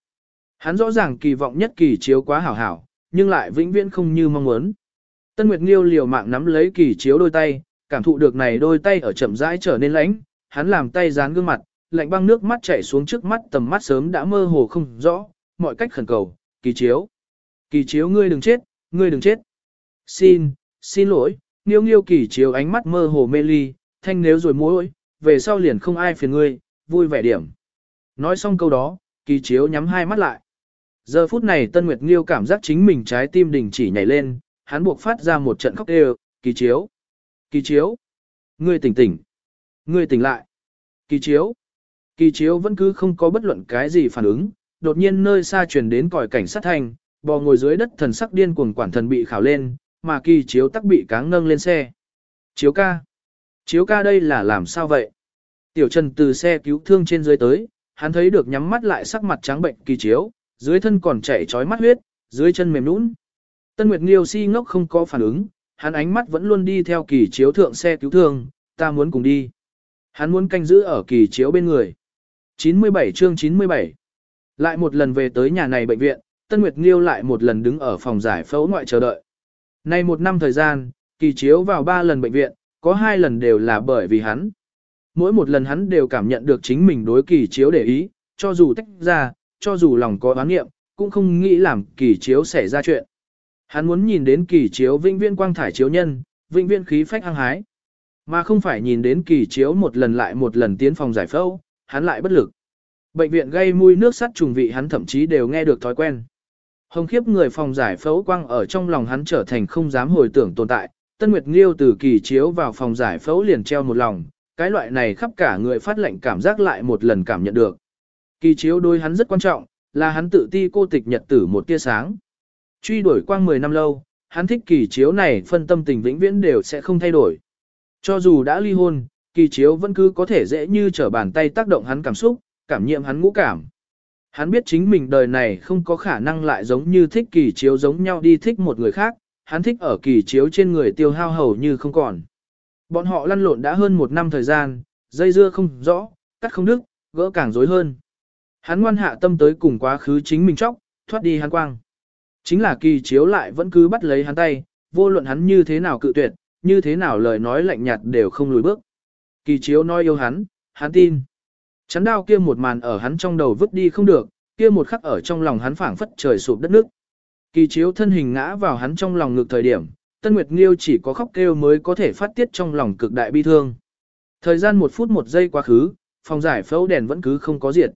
Hắn rõ ràng kỳ vọng nhất kỳ chiếu quá hảo hảo, nhưng lại vĩnh viễn không như mong muốn. Tân Nguyệt Nghiêu liều mạng nắm lấy kỳ chiếu đôi tay, cảm thụ được này đôi tay ở chậm rãi trở nên lãnh, hắn làm tay dán gương mặt, lạnh băng nước mắt chảy xuống trước mắt tầm mắt sớm đã mơ hồ không rõ, mọi cách khẩn cầu, kỳ chiếu. Kỳ chiếu ngươi đừng chết, ngươi đừng chết. Xin, xin lỗi, nghiêu nghiêu kỳ chiếu ánh mắt mơ hồ mê ly, thanh nếu rồi mối, về sau liền không ai phiền ngươi, vui vẻ điểm. Nói xong câu đó, kỳ chiếu nhắm hai mắt lại. Giờ phút này Tân Nguyệt Nghiêu cảm giác chính mình trái tim đình chỉ nhảy lên, hắn buộc phát ra một trận khóc đều, kỳ chiếu. Kỳ chiếu. Ngươi tỉnh tỉnh. Ngươi tỉnh lại. Kỳ chiếu. Kỳ chiếu vẫn cứ không có bất luận cái gì phản ứng, đột nhiên nơi xa truyền đến còi cảnh sát thành, bò ngồi dưới đất thần sắc điên cuồng quản thần bị khảo lên, mà kỳ chiếu tắc bị cáng nâng lên xe. Chiếu ca. Chiếu ca đây là làm sao vậy? Tiểu Trần từ xe cứu thương trên dưới tới, hắn thấy được nhắm mắt lại sắc mặt trắng bệnh kỳ chiếu, dưới thân còn chảy chói mắt huyết, dưới chân mềm nhũn. Tân Nguyệt Nghiêu si ngốc không có phản ứng, hắn ánh mắt vẫn luôn đi theo kỳ chiếu thượng xe cứu thương, ta muốn cùng đi. Hắn muốn canh giữ ở kỳ chiếu bên người. 97 chương 97 Lại một lần về tới nhà này bệnh viện, Tân Nguyệt Nghiêu lại một lần đứng ở phòng giải phẫu ngoại chờ đợi. Nay một năm thời gian, kỳ chiếu vào ba lần bệnh viện, có hai lần đều là bởi vì hắn. Mỗi một lần hắn đều cảm nhận được chính mình đối kỳ chiếu để ý, cho dù tách ra, cho dù lòng có oán nghiệm, cũng không nghĩ làm kỳ chiếu xảy ra chuyện. Hắn muốn nhìn đến kỳ chiếu vĩnh viễn quang thải chiếu nhân, vĩnh viễn khí phách hăng hái. Mà không phải nhìn đến kỳ chiếu một lần lại một lần tiến phòng giải phẫu, hắn lại bất lực. Bệnh viện gây mùi nước sắt trùng vị hắn thậm chí đều nghe được thói quen. Hồng khiếp người phòng giải phẫu quang ở trong lòng hắn trở thành không dám hồi tưởng tồn tại. Tân Nguyệt Nghiêu từ kỳ chiếu vào phòng giải phẫu liền treo một lòng, cái loại này khắp cả người phát lệnh cảm giác lại một lần cảm nhận được. Kỳ chiếu đối hắn rất quan trọng, là hắn tự ti cô tịch nhật tử một tia sáng. Truy đuổi quang 10 năm lâu, hắn thích kỳ chiếu này phân tâm tình vĩnh viễn đều sẽ không thay đổi. Cho dù đã ly hôn, kỳ chiếu vẫn cứ có thể dễ như trở bàn tay tác động hắn cảm xúc, cảm nhiệm hắn ngũ cảm. Hắn biết chính mình đời này không có khả năng lại giống như thích kỳ chiếu giống nhau đi thích một người khác, hắn thích ở kỳ chiếu trên người tiêu hao hầu như không còn. Bọn họ lăn lộn đã hơn một năm thời gian, dây dưa không rõ, cắt không đứt, gỡ càng rối hơn. Hắn ngoan hạ tâm tới cùng quá khứ chính mình chóc, thoát đi hắn quang. Chính là kỳ chiếu lại vẫn cứ bắt lấy hắn tay, vô luận hắn như thế nào cự tuyệt, như thế nào lời nói lạnh nhạt đều không lùi bước. Kỳ chiếu nói yêu hắn, hắn tin. Chắn đao kia một màn ở hắn trong đầu vứt đi không được, kia một khắc ở trong lòng hắn phảng phất trời sụp đất nước. Kỳ chiếu thân hình ngã vào hắn trong lòng ngực thời điểm, Tân Nguyệt Nghiêu chỉ có khóc kêu mới có thể phát tiết trong lòng cực đại bi thương. Thời gian một phút một giây quá khứ, phòng giải phẫu đèn vẫn cứ không có diệt.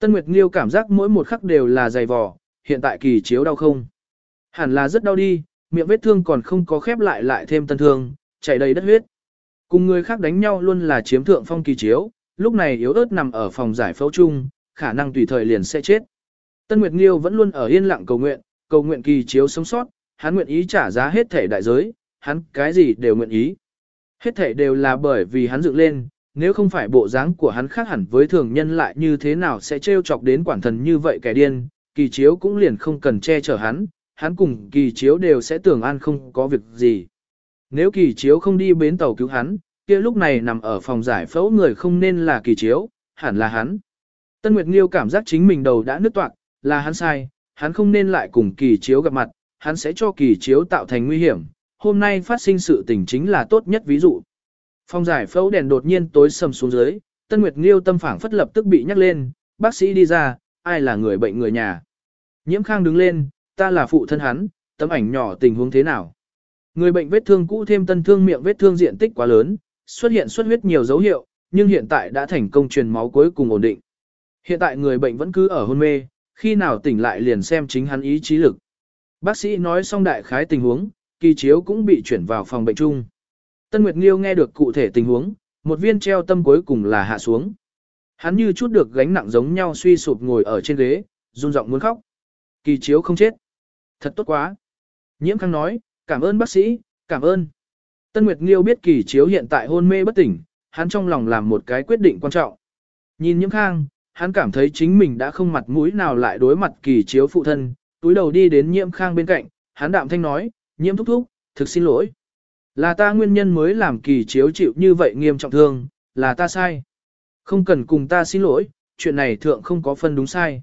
Tân Nguyệt Nghiêu cảm giác mỗi một khắc đều là dày vò, hiện tại kỳ chiếu đau không? Hẳn là rất đau đi, miệng vết thương còn không có khép lại lại thêm tân thương, chảy đầy đất huyết. Cùng người khác đánh nhau luôn là chiếm thượng phong kỳ chiếu, lúc này yếu ớt nằm ở phòng giải phẫu chung, khả năng tùy thời liền sẽ chết. Tân Nguyệt Nghiêu vẫn luôn ở yên lặng cầu nguyện, cầu nguyện kỳ chiếu sống sót, hắn nguyện ý trả giá hết thể đại giới, hắn cái gì đều nguyện ý. Hết thể đều là bởi vì hắn dựng lên, nếu không phải bộ dáng của hắn khác hẳn với thường nhân lại như thế nào sẽ trêu chọc đến quản thần như vậy kẻ điên, kỳ chiếu cũng liền không cần che chở hắn, hắn cùng kỳ chiếu đều sẽ tưởng an không có việc gì. Nếu kỳ chiếu không đi bến tàu cứu hắn, kia lúc này nằm ở phòng giải phẫu người không nên là kỳ chiếu, hẳn là hắn. Tân Nguyệt Nghiêu cảm giác chính mình đầu đã nứt toạc, là hắn sai, hắn không nên lại cùng kỳ chiếu gặp mặt, hắn sẽ cho kỳ chiếu tạo thành nguy hiểm. Hôm nay phát sinh sự tình chính là tốt nhất ví dụ. Phòng giải phẫu đèn đột nhiên tối sầm xuống dưới, Tân Nguyệt Nghiêu tâm phảng phất lập tức bị nhắc lên, bác sĩ đi ra, ai là người bệnh người nhà. Nhiễm Khang đứng lên, ta là phụ thân hắn, tấm ảnh nhỏ tình huống thế nào. Người bệnh vết thương cũ thêm tân thương miệng vết thương diện tích quá lớn, xuất hiện xuất huyết nhiều dấu hiệu, nhưng hiện tại đã thành công truyền máu cuối cùng ổn định. Hiện tại người bệnh vẫn cứ ở hôn mê, khi nào tỉnh lại liền xem chính hắn ý chí lực. Bác sĩ nói xong đại khái tình huống, kỳ chiếu cũng bị chuyển vào phòng bệnh chung. Tân Nguyệt Nghiêu nghe được cụ thể tình huống, một viên treo tâm cuối cùng là hạ xuống. Hắn như chút được gánh nặng giống nhau suy sụp ngồi ở trên ghế, run giọng muốn khóc. Kỳ chiếu không chết. Thật tốt quá. Nhiễm Khang nói, cảm ơn bác sĩ, cảm ơn. Tân Nguyệt Nghiêu biết kỳ chiếu hiện tại hôn mê bất tỉnh, hắn trong lòng làm một cái quyết định quan trọng. Nhìn Nhiễm Khang, hắn cảm thấy chính mình đã không mặt mũi nào lại đối mặt kỳ chiếu phụ thân, túi đầu đi đến nhiễm khang bên cạnh, hắn đạm thanh nói, nhiễm thúc thúc, thực xin lỗi. Là ta nguyên nhân mới làm kỳ chiếu chịu như vậy nghiêm trọng thương, là ta sai. Không cần cùng ta xin lỗi, chuyện này thượng không có phân đúng sai.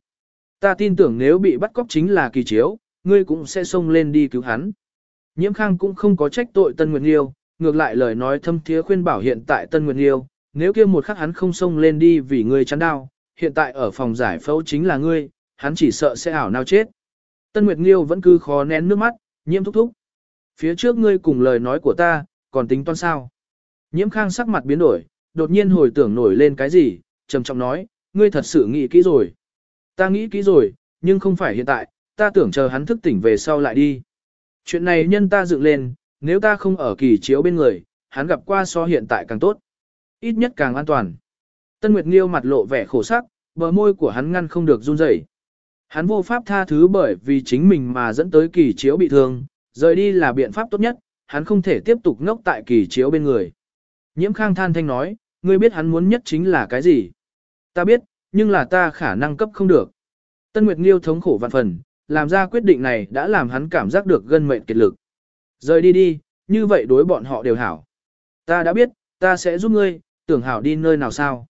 Ta tin tưởng nếu bị bắt cóc chính là kỳ chiếu, ngươi cũng sẽ xông lên đi cứu hắn. Nhiễm khang cũng không có trách tội Tân Nguyệt Liêu, ngược lại lời nói thâm thiế khuyên bảo hiện tại Tân Nguyệt Liêu, nếu kia một khắc hắn không xông lên đi vì ngươi chắn đau, hiện tại ở phòng giải phẫu chính là ngươi, hắn chỉ sợ sẽ ảo nào chết. Tân Nguyệt Liêu vẫn cứ khó nén nước mắt, nhiễm thúc thúc. Phía trước ngươi cùng lời nói của ta, còn tính toán sao? Nhiễm khang sắc mặt biến đổi, đột nhiên hồi tưởng nổi lên cái gì, trầm trọng nói, ngươi thật sự nghĩ kỹ rồi. Ta nghĩ kỹ rồi, nhưng không phải hiện tại, ta tưởng chờ hắn thức tỉnh về sau lại đi. Chuyện này nhân ta dựng lên, nếu ta không ở kỳ chiếu bên người, hắn gặp qua so hiện tại càng tốt. Ít nhất càng an toàn. Tân Nguyệt Nghiêu mặt lộ vẻ khổ sắc, bờ môi của hắn ngăn không được run rẩy. Hắn vô pháp tha thứ bởi vì chính mình mà dẫn tới kỳ chiếu bị thương, rời đi là biện pháp tốt nhất, hắn không thể tiếp tục ngốc tại kỳ chiếu bên người. Nhiễm khang than thanh nói, ngươi biết hắn muốn nhất chính là cái gì? Ta biết, nhưng là ta khả năng cấp không được. Tân Nguyệt Nghiêu thống khổ vạn phần, làm ra quyết định này đã làm hắn cảm giác được gân mệnh kiệt lực. Rời đi đi, như vậy đối bọn họ đều hảo. Ta đã biết, ta sẽ giúp ngươi, tưởng hảo đi nơi nào sao?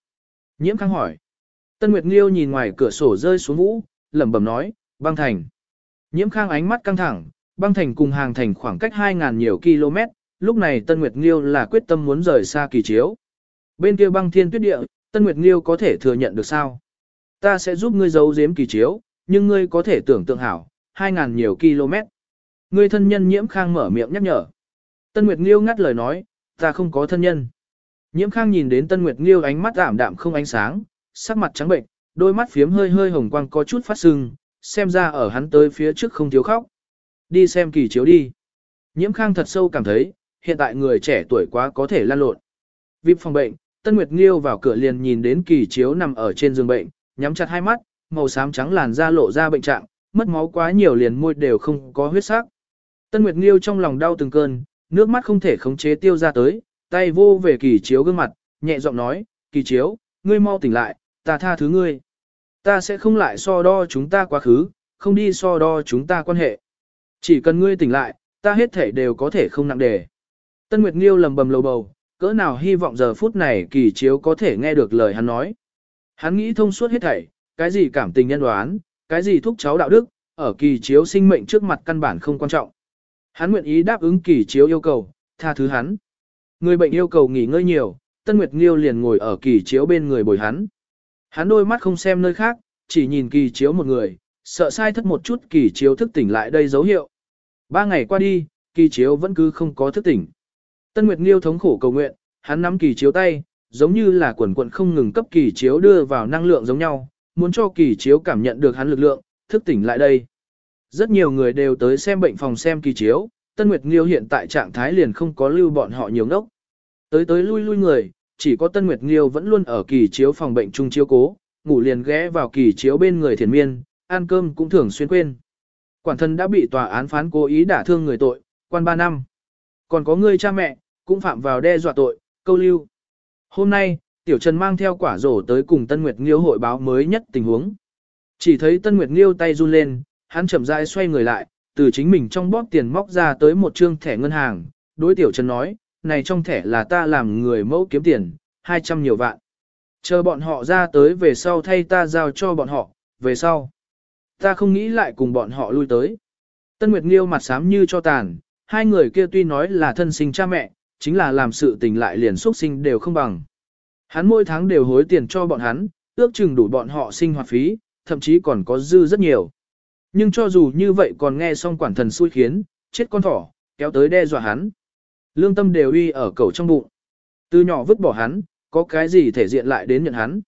Nhiễm khang hỏi. Tân Nguyệt Nghiêu nhìn ngoài cửa sổ rơi xuống vũ, lẩm bẩm nói, băng thành. Nhiễm khang ánh mắt căng thẳng, băng thành cùng hàng thành khoảng cách 2.000 nhiều km, lúc này Tân Nguyệt Nghiêu là quyết tâm muốn rời xa kỳ chiếu. Bên kia băng thiên tuyết địa, Tân Nguyệt Nghiêu có thể thừa nhận được sao? Ta sẽ giúp ngươi giấu giếm kỳ chiếu, nhưng ngươi có thể tưởng tượng hảo, 2.000 nhiều km. Ngươi thân nhân nhiễm khang mở miệng nhắc nhở. Tân Nguyệt Nghiêu ngắt lời nói, ta không có thân nhân. Nhiễm khang nhìn đến Tân Nguyệt Nghiêu ánh mắt ảm đạm không ánh sáng, sắc mặt trắng bệnh, đôi mắt phiếm hơi hơi hồng quang có chút phát sưng, xem ra ở hắn tới phía trước không thiếu khóc. Đi xem kỳ chiếu đi. Nhiễm khang thật sâu cảm thấy, hiện tại người trẻ tuổi quá có thể lan lộn. Vip phòng bệnh, Tân Nguyệt Nghiêu vào cửa liền nhìn đến kỳ chiếu nằm ở trên giường bệnh, nhắm chặt hai mắt, màu xám trắng làn da lộ ra bệnh trạng, mất máu quá nhiều liền môi đều không có huyết sắc. Tân Nguyệt Nghiêu trong lòng đau từng cơn, nước mắt không thể khống chế tiêu ra tới, tay vô về kỳ chiếu gương mặt, nhẹ giọng nói, kỳ chiếu, ngươi mau tỉnh lại, ta tha thứ ngươi. Ta sẽ không lại so đo chúng ta quá khứ, không đi so đo chúng ta quan hệ. Chỉ cần ngươi tỉnh lại, ta hết thể đều có thể không nặng đề. Tân Nguyệt Nghiêu lầm bầm lầu bầu, cỡ nào hy vọng giờ phút này kỳ chiếu có thể nghe được lời hắn nói. Hắn nghĩ thông suốt hết thảy, cái gì cảm tình nhân đoán, cái gì thúc cháu đạo đức, ở kỳ chiếu sinh mệnh trước mặt căn bản không quan trọng. Hắn nguyện ý đáp ứng kỳ chiếu yêu cầu, tha thứ hắn. Người bệnh yêu cầu nghỉ ngơi nhiều, Tân Nguyệt Nghiêu liền ngồi ở kỳ chiếu bên người bồi hắn. Hắn đôi mắt không xem nơi khác, chỉ nhìn kỳ chiếu một người, sợ sai thất một chút kỳ chiếu thức tỉnh lại đây dấu hiệu. Ba ngày qua đi, kỳ chiếu vẫn cứ không có thức tỉnh. Tân Nguyệt Nghiêu thống khổ cầu nguyện, hắn nắm kỳ chiếu tay, giống như là quần quận không ngừng cấp kỳ chiếu đưa vào năng lượng giống nhau, muốn cho kỳ chiếu cảm nhận được hắn lực lượng, thức tỉnh lại đây. Rất nhiều người đều tới xem bệnh phòng xem kỳ chiếu, Tân Nguyệt Nghiêu hiện tại trạng thái liền không có lưu bọn họ nhiều ngốc. Tới tới lui lui người, chỉ có Tân Nguyệt Nghiêu vẫn luôn ở kỳ chiếu phòng bệnh trung chiếu cố, ngủ liền ghé vào kỳ chiếu bên người thiền miên, ăn cơm cũng thường xuyên quên. Quản thân đã bị tòa án phán cố ý đả thương người tội, quan 3 năm. Còn có người cha mẹ, cũng phạm vào đe dọa tội, câu lưu. Hôm nay, Tiểu Trần mang theo quả rổ tới cùng Tân Nguyệt Nghiêu hội báo mới nhất tình huống. Chỉ thấy Tân Nguyệt Nghiêu tay run lên, hắn chậm rãi xoay người lại, từ chính mình trong bóp tiền móc ra tới một trương thẻ ngân hàng, đối Tiểu Trần nói, này trong thẻ là ta làm người mẫu kiếm tiền, 200 nhiều vạn. Chờ bọn họ ra tới về sau thay ta giao cho bọn họ, về sau. Ta không nghĩ lại cùng bọn họ lui tới. Tân Nguyệt Nghiêu mặt xám như cho tàn, hai người kia tuy nói là thân sinh cha mẹ, chính là làm sự tình lại liền xuất sinh đều không bằng. Hắn mỗi tháng đều hối tiền cho bọn hắn, ước chừng đủ bọn họ sinh hoạt phí, thậm chí còn có dư rất nhiều. Nhưng cho dù như vậy còn nghe xong quản thần xui khiến, chết con thỏ, kéo tới đe dọa hắn. Lương tâm đều uy ở cầu trong bụng. Từ nhỏ vứt bỏ hắn, có cái gì thể diện lại đến nhận hắn.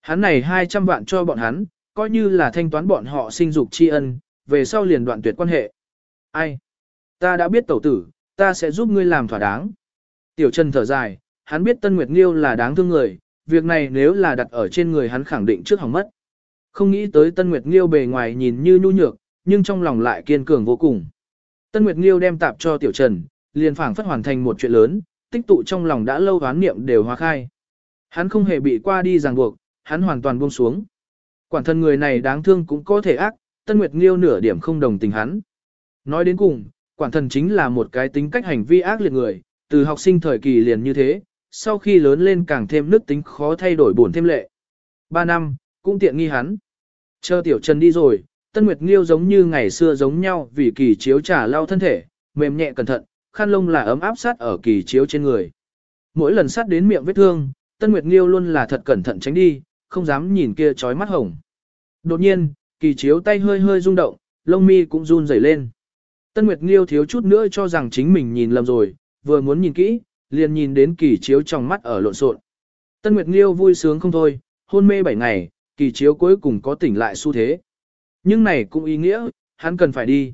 Hắn này 200 vạn cho bọn hắn, coi như là thanh toán bọn họ sinh dục tri ân, về sau liền đoạn tuyệt quan hệ. Ai? Ta đã biết tẩu tử, ta sẽ giúp ngươi làm thỏa đáng. Tiểu Trần thở dài, hắn biết Tân Nguyệt Nghiêu là đáng thương người, việc này nếu là đặt ở trên người hắn khẳng định trước hỏng mất. Không nghĩ tới Tân Nguyệt Nghiêu bề ngoài nhìn như nhu nhược, nhưng trong lòng lại kiên cường vô cùng. Tân Nguyệt Nghiêu đem tạp cho Tiểu Trần, liền phảng phất hoàn thành một chuyện lớn, tích tụ trong lòng đã lâu oán niệm đều hóa khai. Hắn không hề bị qua đi ràng buộc, hắn hoàn toàn buông xuống. Quản thân người này đáng thương cũng có thể ác, Tân Nguyệt Nghiêu nửa điểm không đồng tình hắn. Nói đến cùng, quản thần chính là một cái tính cách hành vi ác liệt người, từ học sinh thời kỳ liền như thế, sau khi lớn lên càng thêm nước tính khó thay đổi buồn thêm lệ. Ba năm, cũng tiện nghi hắn. Chờ tiểu trần đi rồi, Tân Nguyệt Nghiêu giống như ngày xưa giống nhau vì kỳ chiếu trả lau thân thể, mềm nhẹ cẩn thận, khăn lông là ấm áp sát ở kỳ chiếu trên người. Mỗi lần sát đến miệng vết thương, Tân Nguyệt Nghiêu luôn là thật cẩn thận tránh đi, không dám nhìn kia chói mắt hồng. Đột nhiên, kỳ chiếu tay hơi hơi rung động, lông mi cũng run rẩy lên. Tân Nguyệt Nghiêu thiếu chút nữa cho rằng chính mình nhìn lầm rồi, vừa muốn nhìn kỹ, liền nhìn đến kỳ chiếu trong mắt ở lộn xộn. Tân Nguyệt Nghiêu vui sướng không thôi, hôn mê 7 ngày, kỳ chiếu cuối cùng có tỉnh lại xu thế. Nhưng này cũng ý nghĩa, hắn cần phải đi.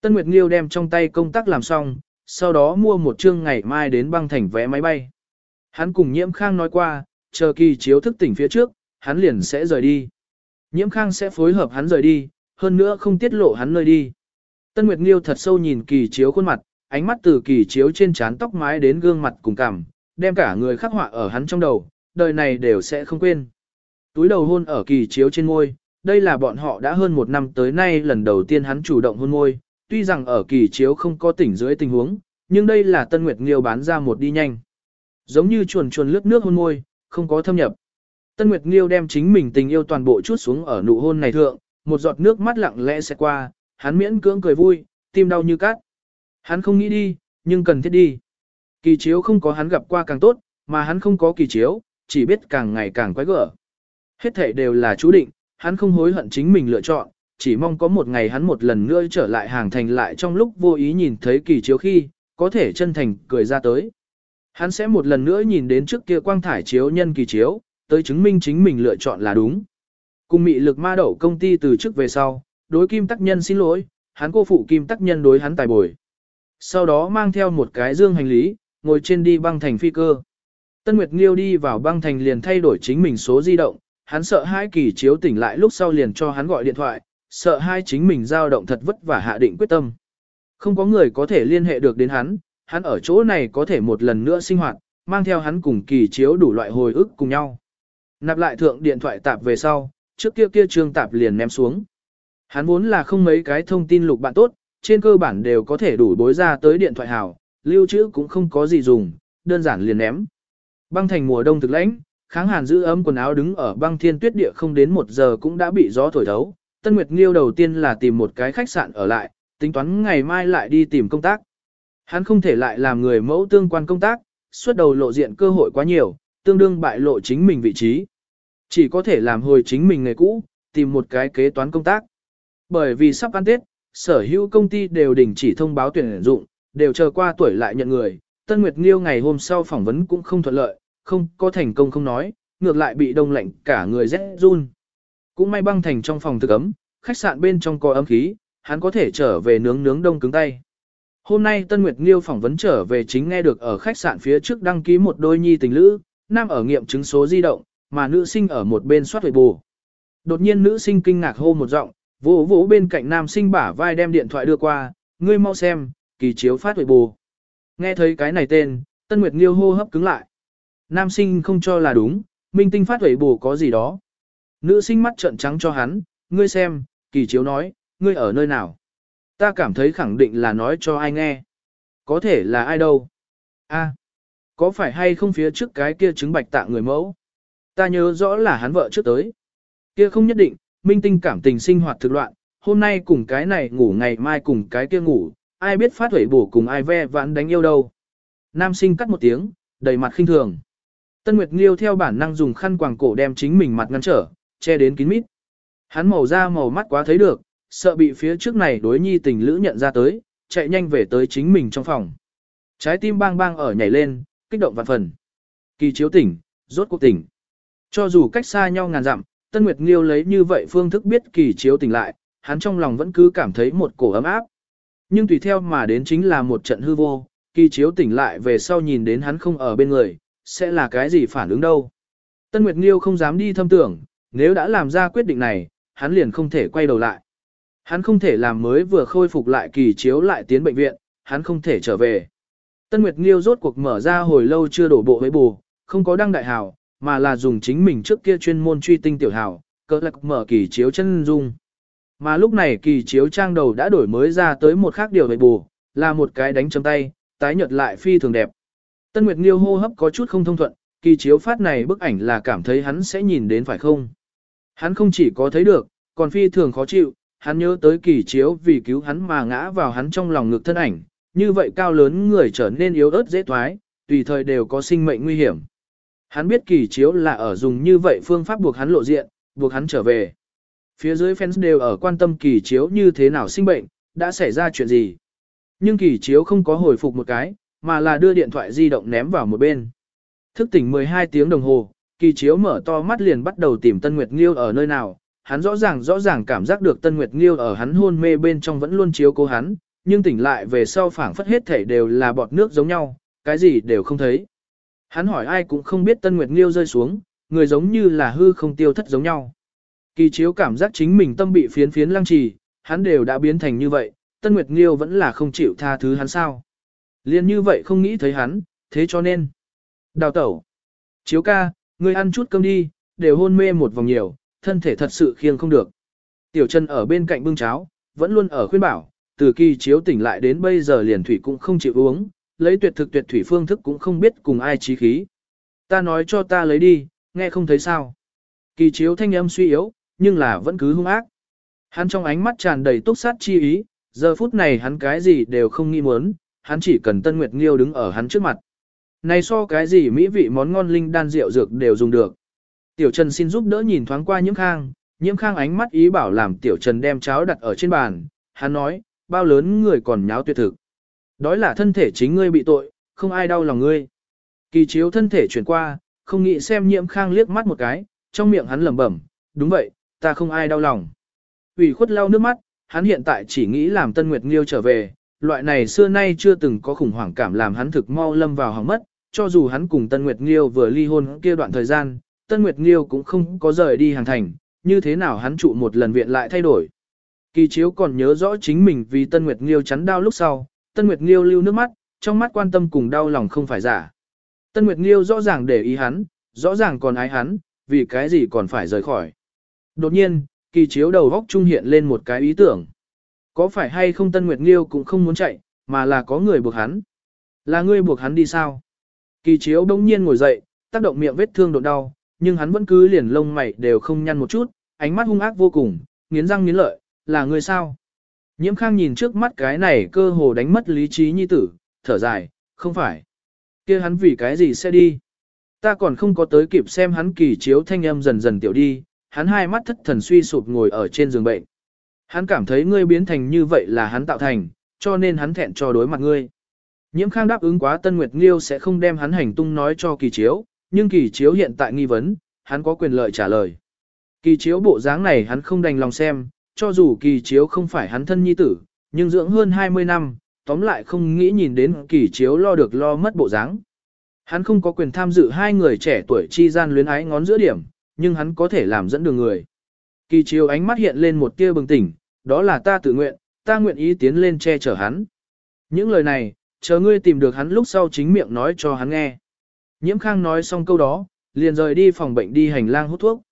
Tân Nguyệt Nghiêu đem trong tay công tác làm xong, sau đó mua một chương ngày mai đến băng thành vé máy bay. Hắn cùng Nhiễm Khang nói qua, chờ kỳ chiếu thức tỉnh phía trước, hắn liền sẽ rời đi. Nhiễm Khang sẽ phối hợp hắn rời đi, hơn nữa không tiết lộ hắn nơi đi. Tân Nguyệt Nghiêu thật sâu nhìn kỳ chiếu khuôn mặt, ánh mắt từ kỳ chiếu trên trán tóc mái đến gương mặt cùng cảm, đem cả người khắc họa ở hắn trong đầu, đời này đều sẽ không quên. Túi đầu hôn ở kỳ chiếu trên môi, đây là bọn họ đã hơn một năm tới nay lần đầu tiên hắn chủ động hôn môi, tuy rằng ở kỳ chiếu không có tỉnh dưới tình huống, nhưng đây là Tân Nguyệt Nghiêu bán ra một đi nhanh. Giống như chuồn chuồn lướt nước hôn môi, không có thâm nhập. Tân Nguyệt Nghiêu đem chính mình tình yêu toàn bộ chút xuống ở nụ hôn này thượng, một giọt nước mắt lặng lẽ sẽ qua, hắn miễn cưỡng cười vui, tim đau như cát. Hắn không nghĩ đi, nhưng cần thiết đi. Kỳ chiếu không có hắn gặp qua càng tốt, mà hắn không có kỳ chiếu, chỉ biết càng ngày càng quái gở. Hết thể đều là chú định, hắn không hối hận chính mình lựa chọn, chỉ mong có một ngày hắn một lần nữa trở lại hàng thành lại trong lúc vô ý nhìn thấy kỳ chiếu khi, có thể chân thành cười ra tới. Hắn sẽ một lần nữa nhìn đến trước kia quang thải chiếu nhân kỳ chiếu, tới chứng minh chính mình lựa chọn là đúng. Cùng mị lực ma đậu công ty từ trước về sau, đối kim tắc nhân xin lỗi, hắn cô phụ kim tắc nhân đối hắn tài bồi. Sau đó mang theo một cái dương hành lý, ngồi trên đi băng thành phi cơ. Tân Nguyệt Nghiêu đi vào băng thành liền thay đổi chính mình số di động, hắn sợ hai kỳ chiếu tỉnh lại lúc sau liền cho hắn gọi điện thoại, sợ hai chính mình dao động thật vất vả hạ định quyết tâm. Không có người có thể liên hệ được đến hắn, hắn ở chỗ này có thể một lần nữa sinh hoạt, mang theo hắn cùng kỳ chiếu đủ loại hồi ức cùng nhau. Nạp lại thượng điện thoại tạp về sau, trước kia kia trương tạp liền ném xuống. Hắn vốn là không mấy cái thông tin lục bạn tốt, trên cơ bản đều có thể đủ bối ra tới điện thoại hảo, lưu trữ cũng không có gì dùng, đơn giản liền ném. Băng thành mùa đông thực lãnh, kháng hàn giữ ấm quần áo đứng ở băng thiên tuyết địa không đến một giờ cũng đã bị gió thổi thấu. Tân Nguyệt Nghiêu đầu tiên là tìm một cái khách sạn ở lại, tính toán ngày mai lại đi tìm công tác. Hắn không thể lại làm người mẫu tương quan công tác, suốt đầu lộ diện cơ hội quá nhiều, tương đương bại lộ chính mình vị trí. Chỉ có thể làm hồi chính mình nghề cũ, tìm một cái kế toán công tác. Bởi vì sắp ăn Tết, sở hữu công ty đều đình chỉ thông báo tuyển dụng, đều chờ qua tuổi lại nhận người. Tân Nguyệt Nghiêu ngày hôm sau phỏng vấn cũng không thuận lợi, không có thành công không nói, ngược lại bị đông lạnh cả người rét run. Cũng may băng thành trong phòng thực ấm, khách sạn bên trong có ấm khí, hắn có thể trở về nướng nướng đông cứng tay. Hôm nay Tân Nguyệt Nghiêu phỏng vấn trở về chính nghe được ở khách sạn phía trước đăng ký một đôi nhi tình lữ, nam ở nghiệm chứng số di động, mà nữ sinh ở một bên soát huệ bù. Đột nhiên nữ sinh kinh ngạc hô một giọng, vỗ vỗ bên cạnh nam sinh bả vai đem điện thoại đưa qua, ngươi mau xem, kỳ chiếu phát huệ bù. Nghe thấy cái này tên, Tân Nguyệt Nghiêu hô hấp cứng lại. Nam sinh không cho là đúng, minh tinh phát huệ bù có gì đó. Nữ sinh mắt trợn trắng cho hắn, ngươi xem, kỳ chiếu nói, ngươi ở nơi nào. Ta cảm thấy khẳng định là nói cho ai nghe. Có thể là ai đâu. A, có phải hay không phía trước cái kia chứng bạch tạ người mẫu? Ta nhớ rõ là hắn vợ trước tới. Kia không nhất định, minh tinh cảm tình sinh hoạt thực loạn, hôm nay cùng cái này ngủ ngày mai cùng cái kia ngủ, ai biết phát huệ bổ cùng ai ve vãn đánh yêu đâu. Nam sinh cắt một tiếng, đầy mặt khinh thường. Tân Nguyệt Nghiêu theo bản năng dùng khăn quàng cổ đem chính mình mặt ngăn trở, che đến kín mít. Hắn màu da màu mắt quá thấy được, sợ bị phía trước này đối nhi tình lữ nhận ra tới, chạy nhanh về tới chính mình trong phòng. Trái tim bang bang ở nhảy lên, kích động vạn phần. Kỳ chiếu tỉnh, rốt cuộc tỉnh. Cho dù cách xa nhau ngàn dặm, Tân Nguyệt Nghiêu lấy như vậy phương thức biết kỳ chiếu tỉnh lại, hắn trong lòng vẫn cứ cảm thấy một cổ ấm áp. Nhưng tùy theo mà đến chính là một trận hư vô, kỳ chiếu tỉnh lại về sau nhìn đến hắn không ở bên người, sẽ là cái gì phản ứng đâu. Tân Nguyệt Nghiêu không dám đi thâm tưởng, nếu đã làm ra quyết định này, hắn liền không thể quay đầu lại. Hắn không thể làm mới vừa khôi phục lại kỳ chiếu lại tiến bệnh viện, hắn không thể trở về. Tân Nguyệt Nghiêu rốt cuộc mở ra hồi lâu chưa đổ bộ với bù, không có đăng đại hào, mà là dùng chính mình trước kia chuyên môn truy tinh tiểu hào, cỡ lạc mở kỳ chiếu chân dung. Mà lúc này kỳ chiếu trang đầu đã đổi mới ra tới một khác điều với bù, là một cái đánh chấm tay, tái nhợt lại phi thường đẹp. Tân Nguyệt Nghiêu hô hấp có chút không thông thuận, kỳ chiếu phát này bức ảnh là cảm thấy hắn sẽ nhìn đến phải không? Hắn không chỉ có thấy được, còn phi thường khó chịu, hắn nhớ tới kỳ chiếu vì cứu hắn mà ngã vào hắn trong lòng ngực thân ảnh, như vậy cao lớn người trở nên yếu ớt dễ thoái, tùy thời đều có sinh mệnh nguy hiểm. Hắn biết kỳ chiếu là ở dùng như vậy phương pháp buộc hắn lộ diện, buộc hắn trở về. Phía dưới fans đều ở quan tâm kỳ chiếu như thế nào sinh bệnh, đã xảy ra chuyện gì. Nhưng kỳ chiếu không có hồi phục một cái, mà là đưa điện thoại di động ném vào một bên. Thức tỉnh 12 tiếng đồng hồ, kỳ chiếu mở to mắt liền bắt đầu tìm Tân Nguyệt Nghiêu ở nơi nào. Hắn rõ ràng rõ ràng cảm giác được Tân Nguyệt Nghiêu ở hắn hôn mê bên trong vẫn luôn chiếu cố hắn, nhưng tỉnh lại về sau phảng phất hết thể đều là bọt nước giống nhau, cái gì đều không thấy. Hắn hỏi ai cũng không biết Tân Nguyệt Nghiêu rơi xuống, người giống như là hư không tiêu thất giống nhau. Kỳ chiếu cảm giác chính mình tâm bị phiến phiến lăng trì, hắn đều đã biến thành như vậy, Tân Nguyệt Nghiêu vẫn là không chịu tha thứ hắn sao. Liên như vậy không nghĩ thấy hắn, thế cho nên. Đào tẩu. Chiếu ca, ngươi ăn chút cơm đi, đều hôn mê một vòng nhiều, thân thể thật sự khiêng không được. Tiểu Trần ở bên cạnh bưng cháo, vẫn luôn ở khuyên bảo, từ kỳ chiếu tỉnh lại đến bây giờ liền thủy cũng không chịu uống, lấy tuyệt thực tuyệt thủy phương thức cũng không biết cùng ai trí khí. Ta nói cho ta lấy đi, nghe không thấy sao. Kỳ chiếu thanh âm suy yếu, nhưng là vẫn cứ hung ác. Hắn trong ánh mắt tràn đầy túc sát chi ý, giờ phút này hắn cái gì đều không nghĩ muốn, hắn chỉ cần Tân Nguyệt Nghiêu đứng ở hắn trước mặt. Này so cái gì mỹ vị món ngon linh đan rượu dược đều dùng được. Tiểu Trần xin giúp đỡ nhìn thoáng qua Nhiễm Khang, Nhiễm Khang ánh mắt ý bảo làm Tiểu Trần đem cháo đặt ở trên bàn, hắn nói, bao lớn người còn nháo tuyệt thực. Đói là thân thể chính ngươi bị tội, không ai đau lòng ngươi. Kỳ chiếu thân thể chuyển qua, không nghĩ xem Nhiễm Khang liếc mắt một cái, trong miệng hắn lẩm bẩm, đúng vậy, ta không ai đau lòng. ủy khuất lau nước mắt, hắn hiện tại chỉ nghĩ làm Tân Nguyệt Nghiêu trở về, loại này xưa nay chưa từng có khủng hoảng cảm làm hắn thực mau lâm vào hỏng mất, cho dù hắn cùng Tân Nguyệt Nghiêu vừa ly hôn kia đoạn thời gian, Tân Nguyệt Nghiêu cũng không có rời đi hàng thành, như thế nào hắn trụ một lần viện lại thay đổi. Kỳ chiếu còn nhớ rõ chính mình vì Tân Nguyệt Nghiêu chắn đau lúc sau, Tân Nguyệt Nghiêu lưu nước mắt, trong mắt quan tâm cùng đau lòng không phải giả. Tân Nguyệt Nghiêu rõ ràng để ý hắn, rõ ràng còn ái hắn, vì cái gì còn phải rời khỏi. Đột nhiên, kỳ chiếu đầu góc trung hiện lên một cái ý tưởng. Có phải hay không Tân Nguyệt Nghiêu cũng không muốn chạy, mà là có người buộc hắn. Là ngươi buộc hắn đi sao? Kỳ chiếu đông nhiên ngồi dậy, tác động miệng vết thương đột đau, nhưng hắn vẫn cứ liền lông mày đều không nhăn một chút, ánh mắt hung ác vô cùng, nghiến răng nghiến lợi, là người sao? Nhiễm khang nhìn trước mắt cái này cơ hồ đánh mất lý trí nhi tử, thở dài, không phải. kia hắn vì cái gì sẽ đi? Ta còn không có tới kịp xem hắn kỳ chiếu thanh âm dần dần tiểu đi, hắn hai mắt thất thần suy sụp ngồi ở trên giường bệnh. Hắn cảm thấy ngươi biến thành như vậy là hắn tạo thành, cho nên hắn thẹn cho đối mặt ngươi. Nhiễm khang đáp ứng quá Tân Nguyệt Nghiêu sẽ không đem hắn hành tung nói cho kỳ chiếu, nhưng kỳ chiếu hiện tại nghi vấn, hắn có quyền lợi trả lời. Kỳ chiếu bộ dáng này hắn không đành lòng xem, cho dù kỳ chiếu không phải hắn thân nhi tử, nhưng dưỡng hơn 20 năm, tóm lại không nghĩ nhìn đến kỳ chiếu lo được lo mất bộ dáng. Hắn không có quyền tham dự hai người trẻ tuổi chi gian luyến ái ngón giữa điểm, nhưng hắn có thể làm dẫn đường người. Kỳ chiếu ánh mắt hiện lên một tia bừng tỉnh, đó là ta tự nguyện, ta nguyện ý tiến lên che chở hắn. Những lời này, chờ ngươi tìm được hắn lúc sau chính miệng nói cho hắn nghe. Nhiễm khang nói xong câu đó, liền rời đi phòng bệnh đi hành lang hút thuốc.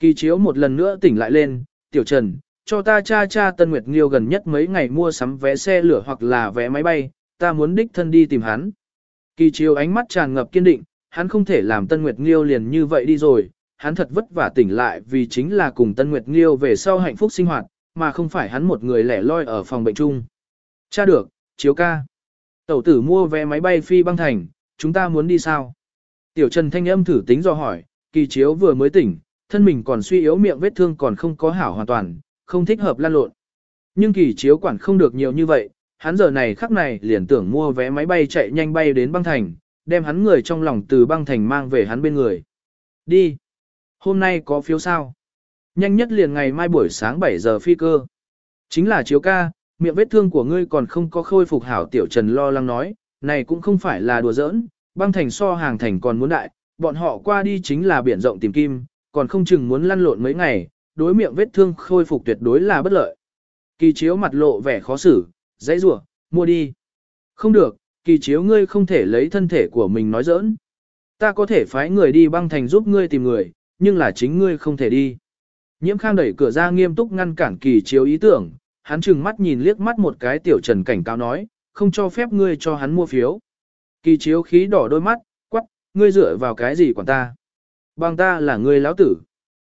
Kỳ chiếu một lần nữa tỉnh lại lên, tiểu trần, cho ta cha cha Tân Nguyệt Nghiêu gần nhất mấy ngày mua sắm vé xe lửa hoặc là vé máy bay, ta muốn đích thân đi tìm hắn. Kỳ chiếu ánh mắt tràn ngập kiên định, hắn không thể làm Tân Nguyệt Nghiêu liền như vậy đi rồi, hắn thật vất vả tỉnh lại vì chính là cùng Tân Nguyệt Nghiêu về sau hạnh phúc sinh hoạt, mà không phải hắn một người lẻ loi ở phòng bệnh chung. Cha được, chiếu ca. Tẩu tử mua vé máy bay phi băng thành, chúng ta muốn đi sao? Tiểu Trần thanh âm thử tính do hỏi, kỳ chiếu vừa mới tỉnh, thân mình còn suy yếu miệng vết thương còn không có hảo hoàn toàn, không thích hợp lan lộn. Nhưng kỳ chiếu quản không được nhiều như vậy, hắn giờ này khắc này liền tưởng mua vé máy bay chạy nhanh bay đến băng thành, đem hắn người trong lòng từ băng thành mang về hắn bên người. Đi. Hôm nay có phiếu sao? Nhanh nhất liền ngày mai buổi sáng 7 giờ phi cơ. Chính là chiếu ca, miệng vết thương của ngươi còn không có khôi phục hảo tiểu trần lo lắng nói, này cũng không phải là đùa giỡn, băng thành so hàng thành còn muốn đại, bọn họ qua đi chính là biển rộng tìm kim, còn không chừng muốn lăn lộn mấy ngày, đối miệng vết thương khôi phục tuyệt đối là bất lợi. Kỳ chiếu mặt lộ vẻ khó xử, dãy rủa mua đi. Không được, kỳ chiếu ngươi không thể lấy thân thể của mình nói giỡn. Ta có thể phái người đi băng thành giúp ngươi tìm người, nhưng là chính ngươi không thể đi. Nhiễm khang đẩy cửa ra nghiêm túc ngăn cản kỳ chiếu ý tưởng, hắn chừng mắt nhìn liếc mắt một cái tiểu trần cảnh cáo nói, không cho phép ngươi cho hắn mua phiếu. Kỳ chiếu khí đỏ đôi mắt, quắc, ngươi dựa vào cái gì quản ta? Bằng ta là ngươi lão tử.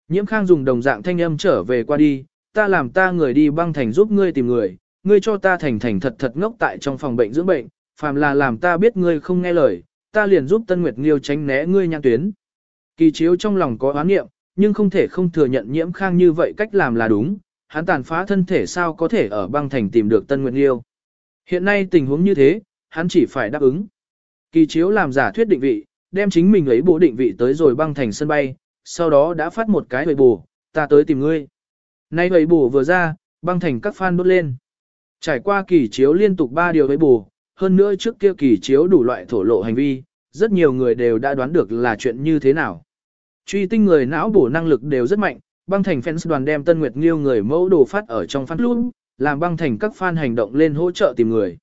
Nhiễm khang dùng đồng dạng thanh âm trở về qua đi, ta làm ta người đi băng thành giúp ngươi tìm người, ngươi cho ta thành thành thật thật ngốc tại trong phòng bệnh dưỡng bệnh, phàm là làm ta biết ngươi không nghe lời, ta liền giúp Tân Nguyệt Nghiêu tránh né ngươi nhang tuyến. Kỳ chiếu trong lòng có oán nghiệm, nhưng không thể không thừa nhận nhiễm khang như vậy cách làm là đúng, hắn tàn phá thân thể sao có thể ở băng thành tìm được Tân Nguyệt Nghiêu. Hiện nay tình huống như thế, hắn chỉ phải đáp ứng. Kỳ chiếu làm giả thuyết định vị, đem chính mình ấy bộ định vị tới rồi băng thành sân bay, sau đó đã phát một cái hồi bù, ta tới tìm ngươi. Nay hồi bù vừa ra, băng thành các fan đốt lên. Trải qua kỳ chiếu liên tục 3 điều với bù, hơn nữa trước kia kỳ chiếu đủ loại thổ lộ hành vi, rất nhiều người đều đã đoán được là chuyện như thế nào. Truy tinh người não bổ năng lực đều rất mạnh, băng thành fans đoàn đem Tân Nguyệt Nghiêu người mẫu đồ phát ở trong fan club, làm băng thành các fan hành động lên hỗ trợ tìm người.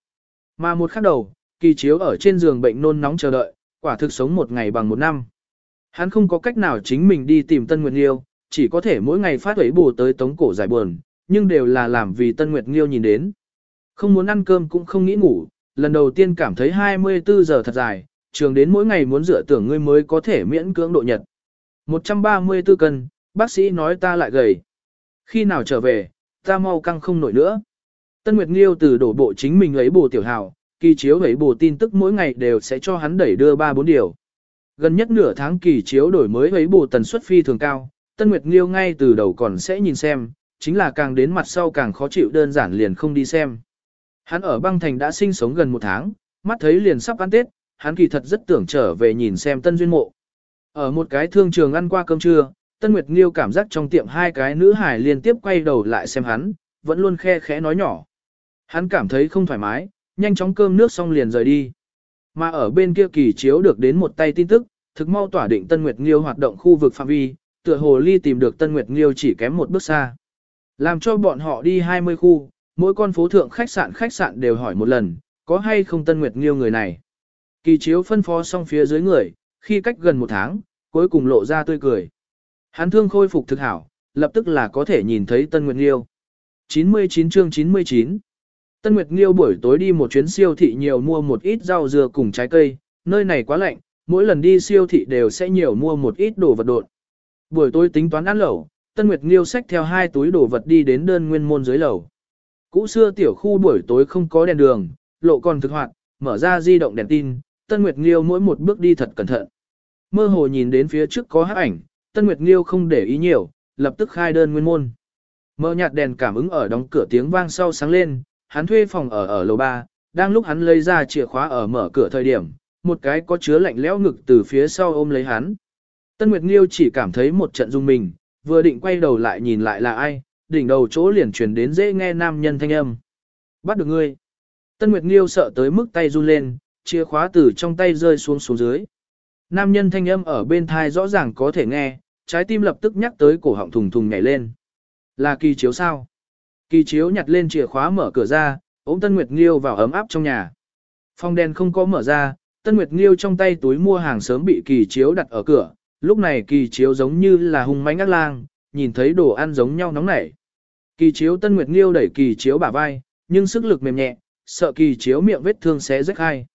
Mà một khắc đầu, kỳ chiếu ở trên giường bệnh nôn nóng chờ đợi, quả thực sống một ngày bằng một năm. Hắn không có cách nào chính mình đi tìm Tân Nguyệt Nghiêu, chỉ có thể mỗi ngày phát ấy bù tới tống cổ giải buồn, nhưng đều là làm vì Tân Nguyệt Nghiêu nhìn đến. Không muốn ăn cơm cũng không nghĩ ngủ, lần đầu tiên cảm thấy 24 giờ thật dài, trường đến mỗi ngày muốn dựa tưởng ngươi mới có thể miễn cưỡng độ nhật. 134 cân, bác sĩ nói ta lại gầy. Khi nào trở về, ta mau căng không nổi nữa. Tân Nguyệt Nghiêu từ đổ bộ chính mình ấy bồ tiểu hào, kỳ chiếu ấy bồ tin tức mỗi ngày đều sẽ cho hắn đẩy đưa 3-4 điều. Gần nhất nửa tháng kỳ chiếu đổi mới ấy bồ tần suất phi thường cao, Tân Nguyệt Nghiêu ngay từ đầu còn sẽ nhìn xem, chính là càng đến mặt sau càng khó chịu đơn giản liền không đi xem. Hắn ở băng thành đã sinh sống gần một tháng, mắt thấy liền sắp ăn Tết, hắn kỳ thật rất tưởng trở về nhìn xem Tân Duyên Mộ. Ở một cái thương trường ăn qua cơm trưa, Tân Nguyệt Nghiêu cảm giác trong tiệm hai cái nữ hài liên tiếp quay đầu lại xem hắn, vẫn luôn khe khẽ nói nhỏ. Hắn cảm thấy không thoải mái, nhanh chóng cơm nước xong liền rời đi. Mà ở bên kia kỳ chiếu được đến một tay tin tức, thực mau tỏa định Tân Nguyệt Nghiêu hoạt động khu vực phạm vi, tựa hồ ly tìm được Tân Nguyệt Nghiêu chỉ kém một bước xa. Làm cho bọn họ đi 20 khu, mỗi con phố thượng khách sạn khách sạn đều hỏi một lần, có hay không Tân Nguyệt Nghiêu người này. Kỳ chiếu phân phó xong phía dưới người, khi cách gần một tháng, cuối cùng lộ ra tươi cười. Hắn thương khôi phục thực hảo, lập tức là có thể nhìn thấy Tân Nguyệt Nghiêu. 99 chương 99 Tân Nguyệt Nghiêu buổi tối đi một chuyến siêu thị nhiều mua một ít rau dưa cùng trái cây, nơi này quá lạnh, mỗi lần đi siêu thị đều sẽ nhiều mua một ít đồ vật đột. Buổi tối tính toán ăn lẩu, Tân Nguyệt Nghiêu xách theo hai túi đồ vật đi đến đơn nguyên môn dưới lầu. Cũ xưa tiểu khu buổi tối không có đèn đường, lộ còn thực hoạt, mở ra di động đèn tin, Tân Nguyệt Nghiêu mỗi một bước đi thật cẩn thận. Mơ hồ nhìn đến phía trước có hắc ảnh, Tân Nguyệt Nghiêu không để ý nhiều, lập tức khai đơn nguyên môn. Mở nhạt đèn cảm ứng ở đóng cửa tiếng vang sau sáng lên, hắn thuê phòng ở ở lầu 3, đang lúc hắn lấy ra chìa khóa ở mở cửa thời điểm, một cái có chứa lạnh lẽo ngực từ phía sau ôm lấy hắn. Tân Nguyệt Nghiêu chỉ cảm thấy một trận rung mình, vừa định quay đầu lại nhìn lại là ai, đỉnh đầu chỗ liền truyền đến dễ nghe nam nhân thanh âm. Bắt được ngươi. Tân Nguyệt Nghiêu sợ tới mức tay run lên, chìa khóa từ trong tay rơi xuống xuống dưới. Nam nhân thanh âm ở bên thai rõ ràng có thể nghe, trái tim lập tức nhắc tới cổ họng thùng thùng nhảy lên. Là kỳ chiếu sao? Kỳ chiếu nhặt lên chìa khóa mở cửa ra, ôm Tân Nguyệt Nghiêu vào ấm áp trong nhà. Phòng đèn không có mở ra, Tân Nguyệt Nghiêu trong tay túi mua hàng sớm bị kỳ chiếu đặt ở cửa, lúc này kỳ chiếu giống như là hung mãnh ác lang, nhìn thấy đồ ăn giống nhau nóng nảy. Kỳ chiếu Tân Nguyệt Nghiêu đẩy kỳ chiếu bả vai, nhưng sức lực mềm nhẹ, sợ kỳ chiếu miệng vết thương xé rách hai.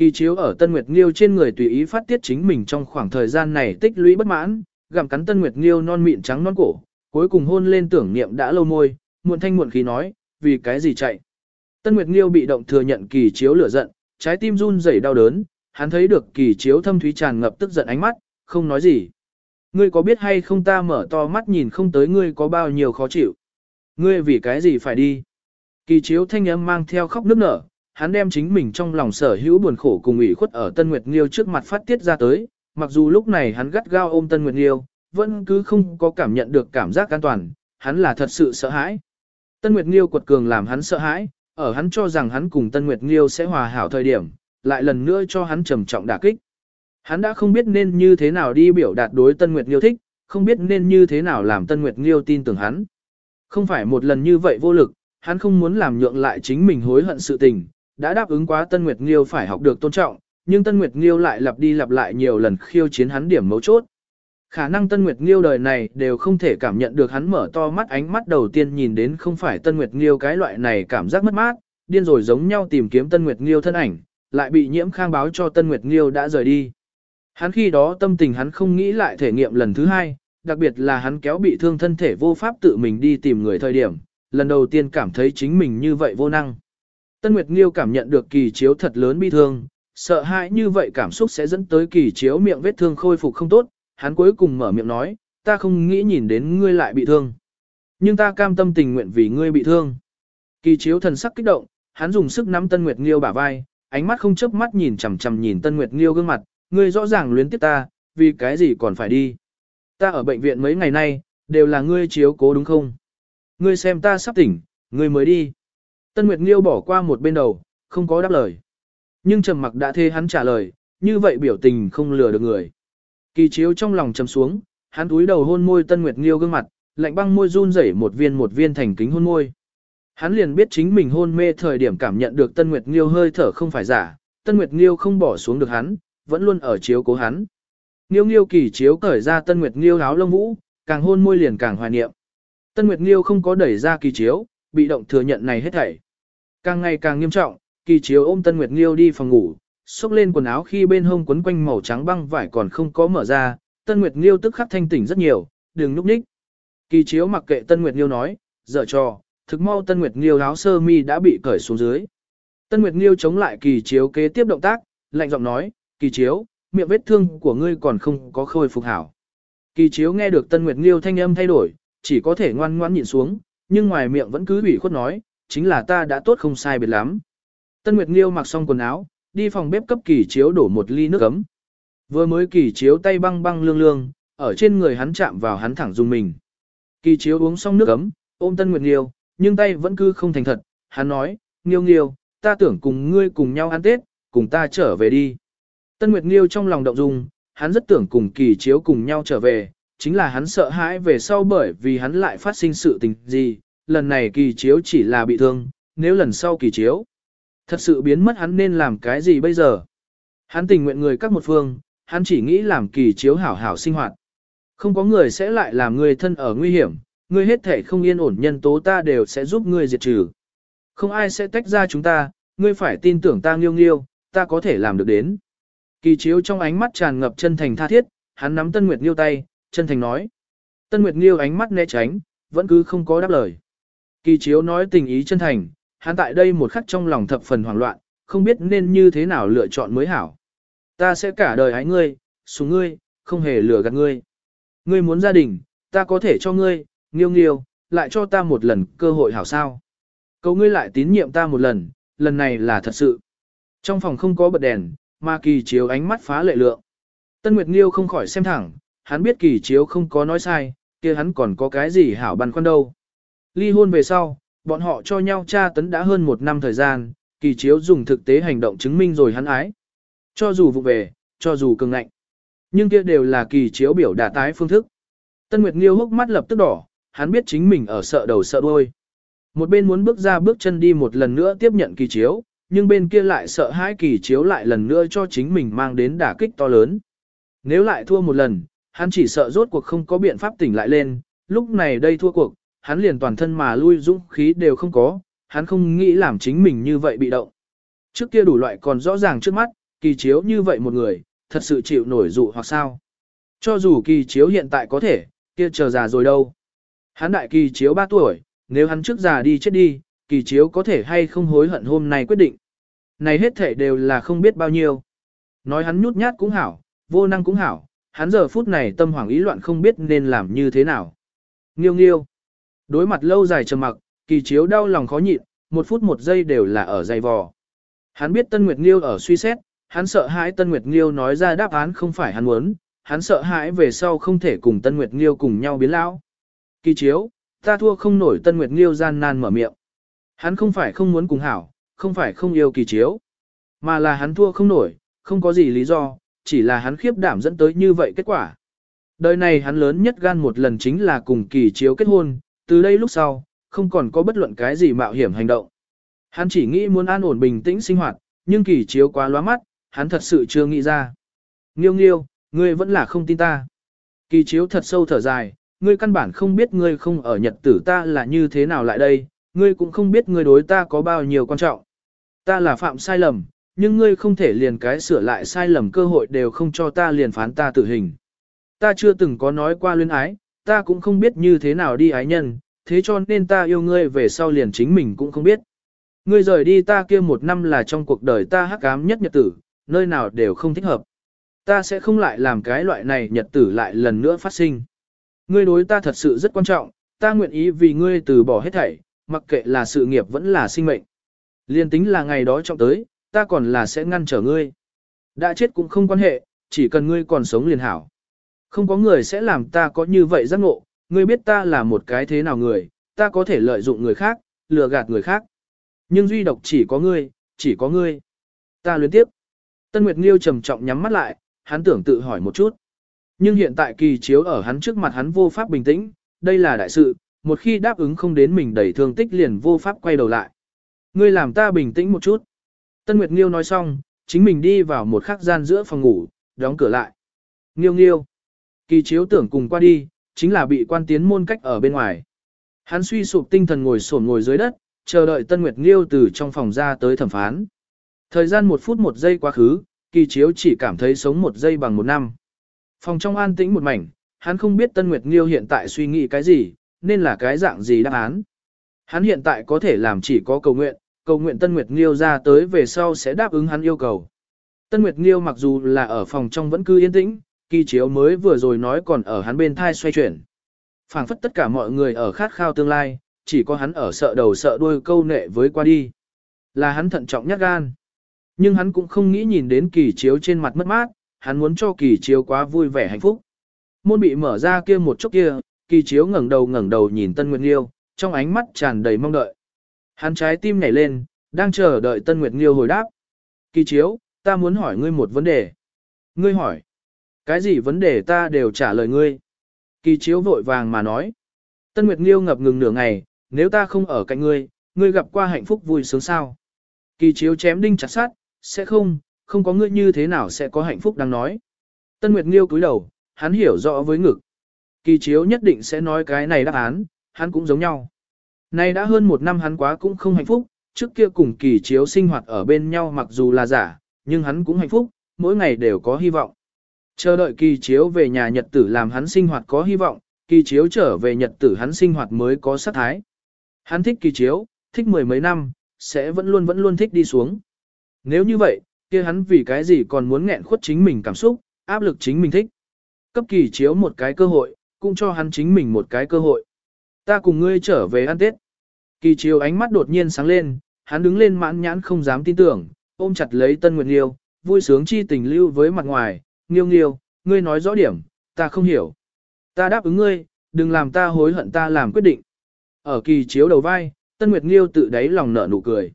Kỳ chiếu ở Tân Nguyệt Nghiêu trên người tùy ý phát tiết chính mình trong khoảng thời gian này tích lũy bất mãn, gặm cắn Tân Nguyệt Nghiêu non mịn trắng non cổ, cuối cùng hôn lên tưởng niệm đã lâu môi, muộn thanh muộn khí nói, vì cái gì chạy. Tân Nguyệt Nghiêu bị động thừa nhận kỳ chiếu lửa giận, trái tim run rẩy đau đớn, hắn thấy được kỳ chiếu thâm thúy tràn ngập tức giận ánh mắt, không nói gì. Ngươi có biết hay không ta mở to mắt nhìn không tới ngươi có bao nhiêu khó chịu. Ngươi vì cái gì phải đi? Kỳ chiếu thanh âm mang theo khóc nức nở, hắn đem chính mình trong lòng sở hữu buồn khổ cùng ủy khuất ở Tân Nguyệt Nghiêu trước mặt phát tiết ra tới, mặc dù lúc này hắn gắt gao ôm Tân Nguyệt Nghiêu, vẫn cứ không có cảm nhận được cảm giác an toàn, hắn là thật sự sợ hãi. Tân Nguyệt Nghiêu quật cường làm hắn sợ hãi, ở hắn cho rằng hắn cùng Tân Nguyệt Nghiêu sẽ hòa hảo thời điểm, lại lần nữa cho hắn trầm trọng đả kích. Hắn đã không biết nên như thế nào đi biểu đạt đối Tân Nguyệt Nghiêu thích, không biết nên như thế nào làm Tân Nguyệt Nghiêu tin tưởng hắn. Không phải một lần như vậy vô lực, hắn không muốn làm nhượng lại chính mình hối hận sự tình, đã đáp ứng quá Tân Nguyệt Nghiêu phải học được tôn trọng, nhưng Tân Nguyệt Nghiêu lại lặp đi lặp lại nhiều lần khiêu chiến hắn điểm mấu chốt. Khả năng Tân Nguyệt Nghiêu đời này đều không thể cảm nhận được hắn mở to mắt ánh mắt đầu tiên nhìn đến không phải Tân Nguyệt Nghiêu cái loại này cảm giác mất mát, điên rồi giống nhau tìm kiếm Tân Nguyệt Nghiêu thân ảnh, lại bị nhiễm khang báo cho Tân Nguyệt Nghiêu đã rời đi. Hắn khi đó tâm tình hắn không nghĩ lại thể nghiệm lần thứ hai, đặc biệt là hắn kéo bị thương thân thể vô pháp tự mình đi tìm người thời điểm, lần đầu tiên cảm thấy chính mình như vậy vô năng. Tân Nguyệt Nghiêu cảm nhận được kỳ chiếu thật lớn bi thương, sợ hãi như vậy cảm xúc sẽ dẫn tới kỳ chiếu miệng vết thương khôi phục không tốt, hắn cuối cùng mở miệng nói, ta không nghĩ nhìn đến ngươi lại bị thương. Nhưng ta cam tâm tình nguyện vì ngươi bị thương. Kỳ chiếu thần sắc kích động, hắn dùng sức nắm Tân Nguyệt Nghiêu bả vai, ánh mắt không chớp mắt nhìn chằm chằm nhìn Tân Nguyệt Nghiêu gương mặt, ngươi rõ ràng luyến tiếc ta, vì cái gì còn phải đi. Ta ở bệnh viện mấy ngày nay, đều là ngươi chiếu cố đúng không? Ngươi xem ta sắp tỉnh, ngươi mới đi. Tân Nguyệt Nghiêu bỏ qua một bên đầu, không có đáp lời. Nhưng trầm mặc đã thê hắn trả lời, như vậy biểu tình không lừa được người. Kỳ chiếu trong lòng trầm xuống, hắn túi đầu hôn môi Tân Nguyệt Nghiêu gương mặt, lạnh băng môi run rẩy một viên một viên thành kính hôn môi. Hắn liền biết chính mình hôn mê thời điểm cảm nhận được Tân Nguyệt Nghiêu hơi thở không phải giả, Tân Nguyệt Nghiêu không bỏ xuống được hắn, vẫn luôn ở chiếu cố hắn. Nghiêu Nghiêu kỳ chiếu cởi ra Tân Nguyệt Nghiêu áo lông vũ, càng hôn môi liền càng hoài niệm. Tân Nguyệt Nghiêu không có đẩy ra kỳ chiếu, bị động thừa nhận này hết thảy. Càng ngày càng nghiêm trọng, kỳ chiếu ôm Tân Nguyệt Nghiêu đi phòng ngủ, xốc lên quần áo khi bên hông quấn quanh màu trắng băng vải còn không có mở ra, Tân Nguyệt Nghiêu tức khắc thanh tỉnh rất nhiều, đừng núp ních. Kỳ chiếu mặc kệ Tân Nguyệt Nghiêu nói, dở trò, thực mau Tân Nguyệt Nghiêu áo sơ mi đã bị cởi xuống dưới. Tân Nguyệt Nghiêu chống lại kỳ chiếu kế tiếp động tác, lạnh giọng nói, kỳ chiếu, miệng vết thương của ngươi còn không có khôi phục hảo. Kỳ chiếu nghe được Tân Nguyệt Nghiêu thanh âm thay đổi, chỉ có thể ngoan ngoãn nhìn xuống, nhưng ngoài miệng vẫn cứ ủy khuất nói, chính là ta đã tốt không sai biệt lắm. Tân Nguyệt Nghiêu mặc xong quần áo, đi phòng bếp cấp kỳ chiếu đổ một ly nước ấm. Vừa mới kỳ chiếu tay băng băng lương lương, ở trên người hắn chạm vào hắn thẳng dùng mình. Kỳ chiếu uống xong nước ấm, ôm Tân Nguyệt Nghiêu, nhưng tay vẫn cứ không thành thật, hắn nói, Nghiêu Nghiêu, ta tưởng cùng ngươi cùng nhau ăn Tết, cùng ta trở về đi. Tân Nguyệt Nghiêu trong lòng động dung, hắn rất tưởng cùng kỳ chiếu cùng nhau trở về, chính là hắn sợ hãi về sau bởi vì hắn lại phát sinh sự tình gì, lần này kỳ chiếu chỉ là bị thương, nếu lần sau kỳ chiếu, thật sự biến mất hắn nên làm cái gì bây giờ. Hắn tình nguyện người các một phương, hắn chỉ nghĩ làm kỳ chiếu hảo hảo sinh hoạt. Không có người sẽ lại làm người thân ở nguy hiểm, người hết thể không yên ổn nhân tố ta đều sẽ giúp ngươi diệt trừ. Không ai sẽ tách ra chúng ta, ngươi phải tin tưởng ta nghiêu nghiêu, ta có thể làm được đến. Kỳ chiếu trong ánh mắt tràn ngập chân thành tha thiết, hắn nắm Tân Nguyệt Nghiêu tay, chân thành nói. Tân Nguyệt Nghiêu ánh mắt né tránh, vẫn cứ không có đáp lời. Kỳ chiếu nói tình ý chân thành, hắn tại đây một khắc trong lòng thập phần hoảng loạn, không biết nên như thế nào lựa chọn mới hảo. Ta sẽ cả đời ái ngươi, xuống ngươi, không hề lừa gạt ngươi. Ngươi muốn gia đình, ta có thể cho ngươi, nghiêu nghiêu, lại cho ta một lần cơ hội hảo sao. Cầu ngươi lại tín nhiệm ta một lần, lần này là thật sự. Trong phòng không có bật đèn, mà kỳ chiếu ánh mắt phá lệ lượng. Tân Nguyệt Nghiêu không khỏi xem thẳng, hắn biết kỳ chiếu không có nói sai, kia hắn còn có cái gì hảo băn khoăn đâu. Ly hôn về sau, bọn họ cho nhau tra tấn đã hơn một năm thời gian, kỳ chiếu dùng thực tế hành động chứng minh rồi hắn ái. Cho dù vụ về, cho dù cường ngạnh. Nhưng kia đều là kỳ chiếu biểu đả tái phương thức. Tân Nguyệt Nghiêu hốc mắt lập tức đỏ, hắn biết chính mình ở sợ đầu sợ đuôi. Một bên muốn bước ra bước chân đi một lần nữa tiếp nhận kỳ chiếu, nhưng bên kia lại sợ hãi kỳ chiếu lại lần nữa cho chính mình mang đến đả kích to lớn. Nếu lại thua một lần, hắn chỉ sợ rốt cuộc không có biện pháp tỉnh lại lên, lúc này đây thua cuộc, hắn liền toàn thân mà lui dũng khí đều không có, hắn không nghĩ làm chính mình như vậy bị động. Trước kia đủ loại còn rõ ràng trước mắt, kỳ chiếu như vậy một người, thật sự chịu nổi dụ hoặc sao. Cho dù kỳ chiếu hiện tại có thể, kia chờ già rồi đâu. Hắn đại kỳ chiếu 3 tuổi, nếu hắn trước già đi chết đi, kỳ chiếu có thể hay không hối hận hôm nay quyết định. Này hết thể đều là không biết bao nhiêu. Nói hắn nhút nhát cũng hảo, vô năng cũng hảo, hắn giờ phút này tâm hoảng ý loạn không biết nên làm như thế nào. Nghiêu nghiêu. Đối mặt lâu dài trầm mặc, kỳ chiếu đau lòng khó nhịn, một phút một giây đều là ở dày vò. Hắn biết Tân Nguyệt Nghiêu ở suy xét, hắn sợ hãi Tân Nguyệt Nghiêu nói ra đáp án không phải hắn muốn, hắn sợ hãi về sau không thể cùng Tân Nguyệt Nghiêu cùng nhau biến lão. Kỳ chiếu, ta thua không nổi Tân Nguyệt Nghiêu gian nan mở miệng. Hắn không phải không muốn cùng hảo, không phải không yêu kỳ chiếu, mà là hắn thua không nổi, không có gì lý do, chỉ là hắn khiếp đảm dẫn tới như vậy kết quả. Đời này hắn lớn nhất gan một lần chính là cùng kỳ chiếu kết hôn, từ đây lúc sau, không còn có bất luận cái gì mạo hiểm hành động. Hắn chỉ nghĩ muốn an ổn bình tĩnh sinh hoạt, nhưng kỳ chiếu quá lóa mắt, hắn thật sự chưa nghĩ ra. Nghiêu nghiêu, ngươi vẫn là không tin ta. Kỳ chiếu thật sâu thở dài, ngươi căn bản không biết ngươi không ở nhật tử ta là như thế nào lại đây, ngươi cũng không biết ngươi đối ta có bao nhiêu quan trọng. Ta là phạm sai lầm, nhưng ngươi không thể liền cái sửa lại sai lầm cơ hội đều không cho ta liền phán ta tử hình. Ta chưa từng có nói qua luyến ái, ta cũng không biết như thế nào đi ái nhân, thế cho nên ta yêu ngươi về sau liền chính mình cũng không biết. Ngươi rời đi ta kia một năm là trong cuộc đời ta hắc ám nhất nhật tử, nơi nào đều không thích hợp. Ta sẽ không lại làm cái loại này nhật tử lại lần nữa phát sinh. Ngươi đối ta thật sự rất quan trọng, ta nguyện ý vì ngươi từ bỏ hết thảy, mặc kệ là sự nghiệp vẫn là sinh mệnh. Liên tính là ngày đó trọng tới, ta còn là sẽ ngăn trở ngươi. Đã chết cũng không quan hệ, chỉ cần ngươi còn sống liền hảo. Không có người sẽ làm ta có như vậy giác ngộ, ngươi biết ta là một cái thế nào người, ta có thể lợi dụng người khác, lừa gạt người khác. Nhưng duy độc chỉ có ngươi, chỉ có ngươi. Ta luyến tiếp. Tân Nguyệt Nghiêu trầm trọng nhắm mắt lại, hắn tưởng tự hỏi một chút. Nhưng hiện tại kỳ chiếu ở hắn trước mặt hắn vô pháp bình tĩnh, đây là đại sự, một khi đáp ứng không đến mình đẩy thương tích liền vô pháp quay đầu lại. Ngươi làm ta bình tĩnh một chút. Tân Nguyệt Nghiêu nói xong, chính mình đi vào một khắc gian giữa phòng ngủ, đóng cửa lại. Nghiêu nghiêu. Kỳ chiếu tưởng cùng qua đi, chính là bị quan tiến môn cách ở bên ngoài. Hắn suy sụp tinh thần ngồi sổn ngồi dưới đất, chờ đợi Tân Nguyệt Nghiêu từ trong phòng ra tới thẩm phán. Thời gian một phút một giây quá khứ, kỳ chiếu chỉ cảm thấy sống một giây bằng một năm. Phòng trong an tĩnh một mảnh, hắn không biết Tân Nguyệt Nghiêu hiện tại suy nghĩ cái gì, nên là cái dạng gì đáp án. Hắn hiện tại có thể làm chỉ có cầu nguyện, cầu nguyện Tân Nguyệt Nghiêu ra tới về sau sẽ đáp ứng hắn yêu cầu. Tân Nguyệt Nghiêu mặc dù là ở phòng trong vẫn cứ yên tĩnh, kỳ chiếu mới vừa rồi nói còn ở hắn bên thai xoay chuyển. phảng phất tất cả mọi người ở khát khao tương lai, chỉ có hắn ở sợ đầu sợ đuôi câu nệ với qua đi. Là hắn thận trọng nhát gan. Nhưng hắn cũng không nghĩ nhìn đến kỳ chiếu trên mặt mất mát, hắn muốn cho kỳ chiếu quá vui vẻ hạnh phúc. Môn bị mở ra kia một chốc kia, kỳ chiếu ngẩng đầu ngẩng đầu nhìn Tân Nguyệt Nghiêu, trong ánh mắt tràn đầy mong đợi. Hắn trái tim nhảy lên, đang chờ đợi Tân Nguyệt Nghiêu hồi đáp. Kỳ chiếu, ta muốn hỏi ngươi một vấn đề. Ngươi hỏi. Cái gì vấn đề ta đều trả lời ngươi. Kỳ chiếu vội vàng mà nói. Tân Nguyệt Nghiêu ngập ngừng nửa ngày, nếu ta không ở cạnh ngươi, ngươi gặp qua hạnh phúc vui sướng sao. Kỳ chiếu chém đinh chặt sát, sẽ không, không có ngươi như thế nào sẽ có hạnh phúc đang nói. Tân Nguyệt Nghiêu cúi đầu, hắn hiểu rõ với ngực. Kỳ chiếu nhất định sẽ nói cái này đáp án, hắn cũng giống nhau. Nay đã hơn một năm hắn quá cũng không hạnh phúc, trước kia cùng kỳ chiếu sinh hoạt ở bên nhau mặc dù là giả, nhưng hắn cũng hạnh phúc, mỗi ngày đều có hy vọng. Chờ đợi kỳ chiếu về nhà nhật tử làm hắn sinh hoạt có hy vọng, kỳ chiếu trở về nhật tử hắn sinh hoạt mới có sát thái. Hắn thích kỳ chiếu, thích mười mấy năm, sẽ vẫn luôn vẫn luôn thích đi xuống. Nếu như vậy, kia hắn vì cái gì còn muốn nghẹn khuất chính mình cảm xúc, áp lực chính mình thích. Cấp kỳ chiếu một cái cơ hội, cũng cho hắn chính mình một cái cơ hội. Ta cùng ngươi trở về ăn Tết. Kỳ chiếu ánh mắt đột nhiên sáng lên, hắn đứng lên mãn nhãn không dám tin tưởng, ôm chặt lấy Tân Nguyệt Nghiêu, vui sướng chi tình lưu với mặt ngoài, Nghiêu Nghiêu, ngươi nói rõ điểm, ta không hiểu. Ta đáp ứng ngươi, đừng làm ta hối hận ta làm quyết định. Ở kỳ chiếu đầu vai, Tân Nguyệt Nghiêu tự đáy lòng nở nụ cười.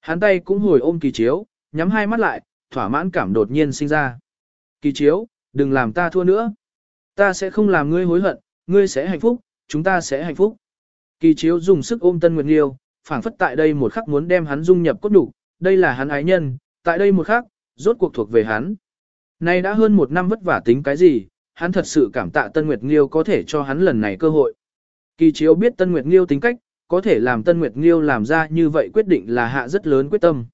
Hắn tay cũng hồi ôm kỳ chiếu, nhắm hai mắt lại, thỏa mãn cảm đột nhiên sinh ra. Kỳ chiếu, đừng làm ta thua nữa. Ta sẽ không làm ngươi hối hận, ngươi sẽ hạnh phúc, chúng ta sẽ hạnh phúc. Kỳ chiếu dùng sức ôm Tân Nguyệt Nghiêu, phảng phất tại đây một khắc muốn đem hắn dung nhập cốt đủ, đây là hắn ái nhân, tại đây một khắc, rốt cuộc thuộc về hắn. Nay đã hơn một năm vất vả tính cái gì, hắn thật sự cảm tạ Tân Nguyệt Nghiêu có thể cho hắn lần này cơ hội. Kỳ chiếu biết Tân Nguyệt Nghiêu tính cách, có thể làm Tân Nguyệt Nghiêu làm ra như vậy quyết định là hạ rất lớn quyết tâm.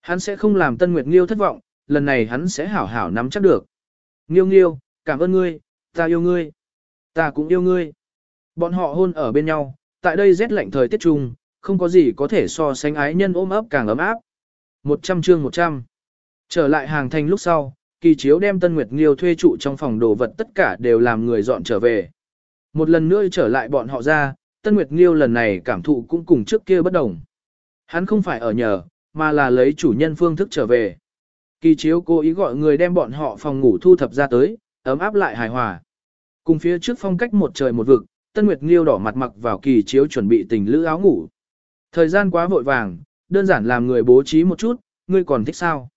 Hắn sẽ không làm Tân Nguyệt Nghiêu thất vọng, lần này hắn sẽ hảo hảo nắm chắc được. Nghiêu Nghiêu, cảm ơn ngươi, ta yêu ngươi. Ta cũng yêu ngươi. Bọn họ hôn ở bên nhau, tại đây rét lạnh thời tiết trung, không có gì có thể so sánh ái nhân ôm ấp càng ấm áp. 100 chương 100. Trở lại hàng thành lúc sau, kỳ chiếu đem Tân Nguyệt Nghiêu thuê trụ trong phòng đồ vật tất cả đều làm người dọn trở về. Một lần nữa trở lại bọn họ ra, Tân Nguyệt Nghiêu lần này cảm thụ cũng cùng trước kia bất đồng. Hắn không phải ở nhờ, mà là lấy chủ nhân phương thức trở về. Kỳ chiếu cố ý gọi người đem bọn họ phòng ngủ thu thập ra tới, ấm áp lại hài hòa. Cùng phía trước phong cách một trời một vực, Tân Nguyệt Nghiêu đỏ mặt mặc vào kỳ chiếu chuẩn bị tình lữ áo ngủ. Thời gian quá vội vàng, đơn giản làm người bố trí một chút, ngươi còn thích sao?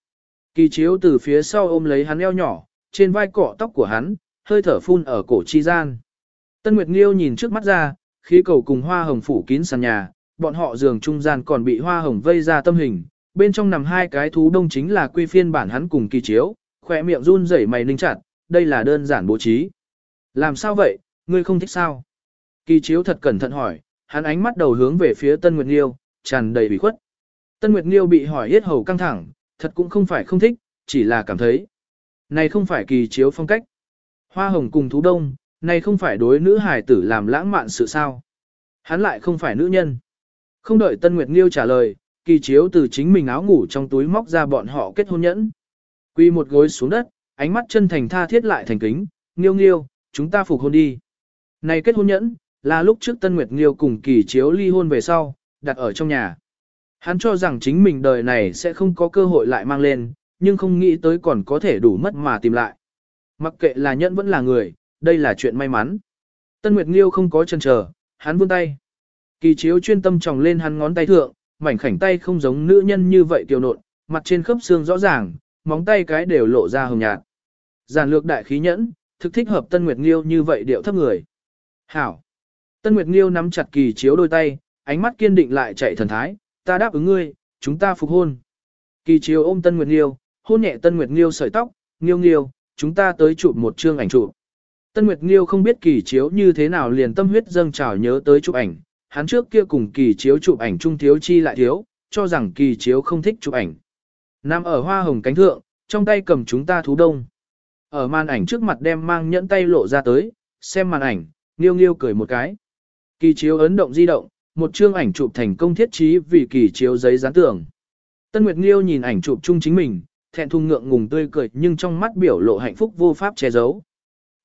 Kỳ chiếu từ phía sau ôm lấy hắn eo nhỏ, trên vai cọ tóc của hắn, hơi thở phun ở cổ chi gian. Tân Nguyệt Nghiêu nhìn trước mắt ra, khí cầu cùng hoa hồng phủ kín sàn nhà, bọn họ giường trung gian còn bị hoa hồng vây ra tâm hình, bên trong nằm hai cái thú đông chính là quy phiên bản hắn cùng kỳ chiếu, khỏe miệng run rẩy mày ninh chặt, đây là đơn giản bố trí. Làm sao vậy, ngươi không thích sao? Kỳ chiếu thật cẩn thận hỏi, hắn ánh mắt đầu hướng về phía Tân Nguyệt Nghiêu, tràn đầy bị khuất. Tân Nguyệt Nghiêu bị hỏi hết hầu căng thẳng, thật cũng không phải không thích, chỉ là cảm thấy. Này không phải kỳ chiếu phong cách. Hoa hồng cùng thú đông, này không phải đối nữ hài tử làm lãng mạn sự sao. Hắn lại không phải nữ nhân. Không đợi Tân Nguyệt Nghiêu trả lời, kỳ chiếu từ chính mình áo ngủ trong túi móc ra bọn họ kết hôn nhẫn. Quy một gối xuống đất, ánh mắt chân thành tha thiết lại thành kính, nghiêu nghiêu, chúng ta phục hôn đi. Này kết hôn nhẫn, là lúc trước Tân Nguyệt Nghiêu cùng kỳ chiếu ly hôn về sau, đặt ở trong nhà. Hắn cho rằng chính mình đời này sẽ không có cơ hội lại mang lên, nhưng không nghĩ tới còn có thể đủ mất mà tìm lại. Mặc kệ là nhẫn vẫn là người, đây là chuyện may mắn. Tân Nguyệt Nghiêu không có chân chờ, hắn vươn tay. Kỳ chiếu chuyên tâm tròng lên hắn ngón tay thượng, mảnh khảnh tay không giống nữ nhân như vậy tiểu nộn, mặt trên khớp xương rõ ràng, móng tay cái đều lộ ra hồng nhạt. Giản lược đại khí nhẫn, thực thích hợp Tân Nguyệt Nghiêu như vậy điệu thấp người. Hảo. Tân Nguyệt Nghiêu nắm chặt kỳ chiếu đôi tay, ánh mắt kiên định lại chạy thần thái, ta đáp ứng ngươi, chúng ta phục hôn. Kỳ chiếu ôm Tân Nguyệt Nghiêu, hôn nhẹ Tân Nguyệt Nghiêu sợi tóc, Nghiêu Nghiêu, chúng ta tới chụp một chương ảnh chụp. Tân Nguyệt Nghiêu không biết kỳ chiếu như thế nào liền tâm huyết dâng trào nhớ tới chụp ảnh, hắn trước kia cùng kỳ chiếu chụp ảnh trung thiếu chi lại thiếu, cho rằng kỳ chiếu không thích chụp ảnh. Nam ở hoa hồng cánh thượng, trong tay cầm chúng ta thú đông. Ở màn ảnh trước mặt đem mang nhẫn tay lộ ra tới, xem màn ảnh, nghiêu nghiêu cười một cái. Kỳ chiếu ấn động di động, một chương ảnh chụp thành công thiết trí vì kỳ chiếu giấy dán tường. Tân Nguyệt Nghiêu nhìn ảnh chụp chung chính mình, thẹn thùng ngượng ngùng tươi cười nhưng trong mắt biểu lộ hạnh phúc vô pháp che giấu.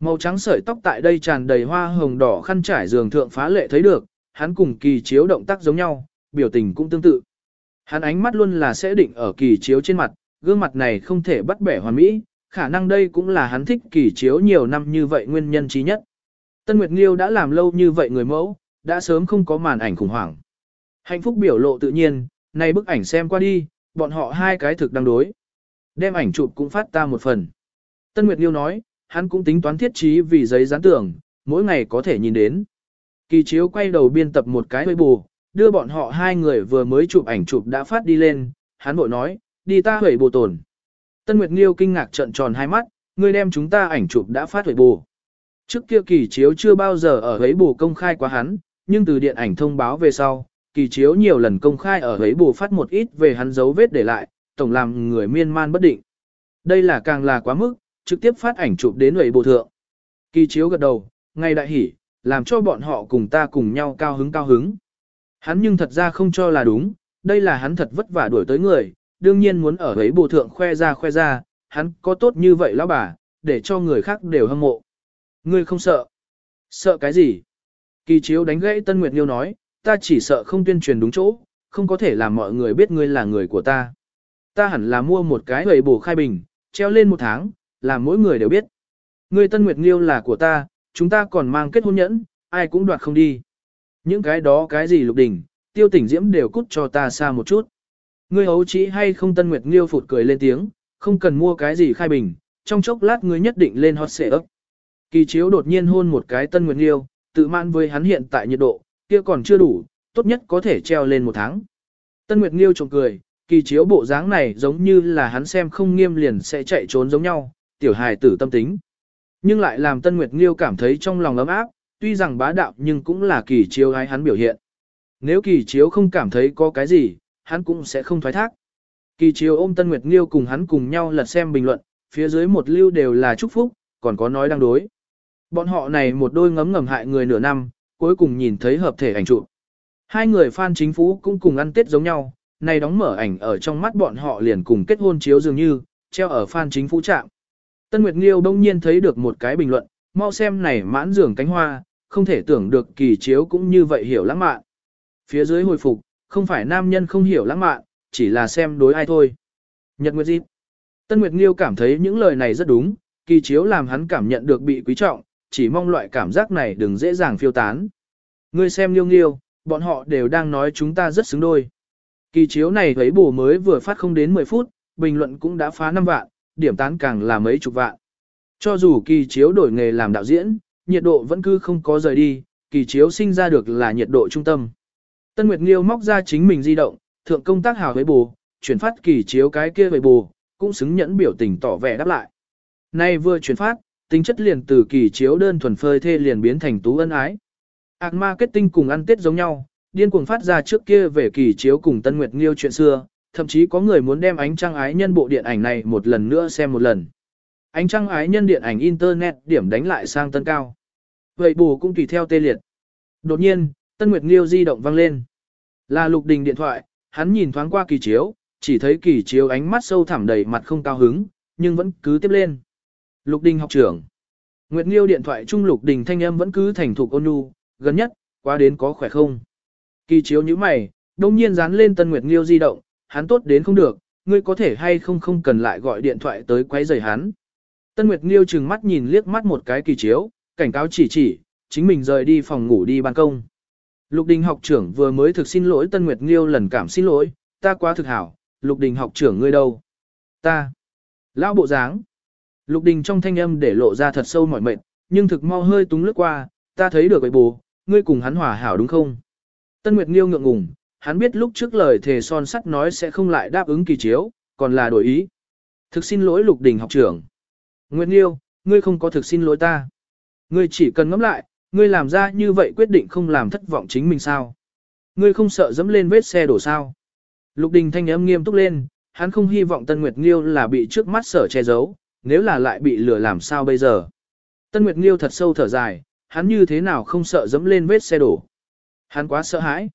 Màu trắng sợi tóc tại đây tràn đầy hoa hồng đỏ khăn trải giường thượng phá lệ thấy được, hắn cùng kỳ chiếu động tác giống nhau, biểu tình cũng tương tự. Hắn ánh mắt luôn là sẽ định ở kỳ chiếu trên mặt, gương mặt này không thể bắt bẻ hoàn mỹ, khả năng đây cũng là hắn thích kỳ chiếu nhiều năm như vậy nguyên nhân trí nhất. Tân Nguyệt Nghiêu đã làm lâu như vậy người mẫu, đã sớm không có màn ảnh khủng hoảng. Hạnh phúc biểu lộ tự nhiên, này bức ảnh xem qua đi, bọn họ hai cái thực đang đối. Đem ảnh chụp cũng phát ta một phần. Tân Nguyệt Nghiêu nói, hắn cũng tính toán thiết trí vì giấy dán tưởng, mỗi ngày có thể nhìn đến. Kỳ chiếu quay đầu biên tập một cái hơi bù, đưa bọn họ hai người vừa mới chụp ảnh chụp đã phát đi lên, hắn bội nói, đi ta hủy bù tồn. Tân Nguyệt Nghiêu kinh ngạc trận tròn hai mắt, người đem chúng ta ảnh chụp đã phát hủy bù. Trước kia kỳ chiếu chưa bao giờ ở ấy bù công khai quá hắn, nhưng từ điện ảnh thông báo về sau, kỳ chiếu nhiều lần công khai ở ấy bù phát một ít về hắn dấu vết để lại, tổng làm người miên man bất định. Đây là càng là quá mức, trực tiếp phát ảnh chụp đến ấy bù thượng. Kỳ chiếu gật đầu, ngay đại hỉ, làm cho bọn họ cùng ta cùng nhau cao hứng cao hứng. Hắn nhưng thật ra không cho là đúng, đây là hắn thật vất vả đuổi tới người, đương nhiên muốn ở ấy bù thượng khoe ra khoe ra, hắn có tốt như vậy lão bà, để cho người khác đều hâm mộ. Ngươi không sợ. Sợ cái gì? Kỳ chiếu đánh gãy Tân Nguyệt Nghiêu nói, ta chỉ sợ không tuyên truyền đúng chỗ, không có thể làm mọi người biết ngươi là người của ta. Ta hẳn là mua một cái hầy bổ khai bình, treo lên một tháng, làm mỗi người đều biết. Ngươi Tân Nguyệt Nghiêu là của ta, chúng ta còn mang kết hôn nhẫn, ai cũng đoạt không đi. Những cái đó cái gì lục đỉnh, tiêu tỉnh diễm đều cút cho ta xa một chút. Ngươi hấu chỉ hay không Tân Nguyệt Nghiêu phụt cười lên tiếng, không cần mua cái gì khai bình, trong chốc lát ngươi nhất định lên hot xệ ấp. Kỳ chiếu đột nhiên hôn một cái Tân Nguyệt Nghiêu, tự mãn với hắn hiện tại nhiệt độ, kia còn chưa đủ, tốt nhất có thể treo lên một tháng. Tân Nguyệt Nghiêu trộm cười, kỳ chiếu bộ dáng này giống như là hắn xem không nghiêm liền sẽ chạy trốn giống nhau, tiểu hài tử tâm tính. Nhưng lại làm Tân Nguyệt Nghiêu cảm thấy trong lòng ấm áp, tuy rằng bá đạo nhưng cũng là kỳ chiếu hay hắn biểu hiện. Nếu kỳ chiếu không cảm thấy có cái gì, hắn cũng sẽ không thoái thác. Kỳ chiếu ôm Tân Nguyệt Nghiêu cùng hắn cùng nhau lật xem bình luận, phía dưới một lưu đều là chúc phúc, còn có nói đang đối. Bọn họ này một đôi ngấm ngầm hại người nửa năm, cuối cùng nhìn thấy hợp thể ảnh chụp. Hai người phan chính phú cũng cùng ăn tết giống nhau, này đóng mở ảnh ở trong mắt bọn họ liền cùng kết hôn chiếu dường như, treo ở phan chính phú trạm. Tân Nguyệt Nghiêu đông nhiên thấy được một cái bình luận, mau xem này mãn giường cánh hoa, không thể tưởng được kỳ chiếu cũng như vậy hiểu lãng mạn. Phía dưới hồi phục, không phải nam nhân không hiểu lãng mạn, chỉ là xem đối ai thôi. Nhật Nguyệt Di Tân Nguyệt Nghiêu cảm thấy những lời này rất đúng, kỳ chiếu làm hắn cảm nhận được bị quý trọng, chỉ mong loại cảm giác này đừng dễ dàng phiêu tán. Ngươi xem liêu nghiêu, bọn họ đều đang nói chúng ta rất xứng đôi. Kỳ chiếu này thấy bổ mới vừa phát không đến 10 phút, bình luận cũng đã phá 5 vạn, điểm tán càng là mấy chục vạn. Cho dù kỳ chiếu đổi nghề làm đạo diễn, nhiệt độ vẫn cứ không có rời đi, kỳ chiếu sinh ra được là nhiệt độ trung tâm. Tân Nguyệt Nghiêu móc ra chính mình di động, thượng công tác hào với bù, chuyển phát kỳ chiếu cái kia với bù, cũng xứng nhẫn biểu tình tỏ vẻ đáp lại. Nay vừa chuyển phát, tính chất liền từ kỳ chiếu đơn thuần phơi thê liền biến thành tú ân ái. Ác marketing cùng ăn tết giống nhau, điên cuồng phát ra trước kia về kỳ chiếu cùng Tân Nguyệt Nghiêu chuyện xưa, thậm chí có người muốn đem ánh trăng ái nhân bộ điện ảnh này một lần nữa xem một lần. Ánh trăng ái nhân điện ảnh Internet điểm đánh lại sang tân cao. Vậy bù cũng tùy theo tê liệt. Đột nhiên, Tân Nguyệt Nghiêu di động vang lên. Là lục đình điện thoại, hắn nhìn thoáng qua kỳ chiếu, chỉ thấy kỳ chiếu ánh mắt sâu thẳm đầy mặt không cao hứng, nhưng vẫn cứ tiếp lên. Lục đình học trưởng. Nguyệt Nghiêu điện thoại trung lục đình thanh âm vẫn cứ thành thục ôn nhu, gần nhất, qua đến có khỏe không? Kỳ chiếu như mày, đông nhiên dán lên Tân Nguyệt Nghiêu di động, hắn tốt đến không được, ngươi có thể hay không không cần lại gọi điện thoại tới quấy rầy hắn. Tân Nguyệt Nghiêu chừng mắt nhìn liếc mắt một cái kỳ chiếu, cảnh cáo chỉ chỉ, chính mình rời đi phòng ngủ đi ban công. Lục Đình học trưởng vừa mới thực xin lỗi Tân Nguyệt Nghiêu lần cảm xin lỗi, ta quá thực hảo, Lục Đình học trưởng ngươi đâu? Ta. Lão bộ dáng. Lục Đình trong thanh âm để lộ ra thật sâu mỏi mệt, nhưng thực mau hơi túng lướt qua, ta thấy được vậy bố, ngươi cùng hắn hòa hảo đúng không? Tân Nguyệt Nghiêu ngượng ngùng, hắn biết lúc trước lời thề son sắt nói sẽ không lại đáp ứng kỳ chiếu, còn là đổi ý. Thực xin lỗi Lục Đình học trưởng. Nguyệt Nghiêu, ngươi không có thực xin lỗi ta. Ngươi chỉ cần ngẫm lại, ngươi làm ra như vậy quyết định không làm thất vọng chính mình sao. Ngươi không sợ dẫm lên vết xe đổ sao. Lục Đình thanh âm nghiêm túc lên, hắn không hy vọng Tân Nguyệt Nghiêu là bị trước mắt sở che giấu, nếu là lại bị lừa làm sao bây giờ. Tân Nguyệt Nghiêu thật sâu thở dài, hắn như thế nào không sợ dẫm lên vết xe đổ. Hắn quá sợ hãi.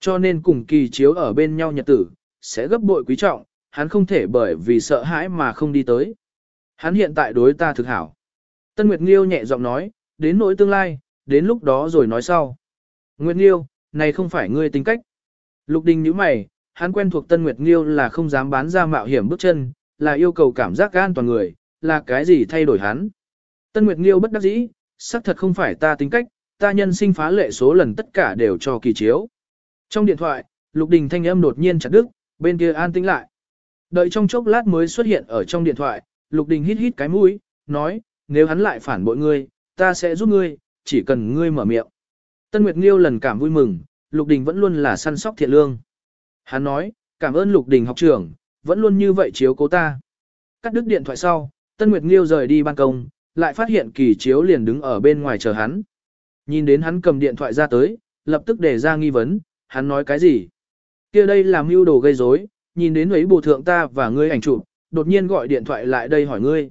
Cho nên cùng kỳ chiếu ở bên nhau nhật tử, sẽ gấp bội quý trọng, hắn không thể bởi vì sợ hãi mà không đi tới. Hắn hiện tại đối ta thực hảo. Tân Nguyệt Nghiêu nhẹ giọng nói, đến nỗi tương lai, đến lúc đó rồi nói sau. Nguyệt Nghiêu, này không phải ngươi tính cách. Lục Đình nhíu mày, hắn quen thuộc Tân Nguyệt Nghiêu là không dám bán ra mạo hiểm bước chân, là yêu cầu cảm giác an toàn người, là cái gì thay đổi hắn. Tân Nguyệt Nghiêu bất đắc dĩ, xác thật không phải ta tính cách, ta nhân sinh phá lệ số lần tất cả đều cho kỳ chiếu. Trong điện thoại, Lục Đình thanh âm đột nhiên chặt đứt, bên kia an tĩnh lại. Đợi trong chốc lát mới xuất hiện ở trong điện thoại, Lục Đình hít hít cái mũi, nói, nếu hắn lại phản bội ngươi, ta sẽ giúp ngươi, chỉ cần ngươi mở miệng. Tân Nguyệt Nghiêu lần cảm vui mừng, Lục Đình vẫn luôn là săn sóc thiện lương. Hắn nói, cảm ơn Lục Đình học trưởng, vẫn luôn như vậy chiếu cố ta. Cắt đứt điện thoại sau, Tân Nguyệt Nghiêu rời đi ban công, lại phát hiện kỳ chiếu liền đứng ở bên ngoài chờ hắn. Nhìn đến hắn cầm điện thoại ra tới, lập tức để ra nghi vấn, hắn nói cái gì? kia đây là mưu đồ gây rối, nhìn đến ấy bổ thượng ta và ngươi ảnh chụp, đột nhiên gọi điện thoại lại đây hỏi ngươi.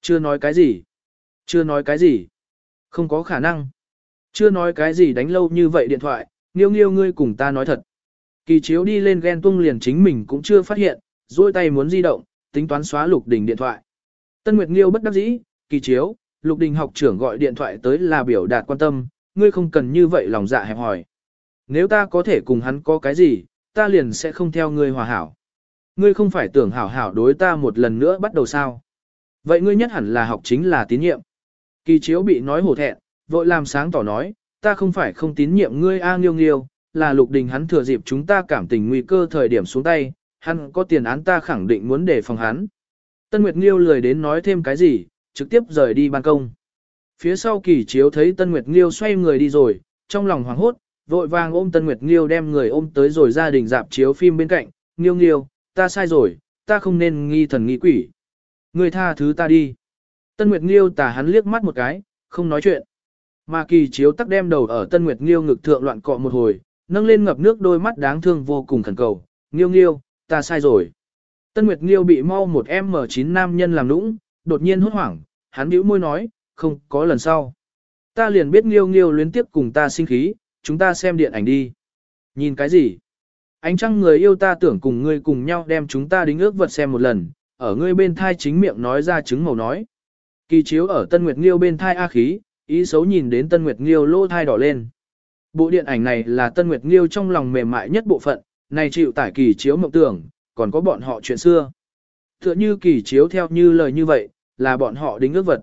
Chưa nói cái gì? Chưa nói cái gì? Không có khả năng. Chưa nói cái gì đánh lâu như vậy điện thoại, nghiêu nghiêu ngươi cùng ta nói thật. Kỳ chiếu đi lên ghen tung liền chính mình cũng chưa phát hiện, duỗi tay muốn di động, tính toán xóa lục đỉnh điện thoại. Tân Nguyệt Nghiêu bất đắc dĩ, kỳ chiếu, lục đình học trưởng gọi điện thoại tới là biểu đạt quan tâm, ngươi không cần như vậy lòng dạ hẹp hỏi. Nếu ta có thể cùng hắn có cái gì, ta liền sẽ không theo ngươi hòa hảo. Ngươi không phải tưởng hảo hảo đối ta một lần nữa bắt đầu sao. Vậy ngươi nhất hẳn là học chính là tín nhiệm. Kỳ chiếu bị nói hổ thẹn, vội làm sáng tỏ nói, ta không phải không tín nhiệm ngươi A nghiêu nghiêu, là lục đình hắn thừa dịp chúng ta cảm tình nguy cơ thời điểm xuống tay, hắn có tiền án ta khẳng định muốn để phòng hắn. Tân Nguyệt Nghiêu lười đến nói thêm cái gì, trực tiếp rời đi ban công. Phía sau kỳ chiếu thấy Tân Nguyệt Nghiêu xoay người đi rồi, trong lòng hoảng hốt, vội vàng ôm Tân Nguyệt Nghiêu đem người ôm tới rồi gia đình dạp chiếu phim bên cạnh, Nghiêu Nghiêu, ta sai rồi, ta không nên nghi thần nghi quỷ. Người tha thứ ta đi. Tân Nguyệt Nghiêu tà hắn liếc mắt một cái, không nói chuyện. Mà kỳ chiếu tắc đem đầu ở Tân Nguyệt Nghiêu ngực thượng loạn cọ một hồi, nâng lên ngập nước đôi mắt đáng thương vô cùng khẩn cầu, Nghiêu Nghiêu, ta sai rồi. Tân Nguyệt Nghiêu bị mau một em M9 nam nhân làm nũng, đột nhiên hốt hoảng, hắn bĩu môi nói, không có lần sau. Ta liền biết Nghiêu Nghiêu luyến tiếp cùng ta sinh khí, chúng ta xem điện ảnh đi. Nhìn cái gì? Ánh trăng người yêu ta tưởng cùng ngươi cùng nhau đem chúng ta đính ước vật xem một lần, ở ngươi bên thai chính miệng nói ra chứng màu nói. Kỳ chiếu ở Tân Nguyệt Nghiêu bên thai A khí, ý xấu nhìn đến Tân Nguyệt Nghiêu lỗ thai đỏ lên. Bộ điện ảnh này là Tân Nguyệt Nghiêu trong lòng mềm mại nhất bộ phận, này chịu tải kỳ chiếu mộng tưởng, còn có bọn họ chuyện xưa. Tựa như kỳ chiếu theo như lời như vậy, là bọn họ đính ước vật.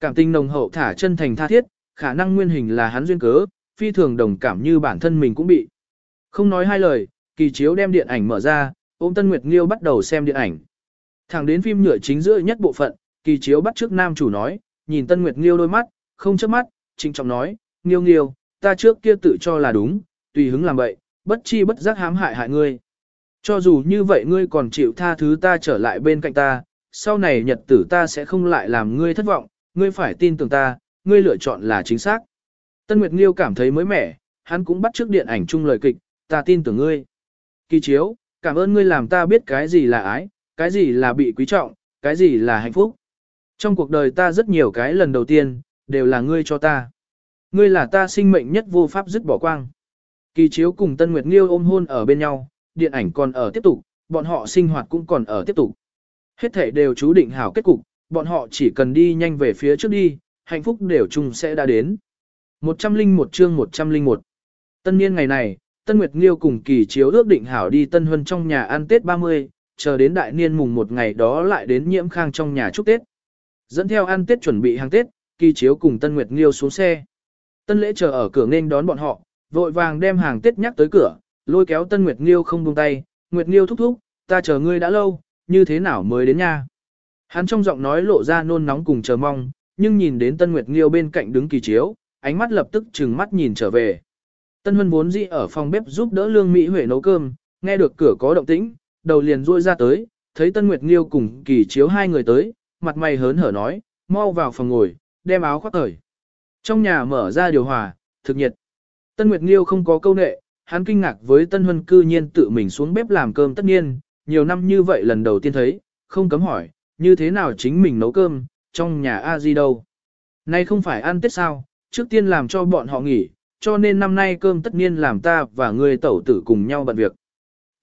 Cảm tình nồng hậu thả chân thành tha thiết, khả năng nguyên hình là hắn duyên cớ, phi thường đồng cảm như bản thân mình cũng bị. Không nói hai lời, kỳ chiếu đem điện ảnh mở ra, ôm Tân Nguyệt Nghiêu bắt đầu xem điện ảnh. Thẳng đến phim nhựa chính giữa nhất bộ phận, kỳ chiếu bắt trước nam chủ nói, nhìn Tân Nguyệt Nghiêu đôi mắt, không chớp mắt, trinh trọng nói, Nghiêu Nghiêu, ta trước kia tự cho là đúng, tùy hứng làm vậy, bất chi bất giác hãm hại hại ngươi. Cho dù như vậy ngươi còn chịu tha thứ ta trở lại bên cạnh ta, sau này nhật tử ta sẽ không lại làm ngươi thất vọng, ngươi phải tin tưởng ta, ngươi lựa chọn là chính xác. Tân Nguyệt Nghiêu cảm thấy mới mẻ, hắn cũng bắt trước điện ảnh chung lời kịch, ta tin tưởng ngươi. Kỳ chiếu, cảm ơn ngươi làm ta biết cái gì là ái, cái gì là bị quý trọng, cái gì là hạnh phúc. Trong cuộc đời ta rất nhiều cái lần đầu tiên, đều là ngươi cho ta. Ngươi là ta sinh mệnh nhất vô pháp dứt bỏ quang. Kỳ chiếu cùng Tân Nguyệt Nghiêu ôm hôn ở bên nhau, điện ảnh còn ở tiếp tục, bọn họ sinh hoạt cũng còn ở tiếp tục. Hết thể đều chú định hảo kết cục, bọn họ chỉ cần đi nhanh về phía trước đi, hạnh phúc đều chung sẽ đã đến. 101 chương 101 Tân niên ngày này, Tân Nguyệt Nghiêu cùng kỳ chiếu ước định hảo đi Tân Huân trong nhà ăn Tết 30, chờ đến đại niên mùng một ngày đó lại đến nhiễm khang trong nhà chúc Tết. Dẫn theo ăn Tết chuẩn bị hàng Tết, kỳ chiếu cùng Tân Nguyệt Nghiêu xuống xe. Tân lễ chờ ở cửa nên đón bọn họ, vội vàng đem hàng Tết nhắc tới cửa, lôi kéo Tân Nguyệt Nghiêu không buông tay, Nguyệt Nghiêu thúc thúc, ta chờ ngươi đã lâu, như thế nào mới đến nha. Hắn trong giọng nói lộ ra nôn nóng cùng chờ mong, nhưng nhìn đến Tân Nguyệt Nghiêu bên cạnh đứng kỳ chiếu, ánh mắt lập tức trừng mắt nhìn trở về. Tân Huân vốn dĩ ở phòng bếp giúp đỡ Lương Mỹ Huệ nấu cơm, nghe được cửa có động tĩnh, đầu liền duỗi ra tới, thấy Tân Nguyệt Nghiêu cùng kỳ chiếu hai người tới, mặt mày hớn hở nói, mau vào phòng ngồi, đem áo khoác cởi. Trong nhà mở ra điều hòa, thực nhiệt. Tân Nguyệt Nghiêu không có câu nệ, hắn kinh ngạc với Tân Huân cư nhiên tự mình xuống bếp làm cơm tất nhiên, nhiều năm như vậy lần đầu tiên thấy, không cấm hỏi, như thế nào chính mình nấu cơm, trong nhà A Di đâu. Nay không phải ăn Tết sao, trước tiên làm cho bọn họ nghỉ, cho nên năm nay cơm tất nhiên làm ta và người tẩu tử cùng nhau bận việc.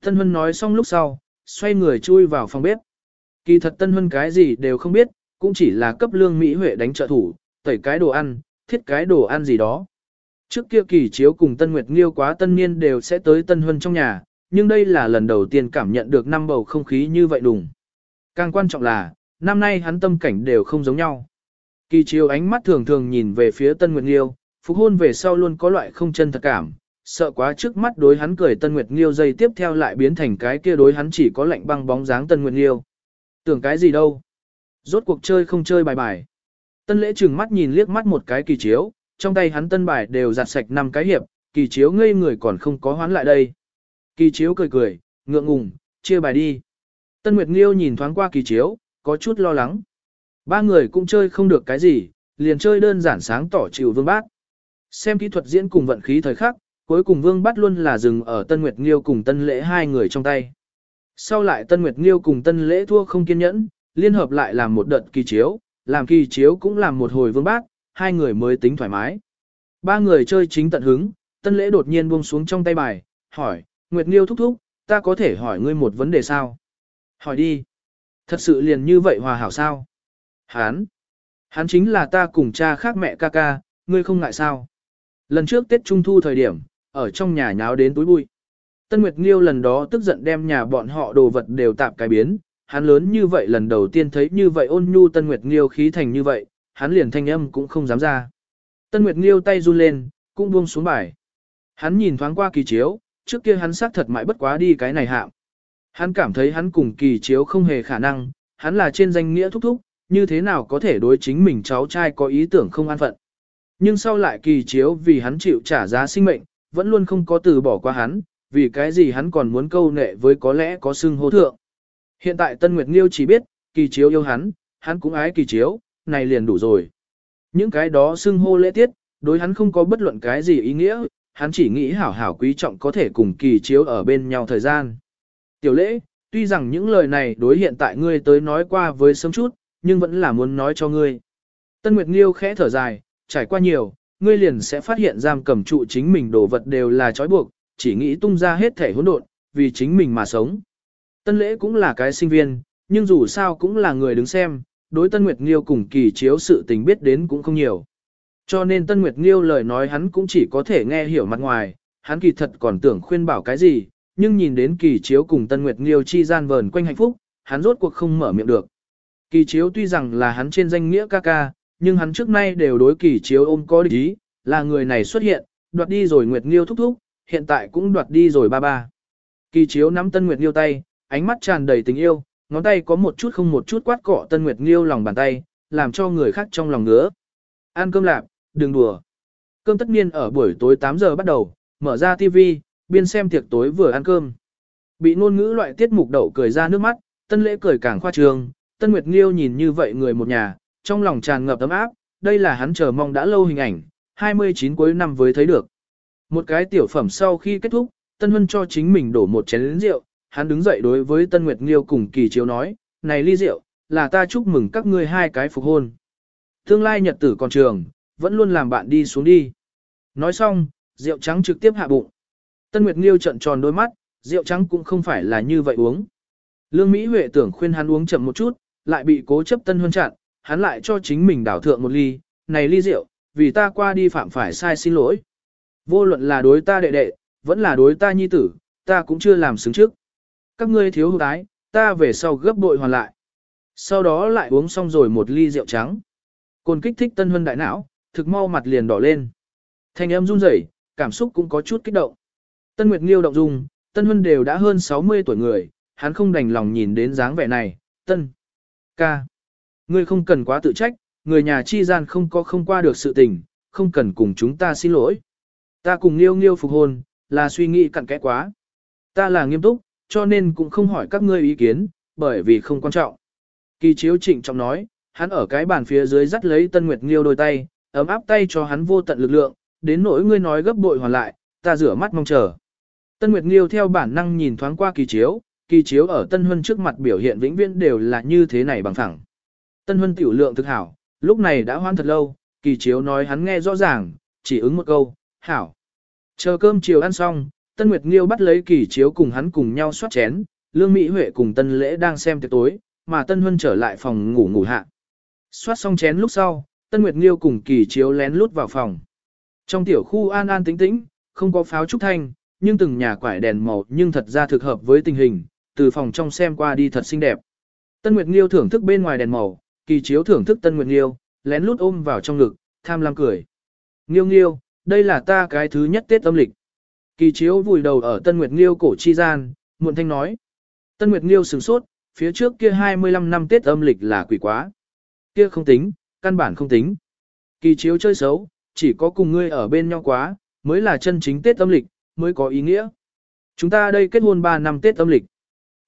Tân Huân nói xong lúc sau, xoay người chui vào phòng bếp. Kỳ thật Tân Huân cái gì đều không biết, cũng chỉ là cấp lương Mỹ Huệ đánh trợ thủ, tẩy cái đồ ăn, thiết cái đồ ăn gì đó. Trước kia kỳ chiếu cùng Tân Nguyệt Nghiêu quá tân niên đều sẽ tới Tân Huân trong nhà, nhưng đây là lần đầu tiên cảm nhận được năm bầu không khí như vậy đùng. Càng quan trọng là, năm nay hắn tâm cảnh đều không giống nhau. Kỳ chiếu ánh mắt thường thường nhìn về phía Tân Nguyệt Nghiêu, phục hôn về sau luôn có loại không chân thật cảm, sợ quá trước mắt đối hắn cười Tân Nguyệt Nghiêu dây tiếp theo lại biến thành cái kia đối hắn chỉ có lạnh băng bóng dáng Tân Nguyệt Nghiêu. Tưởng cái gì đâu? Rốt cuộc chơi không chơi bài bài. Tân lễ trừng mắt nhìn liếc mắt một cái kỳ chiếu, trong tay hắn tân bài đều giặt sạch năm cái hiệp, kỳ chiếu ngây người còn không có hoán lại đây. Kỳ chiếu cười cười, ngượng ngùng, chia bài đi. Tân Nguyệt Nghiêu nhìn thoáng qua kỳ chiếu, có chút lo lắng. Ba người cũng chơi không được cái gì, liền chơi đơn giản sáng tỏ chịu vương bát. Xem kỹ thuật diễn cùng vận khí thời khắc, cuối cùng vương bát luôn là dừng ở Tân Nguyệt Nghiêu cùng Tân Lễ hai người trong tay. Sau lại Tân Nguyệt Nghiêu cùng Tân Lễ thua không kiên nhẫn, liên hợp lại làm một đợt kỳ chiếu, làm kỳ chiếu cũng làm một hồi vương bát, hai người mới tính thoải mái. Ba người chơi chính tận hứng, Tân Lễ đột nhiên buông xuống trong tay bài, hỏi, Nguyệt Nghiêu thúc thúc, ta có thể hỏi ngươi một vấn đề sao? Hỏi đi. Thật sự liền như vậy hòa hảo sao? Hán. Hán chính là ta cùng cha khác mẹ ca ca, ngươi không ngại sao? Lần trước Tết Trung Thu thời điểm, ở trong nhà nháo đến túi bụi. Tân Nguyệt Nghiêu lần đó tức giận đem nhà bọn họ đồ vật đều tạm cái biến, hắn lớn như vậy lần đầu tiên thấy như vậy ôn nhu Tân Nguyệt Nghiêu khí thành như vậy, hắn liền thanh âm cũng không dám ra. Tân Nguyệt Nghiêu tay run lên, cũng buông xuống bài. Hắn nhìn thoáng qua kỳ chiếu, trước kia hắn xác thật mãi bất quá đi cái này hạm. Hắn cảm thấy hắn cùng kỳ chiếu không hề khả năng, hắn là trên danh nghĩa thúc thúc, như thế nào có thể đối chính mình cháu trai có ý tưởng không an phận. Nhưng sau lại kỳ chiếu vì hắn chịu trả giá sinh mệnh, vẫn luôn không có từ bỏ qua hắn, vì cái gì hắn còn muốn câu nệ với có lẽ có xưng hô thượng. Hiện tại Tân Nguyệt Nghiêu chỉ biết, kỳ chiếu yêu hắn, hắn cũng ái kỳ chiếu, này liền đủ rồi. Những cái đó xưng hô lễ tiết, đối hắn không có bất luận cái gì ý nghĩa, hắn chỉ nghĩ hảo hảo quý trọng có thể cùng kỳ chiếu ở bên nhau thời gian. Tiểu lễ, tuy rằng những lời này đối hiện tại ngươi tới nói qua với sớm chút, nhưng vẫn là muốn nói cho ngươi. Tân Nguyệt Nghiêu khẽ thở dài, trải qua nhiều, ngươi liền sẽ phát hiện giam cầm trụ chính mình đồ vật đều là trói buộc, chỉ nghĩ tung ra hết thể hỗn độn, vì chính mình mà sống. Tân lễ cũng là cái sinh viên, nhưng dù sao cũng là người đứng xem, đối Tân Nguyệt Nghiêu cùng kỳ chiếu sự tình biết đến cũng không nhiều. Cho nên Tân Nguyệt Nghiêu lời nói hắn cũng chỉ có thể nghe hiểu mặt ngoài, hắn kỳ thật còn tưởng khuyên bảo cái gì, nhưng nhìn đến kỳ chiếu cùng Tân Nguyệt Nghiêu chi gian vờn quanh hạnh phúc, hắn rốt cuộc không mở miệng được. Kỳ chiếu tuy rằng là hắn trên danh nghĩa ca ca, nhưng hắn trước nay đều đối kỳ chiếu ôm có địch ý, là người này xuất hiện, đoạt đi rồi Nguyệt Nghiêu thúc thúc, hiện tại cũng đoạt đi rồi ba ba. Kỳ chiếu nắm Tân Nguyệt Nghiêu tay, ánh mắt tràn đầy tình yêu, ngón tay có một chút không một chút quát cọ Tân Nguyệt Nghiêu lòng bàn tay, làm cho người khác trong lòng ngứa. Ăn cơm lạp, đừng đùa. Cơm tất niên ở buổi tối 8 giờ bắt đầu, mở ra TV, biên xem tiệc tối vừa ăn cơm. Bị ngôn ngữ loại tiết mục đậu cười ra nước mắt, Tân Lễ cười càng khoa trương, Tân Nguyệt Nghiêu nhìn như vậy người một nhà, trong lòng tràn ngập ấm áp, đây là hắn chờ mong đã lâu hình ảnh, 29 cuối năm với thấy được. Một cái tiểu phẩm sau khi kết thúc, Tân Huân cho chính mình đổ một chén rượu, hắn đứng dậy đối với Tân Nguyệt Nghiêu cùng Kỳ Chiếu nói, này ly rượu, là ta chúc mừng các ngươi hai cái phục hôn. Tương lai nhật tử còn trường, vẫn luôn làm bạn đi xuống đi. Nói xong, rượu trắng trực tiếp hạ bụng. Tân Nguyệt Nghiêu trận tròn đôi mắt, rượu trắng cũng không phải là như vậy uống. Lương Mỹ Huệ tưởng khuyên hắn uống chậm một chút, lại bị cố chấp Tân Huân chặn, hắn lại cho chính mình đảo thượng một ly, này ly rượu, vì ta qua đi phạm phải sai xin lỗi. Vô luận là đối ta đệ đệ, vẫn là đối ta nhi tử, ta cũng chưa làm xứng trước. Các ngươi thiếu hụt ái, ta về sau gấp bội hoàn lại. Sau đó lại uống xong rồi một ly rượu trắng. Cồn kích thích tân huân đại não, thực mau mặt liền đỏ lên. Thanh âm run rẩy, cảm xúc cũng có chút kích động. Tân Nguyệt Nghiêu động dung, Tân Huân đều đã hơn 60 tuổi người, hắn không đành lòng nhìn đến dáng vẻ này. Tân, ca, ngươi không cần quá tự trách, người nhà chi gian không có không qua được sự tình, không cần cùng chúng ta xin lỗi. Ta cùng Nghiêu Nghiêu phục hôn, là suy nghĩ cặn kẽ quá. Ta là nghiêm túc, cho nên cũng không hỏi các ngươi ý kiến, bởi vì không quan trọng. Kỳ chiếu trịnh trọng nói, hắn ở cái bàn phía dưới dắt lấy Tân Nguyệt Nghiêu đôi tay, ấm áp tay cho hắn vô tận lực lượng, đến nỗi ngươi nói gấp bội hoàn lại, ta rửa mắt mong chờ. Tân Nguyệt Nghiêu theo bản năng nhìn thoáng qua kỳ chiếu, kỳ chiếu ở Tân Huân trước mặt biểu hiện vĩnh viễn đều là như thế này bằng phẳng. Tân Huân tiểu lượng thực hảo, lúc này đã hoan thật lâu, kỳ chiếu nói hắn nghe rõ ràng, chỉ ứng một câu, hảo. Chờ cơm chiều ăn xong, Tân Nguyệt Nghiêu bắt lấy kỳ chiếu cùng hắn cùng nhau xoát chén, Lương Mỹ Huệ cùng Tân Lễ đang xem tiệc tối, mà Tân Huân trở lại phòng ngủ ngủ hạ. Xoát xong chén lúc sau, Tân Nguyệt Nghiêu cùng kỳ chiếu lén lút vào phòng. Trong tiểu khu an an tĩnh tĩnh, không có pháo trúc thanh, nhưng từng nhà quải đèn màu nhưng thật ra thực hợp với tình hình, từ phòng trong xem qua đi thật xinh đẹp. Tân Nguyệt Nghiêu thưởng thức bên ngoài đèn màu, kỳ chiếu thưởng thức Tân Nguyệt Nghiêu, lén lút ôm vào trong ngực, tham lam cười. Nghiêu Nghiêu, đây là ta cái thứ nhất Tết âm lịch. Kỳ chiếu vùi đầu ở Tân Nguyệt Nghiêu cổ chi gian, muộn thanh nói. Tân Nguyệt Nghiêu sửng sốt, phía trước kia 25 năm Tết âm lịch là quỷ quá. Kia không tính, căn bản không tính. Kỳ chiếu chơi xấu, chỉ có cùng ngươi ở bên nhau quá, mới là chân chính Tết âm lịch, mới có ý nghĩa. Chúng ta đây kết hôn 3 năm Tết âm lịch.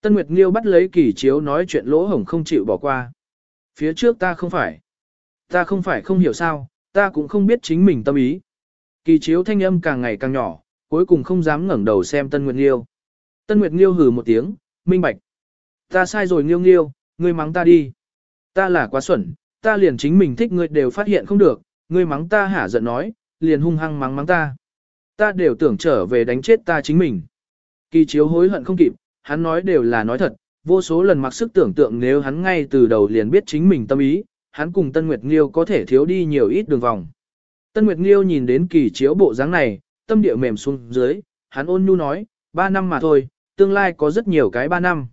Tân Nguyệt Nghiêu bắt lấy kỳ chiếu nói chuyện lỗ hổng không chịu bỏ qua. Phía trước ta không phải. Ta không phải không hiểu sao, ta cũng không biết chính mình tâm ý. Kỳ chiếu thanh âm càng ngày càng nhỏ, cuối cùng không dám ngẩng đầu xem Tân Nguyệt Nghiêu. Tân Nguyệt Nghiêu hừ một tiếng, minh bạch. Ta sai rồi Nghiêu Nghiêu, ngươi mắng ta đi. Ta là quá xuẩn, ta liền chính mình thích ngươi đều phát hiện không được, ngươi mắng ta hả giận nói, liền hung hăng mắng mắng ta. Ta đều tưởng trở về đánh chết ta chính mình. Kỳ chiếu hối hận không kịp, hắn nói đều là nói thật, vô số lần mặc sức tưởng tượng nếu hắn ngay từ đầu liền biết chính mình tâm ý, hắn cùng Tân Nguyệt Nghiêu có thể thiếu đi nhiều ít đường vòng. Tân Nguyệt Nghiêu nhìn đến kỳ chiếu bộ dáng này, tâm địa mềm xuống dưới, hắn ôn nhu nói, ba năm mà thôi, tương lai có rất nhiều cái ba năm.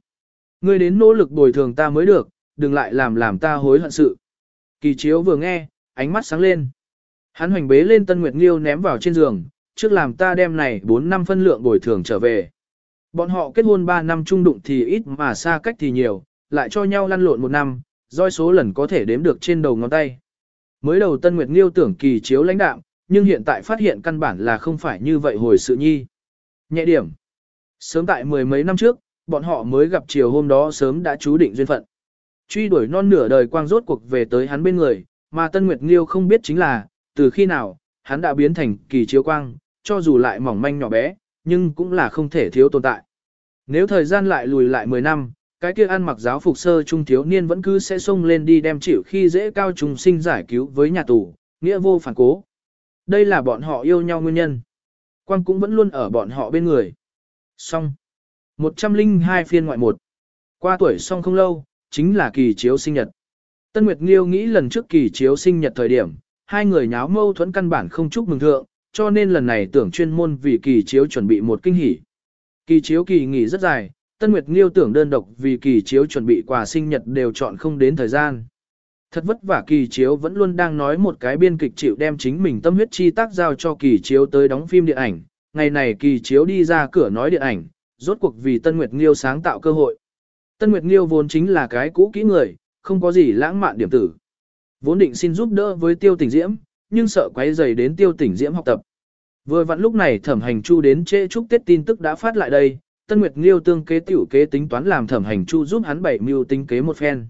Ngươi đến nỗ lực bồi thường ta mới được, đừng lại làm làm ta hối hận sự. Kỳ chiếu vừa nghe, ánh mắt sáng lên. Hắn hoành bế lên Tân Nguyệt Nghiêu ném vào trên giường, trước làm ta đem này 4 năm phân lượng bồi thường trở về. Bọn họ kết hôn 3 năm chung đụng thì ít mà xa cách thì nhiều, lại cho nhau lăn lộn một năm, doi số lần có thể đếm được trên đầu ngón tay. Mới đầu Tân Nguyệt Nghiêu tưởng kỳ chiếu lãnh đạm, nhưng hiện tại phát hiện căn bản là không phải như vậy hồi sự nhi. Nhẹ điểm. Sớm tại mười mấy năm trước, bọn họ mới gặp chiều hôm đó sớm đã chú định duyên phận. Truy đuổi non nửa đời quang rốt cuộc về tới hắn bên người, mà Tân Nguyệt Nghiêu không biết chính là, từ khi nào, hắn đã biến thành kỳ chiếu quang, cho dù lại mỏng manh nhỏ bé, nhưng cũng là không thể thiếu tồn tại. Nếu thời gian lại lùi lại 10 năm, cái kia ăn mặc giáo phục sơ trung thiếu niên vẫn cứ sẽ xông lên đi đem chịu khi dễ cao trùng sinh giải cứu với nhà tù, nghĩa vô phản cố. Đây là bọn họ yêu nhau nguyên nhân. Quang cũng vẫn luôn ở bọn họ bên người. Xong. 102 phiên ngoại một. Qua tuổi xong không lâu, chính là kỳ chiếu sinh nhật. Tân Nguyệt Nghiêu nghĩ lần trước kỳ chiếu sinh nhật thời điểm, hai người nháo mâu thuẫn căn bản không chúc mừng thượng, cho nên lần này tưởng chuyên môn vì kỳ chiếu chuẩn bị một kinh hỉ. Kỳ chiếu kỳ nghỉ rất dài, Tân Nguyệt Nghiêu tưởng đơn độc vì kỳ chiếu chuẩn bị quà sinh nhật đều chọn không đến thời gian. Thật vất vả kỳ chiếu vẫn luôn đang nói một cái biên kịch chịu đem chính mình tâm huyết chi tác giao cho kỳ chiếu tới đóng phim điện ảnh. Ngày này kỳ chiếu đi ra cửa nói điện ảnh, rốt cuộc vì Tân Nguyệt Nghiêu sáng tạo cơ hội. Tân Nguyệt Nghiêu vốn chính là cái cũ kỹ người, không có gì lãng mạn điểm tử. Vốn định xin giúp đỡ với tiêu tỉnh diễm, nhưng sợ quấy rầy đến tiêu tỉnh diễm học tập. Vừa vặn lúc này thẩm hành chu đến trễ chúc Tết tin tức đã phát lại đây, Tân Nguyệt Nghiêu tương kế tiểu kế tính toán làm thẩm hành chu giúp hắn bảy mưu tính kế một phen.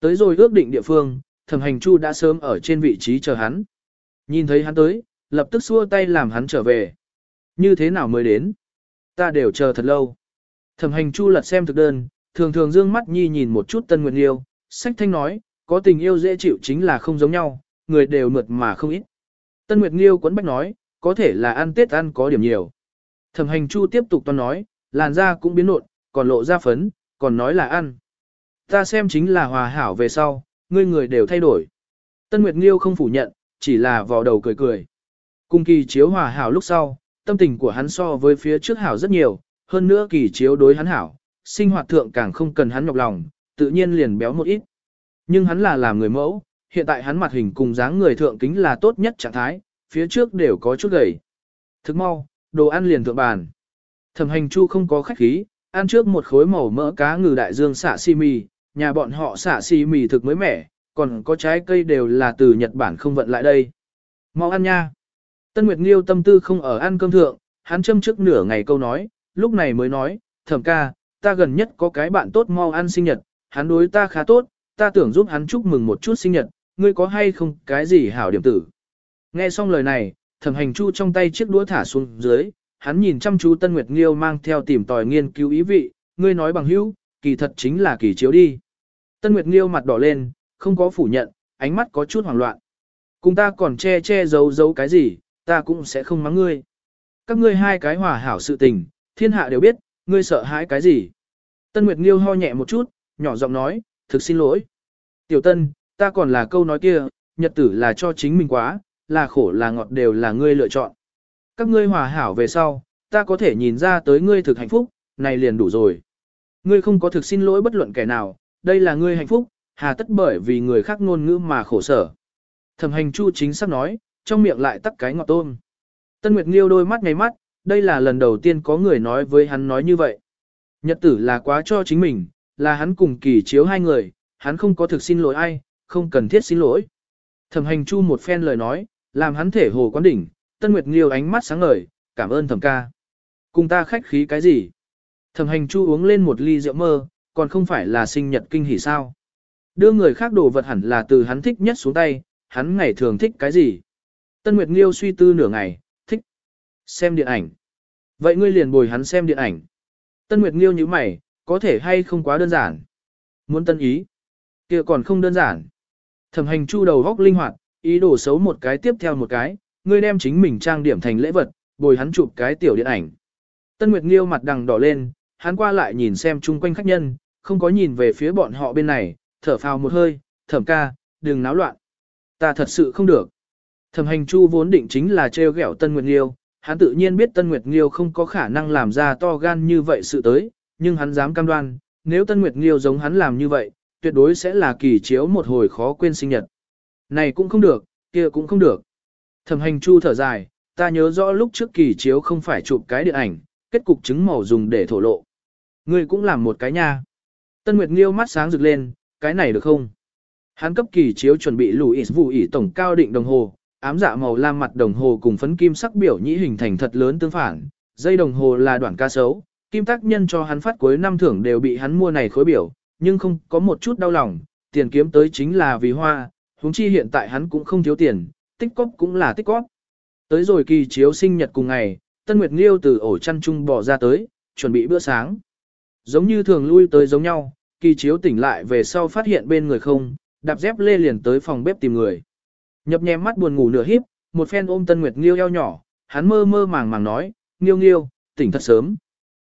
Tới rồi ước định địa phương, thẩm hành chu đã sớm ở trên vị trí chờ hắn. Nhìn thấy hắn tới, lập tức xua tay làm hắn trở về. Như thế nào mới đến? Ta đều chờ thật lâu. Thẩm hành chu lật xem thực đơn, thường thường dương mắt nhi nhìn một chút Tân Nguyệt yêu, sách thanh nói, có tình yêu dễ chịu chính là không giống nhau, người đều mượt mà không ít. Tân Nguyệt nghiêu quấn bách nói, có thể là ăn tết ăn có điểm nhiều. Thẩm hành chu tiếp tục toan nói, làn da cũng biến nộn, còn lộ ra phấn, còn nói là ăn. Ta xem chính là hòa hảo về sau, ngươi người đều thay đổi. Tân Nguyệt Liêu không phủ nhận, chỉ là vò đầu cười cười. Cùng kỳ chiếu hòa hảo lúc sau, tâm tình của hắn so với phía trước hảo rất nhiều, hơn nữa kỳ chiếu đối hắn hảo, sinh hoạt thượng càng không cần hắn nhọc lòng, tự nhiên liền béo một ít. Nhưng hắn là làm người mẫu, hiện tại hắn mặt hình cùng dáng người thượng kính là tốt nhất trạng thái, phía trước đều có chút gầy. Thức mau, đồ ăn liền thượng bàn. Thẩm hành chu không có khách khí, ăn trước một khối màu mỡ cá ngừ đại dương xả si mì, nhà bọn họ xả xi mì thực mới mẻ, còn có trái cây đều là từ Nhật Bản không vận lại đây. Mau ăn nha. Tân Nguyệt Nghiêu tâm tư không ở ăn cơm thượng, hắn châm trước nửa ngày câu nói, lúc này mới nói, thẩm ca, ta gần nhất có cái bạn tốt mau ăn sinh nhật, hắn đối ta khá tốt, ta tưởng giúp hắn chúc mừng một chút sinh nhật, ngươi có hay không cái gì hảo điểm tử. Nghe xong lời này, thẩm hành chu trong tay chiếc đũa thả xuống dưới, hắn nhìn chăm chú Tân Nguyệt Nghiêu mang theo tìm tòi nghiên cứu ý vị, ngươi nói bằng hữu, kỳ thật chính là kỳ chiếu đi. Tân Nguyệt Nghiêu mặt đỏ lên, không có phủ nhận, ánh mắt có chút hoảng loạn. Cùng ta còn che che giấu giấu cái gì, ta cũng sẽ không mắng ngươi. Các ngươi hai cái hòa hảo sự tình, thiên hạ đều biết, ngươi sợ hãi cái gì. Tân Nguyệt Nghiêu ho nhẹ một chút, nhỏ giọng nói, thực xin lỗi. Tiểu Tân, ta còn là câu nói kia, nhật tử là cho chính mình quá, là khổ là ngọt đều là ngươi lựa chọn. Các ngươi hòa hảo về sau, ta có thể nhìn ra tới ngươi thực hạnh phúc, này liền đủ rồi. Ngươi không có thực xin lỗi bất luận kẻ nào, đây là ngươi hạnh phúc, hà tất bởi vì người khác ngôn ngữ mà khổ sở. Thẩm hành chu chính xác nói, trong miệng lại tắt cái ngọt tôm. Tân Nguyệt Nghiêu đôi mắt ngay mắt, đây là lần đầu tiên có người nói với hắn nói như vậy. Nhật tử là quá cho chính mình, là hắn cùng kỳ chiếu hai người, hắn không có thực xin lỗi ai, không cần thiết xin lỗi. Thẩm hành chu một phen lời nói, làm hắn thể hồ quán đỉnh, Tân Nguyệt Nghiêu ánh mắt sáng ngời, cảm ơn thẩm ca. Cùng ta khách khí cái gì? Thẩm hành chu uống lên một ly rượu mơ, còn không phải là sinh nhật kinh hỉ sao? Đưa người khác đồ vật hẳn là từ hắn thích nhất xuống tay, hắn ngày thường thích cái gì? Tân Nguyệt Nghiêu suy tư nửa ngày, thích xem điện ảnh. Vậy ngươi liền bồi hắn xem điện ảnh. Tân Nguyệt Nghiêu như mày, có thể hay không quá đơn giản. Muốn tân ý, kia còn không đơn giản. Thẩm hành chu đầu góc linh hoạt, ý đồ xấu một cái tiếp theo một cái, ngươi đem chính mình trang điểm thành lễ vật, bồi hắn chụp cái tiểu điện ảnh. Tân Nguyệt Nghiêu mặt đằng đỏ lên, hắn qua lại nhìn xem chung quanh khách nhân, không có nhìn về phía bọn họ bên này, thở phào một hơi, thẩm ca, đừng náo loạn. Ta thật sự không được. Thẩm hành chu vốn định chính là trêu ghẹo Tân Nguyệt Nghiêu, hắn tự nhiên biết Tân Nguyệt Nghiêu không có khả năng làm ra to gan như vậy sự tới, nhưng hắn dám cam đoan, nếu Tân Nguyệt Nghiêu giống hắn làm như vậy, tuyệt đối sẽ là kỳ chiếu một hồi khó quên sinh nhật. Này cũng không được, kia cũng không được. Thẩm hành chu thở dài, ta nhớ rõ lúc trước kỳ chiếu không phải chụp cái điện ảnh, kết cục chứng màu dùng để thổ lộ. Ngươi cũng làm một cái nha. Tân Nguyệt Nghiêu mắt sáng rực lên, cái này được không? Hắn cấp kỳ chiếu chuẩn bị Louis vụ ỉ tổng cao định đồng hồ, ám dạ màu lam mặt đồng hồ cùng phấn kim sắc biểu nhĩ hình thành thật lớn tương phản, dây đồng hồ là đoạn ca sấu, kim tác nhân cho hắn phát cuối năm thưởng đều bị hắn mua này khối biểu, nhưng không có một chút đau lòng, tiền kiếm tới chính là vì hoa, huống chi hiện tại hắn cũng không thiếu tiền, tích cóp cũng là tích cóp. Tới rồi kỳ chiếu sinh nhật cùng ngày, Tân Nguyệt Nghiêu từ ổ chăn chung bỏ ra tới, chuẩn bị bữa sáng. Giống như thường lui tới giống nhau, kỳ chiếu tỉnh lại về sau phát hiện bên người không, đạp dép lê liền tới phòng bếp tìm người. Nhập nhèm mắt buồn ngủ nửa híp, một phen ôm Tân Nguyệt Nghiêu eo nhỏ, hắn mơ mơ màng màng nói, Nghiêu Nghiêu, tỉnh thật sớm.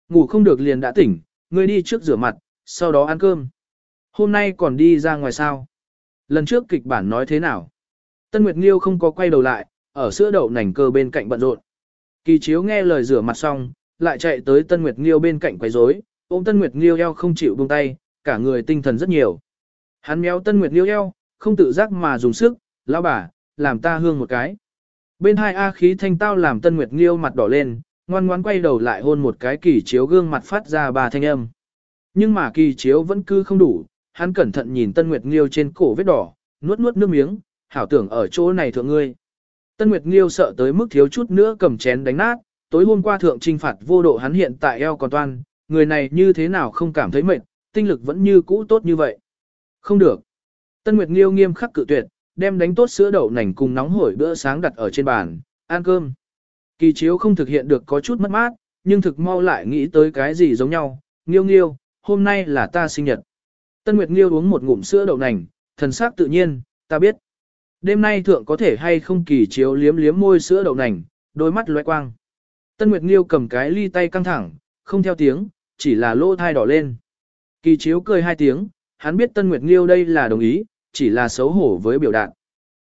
Ngủ không được liền đã tỉnh, ngươi đi trước rửa mặt, sau đó ăn cơm. Hôm nay còn đi ra ngoài sao? Lần trước kịch bản nói thế nào? Tân Nguyệt Nghiêu không có quay đầu lại, ở sữa đậu nành cơ bên cạnh bận rộn. Kỳ chiếu nghe lời rửa mặt xong, lại chạy tới Tân Nguyệt Nghiêu bên cạnh quấy rối, ôm Tân Nguyệt Nghiêu eo không chịu buông tay, cả người tinh thần rất nhiều. Hắn méo Tân Nguyệt Nghiêu eo, không tự giác mà dùng sức, lão bà, làm ta hương một cái. Bên hai A khí thanh tao làm Tân Nguyệt Nghiêu mặt đỏ lên, ngoan ngoan quay đầu lại hôn một cái kỳ chiếu gương mặt phát ra ba thanh âm. Nhưng mà kỳ chiếu vẫn cứ không đủ, hắn cẩn thận nhìn Tân Nguyệt Nghiêu trên cổ vết đỏ, nuốt nuốt nước miếng, hảo tưởng ở chỗ này thượng ngươi. Tân Nguyệt Nghiêu sợ tới mức thiếu chút nữa cầm chén đánh nát, tối hôm qua thượng trinh phạt vô độ hắn hiện tại eo còn toan, người này như thế nào không cảm thấy mệt, tinh lực vẫn như cũ tốt như vậy. Không được. Tân Nguyệt Nghiêu nghiêm khắc cự tuyệt, đem đánh tốt sữa đậu nành cùng nóng hổi bữa sáng đặt ở trên bàn, ăn cơm. Kỳ chiếu không thực hiện được có chút mất mát, nhưng thực mau lại nghĩ tới cái gì giống nhau. Nghiêu nghiêu, hôm nay là ta sinh nhật. Tân Nguyệt Nghiêu uống một ngụm sữa đậu nành, thần sắc tự nhiên, ta biết. Đêm nay thượng có thể hay không kỳ chiếu liếm liếm môi sữa đậu nành, đôi mắt lóe quang. Tân Nguyệt Nghiêu cầm cái ly tay căng thẳng, không theo tiếng, chỉ là lỗ thai đỏ lên. Kỳ chiếu cười hai tiếng, hắn biết Tân Nguyệt Nghiêu đây là đồng ý, chỉ là xấu hổ với biểu đạt.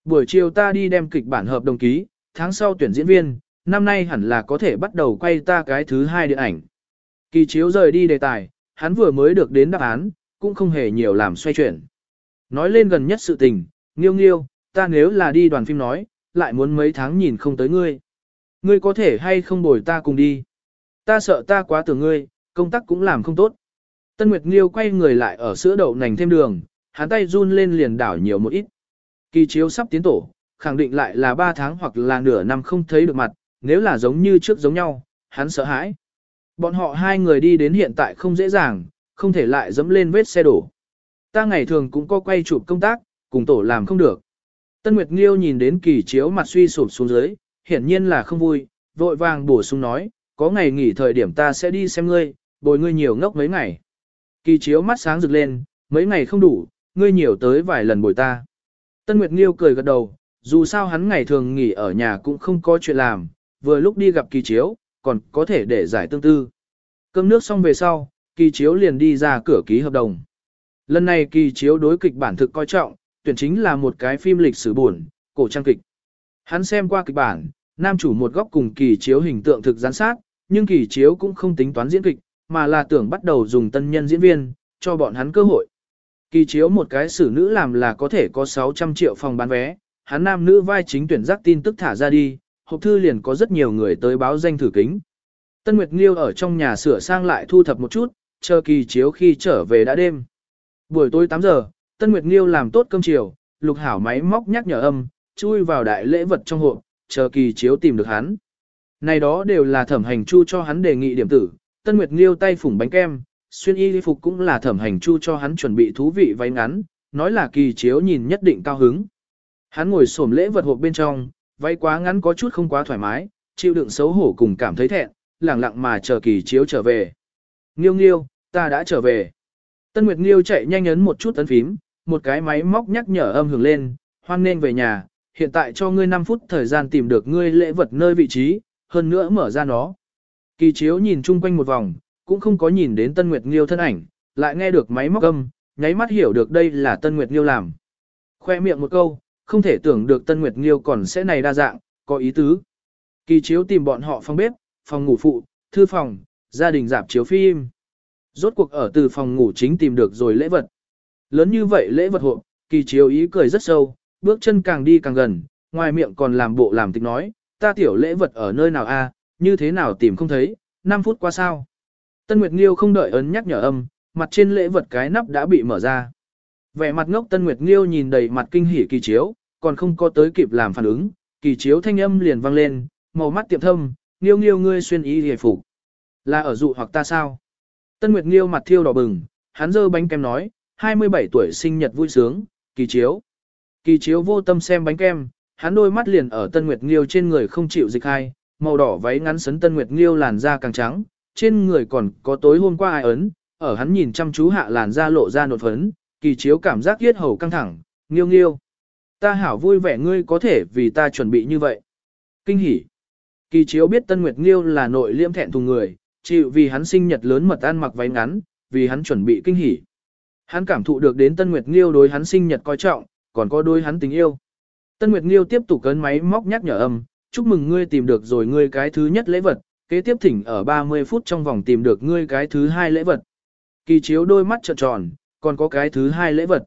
Buổi chiều ta đi đem kịch bản hợp đồng ký, tháng sau tuyển diễn viên, năm nay hẳn là có thể bắt đầu quay ta cái thứ hai điện ảnh. Kỳ chiếu rời đi đề tài, hắn vừa mới được đến đáp án, cũng không hề nhiều làm xoay chuyển. Nói lên gần nhất sự tình, nghiêu nghiêu, ta nếu là đi đoàn phim nói, lại muốn mấy tháng nhìn không tới ngươi. Ngươi có thể hay không bồi ta cùng đi. Ta sợ ta quá tưởng ngươi, công tác cũng làm không tốt. Tân Nguyệt Nghiêu quay người lại ở sữa đậu nành thêm đường, hắn tay run lên liền đảo nhiều một ít. Kỳ chiếu sắp tiến tổ, khẳng định lại là 3 tháng hoặc là nửa năm không thấy được mặt, nếu là giống như trước giống nhau, hắn sợ hãi. Bọn họ hai người đi đến hiện tại không dễ dàng, không thể lại dẫm lên vết xe đổ. Ta ngày thường cũng có quay chụp công tác, cùng tổ làm không được. Tân Nguyệt Nghiêu nhìn đến kỳ chiếu mặt suy sụp xuống dưới, hiển nhiên là không vui, vội vàng bổ sung nói, có ngày nghỉ thời điểm ta sẽ đi xem ngươi, bồi ngươi nhiều ngốc mấy ngày. Kỳ chiếu mắt sáng rực lên, mấy ngày không đủ, ngươi nhiều tới vài lần bồi ta. Tân Nguyệt Nghiêu cười gật đầu, dù sao hắn ngày thường nghỉ ở nhà cũng không có chuyện làm, vừa lúc đi gặp kỳ chiếu, còn có thể để giải tương tư. Cơm nước xong về sau, kỳ chiếu liền đi ra cửa ký hợp đồng. Lần này kỳ chiếu đối kịch bản thực coi trọng, tuyển chính là một cái phim lịch sử buồn, cổ trang kịch. Hắn xem qua kịch bản, nam chủ một góc cùng kỳ chiếu hình tượng thực gián sát, nhưng kỳ chiếu cũng không tính toán diễn kịch, mà là tưởng bắt đầu dùng tân nhân diễn viên, cho bọn hắn cơ hội. Kỳ chiếu một cái xử nữ làm là có thể có 600 triệu phòng bán vé, hắn nam nữ vai chính tuyển giác tin tức thả ra đi, hộp thư liền có rất nhiều người tới báo danh thử kính. Tân Nguyệt Nghiêu ở trong nhà sửa sang lại thu thập một chút, chờ kỳ chiếu khi trở về đã đêm. Buổi tối 8 giờ, Tân Nguyệt Nghiêu làm tốt cơm chiều, lục hảo máy móc nhắc nhở âm, chui vào đại lễ vật trong hộp, chờ kỳ chiếu tìm được hắn. Này đó đều là thẩm hành chu cho hắn đề nghị điểm tử, Tân Nguyệt Nghiêu tay phủng bánh kem, xuyên y phục cũng là thẩm hành chu cho hắn chuẩn bị thú vị váy ngắn, nói là kỳ chiếu nhìn nhất định cao hứng. Hắn ngồi xổm lễ vật hộp bên trong, váy quá ngắn có chút không quá thoải mái, chịu đựng xấu hổ cùng cảm thấy thẹn, lặng lặng mà chờ kỳ chiếu trở về. Nghiêu nghiêu, ta đã trở về. Tân Nguyệt Nghiêu chạy nhanh ấn một chút ấn phím, một cái máy móc nhắc nhở âm hưởng lên, hoan nên về nhà, hiện tại cho ngươi 5 phút thời gian tìm được ngươi lễ vật nơi vị trí, hơn nữa mở ra nó. Kỳ chiếu nhìn chung quanh một vòng, cũng không có nhìn đến Tân Nguyệt Nghiêu thân ảnh, lại nghe được máy móc âm, nháy mắt hiểu được đây là Tân Nguyệt Nghiêu làm. Khoe miệng một câu, không thể tưởng được Tân Nguyệt Nghiêu còn sẽ này đa dạng, có ý tứ. Kỳ chiếu tìm bọn họ phòng bếp, phòng ngủ phụ, thư phòng, gia đình dạp chiếu phim. Rốt cuộc ở từ phòng ngủ chính tìm được rồi lễ vật. Lớn như vậy lễ vật hộ, kỳ chiếu ý cười rất sâu, bước chân càng đi càng gần, ngoài miệng còn làm bộ làm tịch nói, ta tiểu lễ vật ở nơi nào a, như thế nào tìm không thấy, 5 phút qua sao. Tân Nguyệt Nghiêu không đợi ấn nhắc nhở âm, mặt trên lễ vật cái nắp đã bị mở ra. Vẻ mặt ngốc Tân Nguyệt Nghiêu nhìn đầy mặt kinh hỉ kỳ chiếu, còn không có tới kịp làm phản ứng, kỳ chiếu thanh âm liền vang lên, màu mắt tiệm thâm, Nghiêu Nghiêu ngươi xuyên ý hề phục. Là ở dụ hoặc ta sao? Tân Nguyệt Nghiêu mặt thiêu đỏ bừng, hắn dơ bánh kem nói, 27 tuổi sinh nhật vui sướng, kỳ chiếu. Kỳ chiếu vô tâm xem bánh kem, hắn đôi mắt liền ở Tân Nguyệt Nghiêu trên người không chịu dịch hai, màu đỏ váy ngắn sấn Tân Nguyệt Nghiêu làn da càng trắng, trên người còn có tối hôm qua ai ấn, ở hắn nhìn chăm chú hạ làn da lộ ra nột phấn, kỳ chiếu cảm giác yết hầu căng thẳng, nghiêu nghiêu. Ta hảo vui vẻ ngươi có thể vì ta chuẩn bị như vậy. Kinh hỉ. Kỳ chiếu biết Tân Nguyệt Nghiêu là nội liêm thẹn thùng người, chịu vì hắn sinh nhật lớn mật ăn mặc váy ngắn, vì hắn chuẩn bị kinh hỉ. Hắn cảm thụ được đến Tân Nguyệt Nghiêu đối hắn sinh nhật coi trọng, còn có đối hắn tình yêu. Tân Nguyệt Nghiêu tiếp tục cấn máy móc nhắc nhở âm, chúc mừng ngươi tìm được rồi ngươi cái thứ nhất lễ vật, kế tiếp thỉnh ở 30 phút trong vòng tìm được ngươi cái thứ hai lễ vật. Kỳ chiếu đôi mắt trợn tròn, còn có cái thứ hai lễ vật.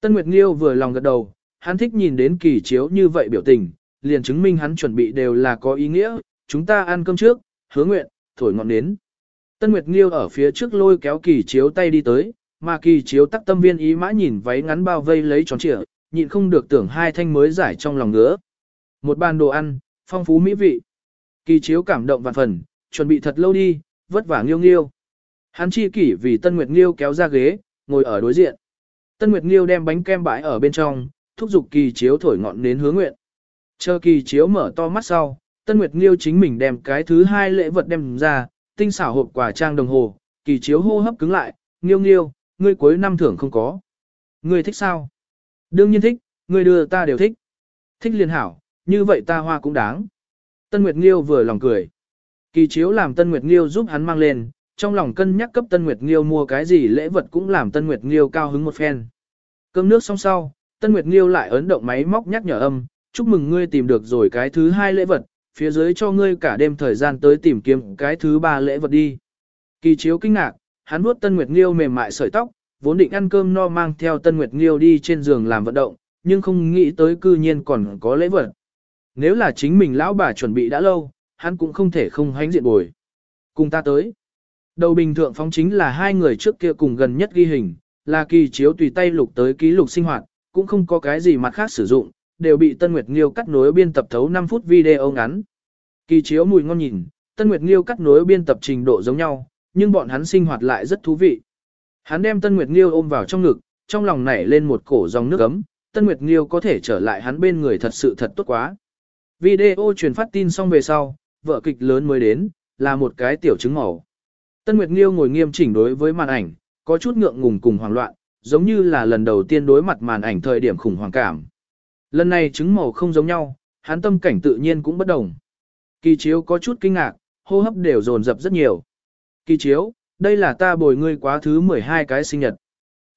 Tân Nguyệt Nghiêu vừa lòng gật đầu, hắn thích nhìn đến kỳ chiếu như vậy biểu tình, liền chứng minh hắn chuẩn bị đều là có ý nghĩa, chúng ta ăn cơm trước, hứa nguyện, thổi ngọn nến. Tân Nguyệt Nghiêu ở phía trước lôi kéo kỳ chiếu tay đi tới, mà kỳ chiếu tắc tâm viên ý mã nhìn váy ngắn bao vây lấy tròn trịa, nhịn không được tưởng hai thanh mới giải trong lòng ngứa. Một bàn đồ ăn, phong phú mỹ vị. Kỳ chiếu cảm động vạn phần, chuẩn bị thật lâu đi, vất vả nghiêu nghiêu. Hắn chi kỷ vì Tân Nguyệt Nghiêu kéo ra ghế, ngồi ở đối diện. Tân Nguyệt Nghiêu đem bánh kem bãi ở bên trong, thúc giục kỳ chiếu thổi ngọn nến hướng nguyện. Chờ kỳ chiếu mở to mắt sau, Tân Nguyệt Nghiêu chính mình đem cái thứ hai lễ vật đem ra, tinh xảo hộp quà trang đồng hồ, kỳ chiếu hô hấp cứng lại, Nghiêu Nghiêu, ngươi cuối năm thưởng không có. Ngươi thích sao? Đương nhiên thích, ngươi đưa ta đều thích. Thích liền hảo, như vậy ta hoa cũng đáng. Tân Nguyệt Nghiêu vừa lòng cười. Kỳ chiếu làm Tân Nguyệt Nghiêu giúp hắn mang lên, trong lòng cân nhắc cấp Tân Nguyệt Nghiêu mua cái gì lễ vật cũng làm Tân Nguyệt Nghiêu cao hứng một phen. Cơm nước xong sau, Tân Nguyệt Nghiêu lại ấn động máy móc nhắc nhở âm, chúc mừng ngươi tìm được rồi cái thứ hai lễ vật, phía dưới cho ngươi cả đêm thời gian tới tìm kiếm cái thứ ba lễ vật đi. Kỳ chiếu kinh ngạc, hắn vuốt Tân Nguyệt Nghiêu mềm mại sợi tóc, vốn định ăn cơm no mang theo Tân Nguyệt Nghiêu đi trên giường làm vận động, nhưng không nghĩ tới cư nhiên còn có lễ vật. Nếu là chính mình lão bà chuẩn bị đã lâu, hắn cũng không thể không hánh diện bồi. Cùng ta tới. Đầu bình thượng phóng chính là hai người trước kia cùng gần nhất ghi hình, là kỳ chiếu tùy tay lục tới ký lục sinh hoạt, cũng không có cái gì mặt khác sử dụng, đều bị Tân Nguyệt Nghiêu cắt nối biên tập thấu 5 phút video ngắn. Kỳ chiếu mùi ngon nhìn, Tân Nguyệt Nghiêu cắt nối biên tập trình độ giống nhau, nhưng bọn hắn sinh hoạt lại rất thú vị. Hắn đem Tân Nguyệt Nghiêu ôm vào trong ngực, trong lòng nảy lên một cổ dòng nước ấm, Tân Nguyệt Nghiêu có thể trở lại hắn bên người thật sự thật tốt quá. Video truyền phát tin xong về sau, vợ kịch lớn mới đến, là một cái tiểu chứng màu. Tân Nguyệt Nghiêu ngồi nghiêm chỉnh đối với màn ảnh, có chút ngượng ngùng cùng hoảng loạn, giống như là lần đầu tiên đối mặt màn ảnh thời điểm khủng hoảng cảm. Lần này chứng màu không giống nhau, hắn tâm cảnh tự nhiên cũng bất đồng. Kỳ chiếu có chút kinh ngạc, hô hấp đều dồn dập rất nhiều. Kỳ chiếu, đây là ta bồi ngươi quá thứ 12 cái sinh nhật.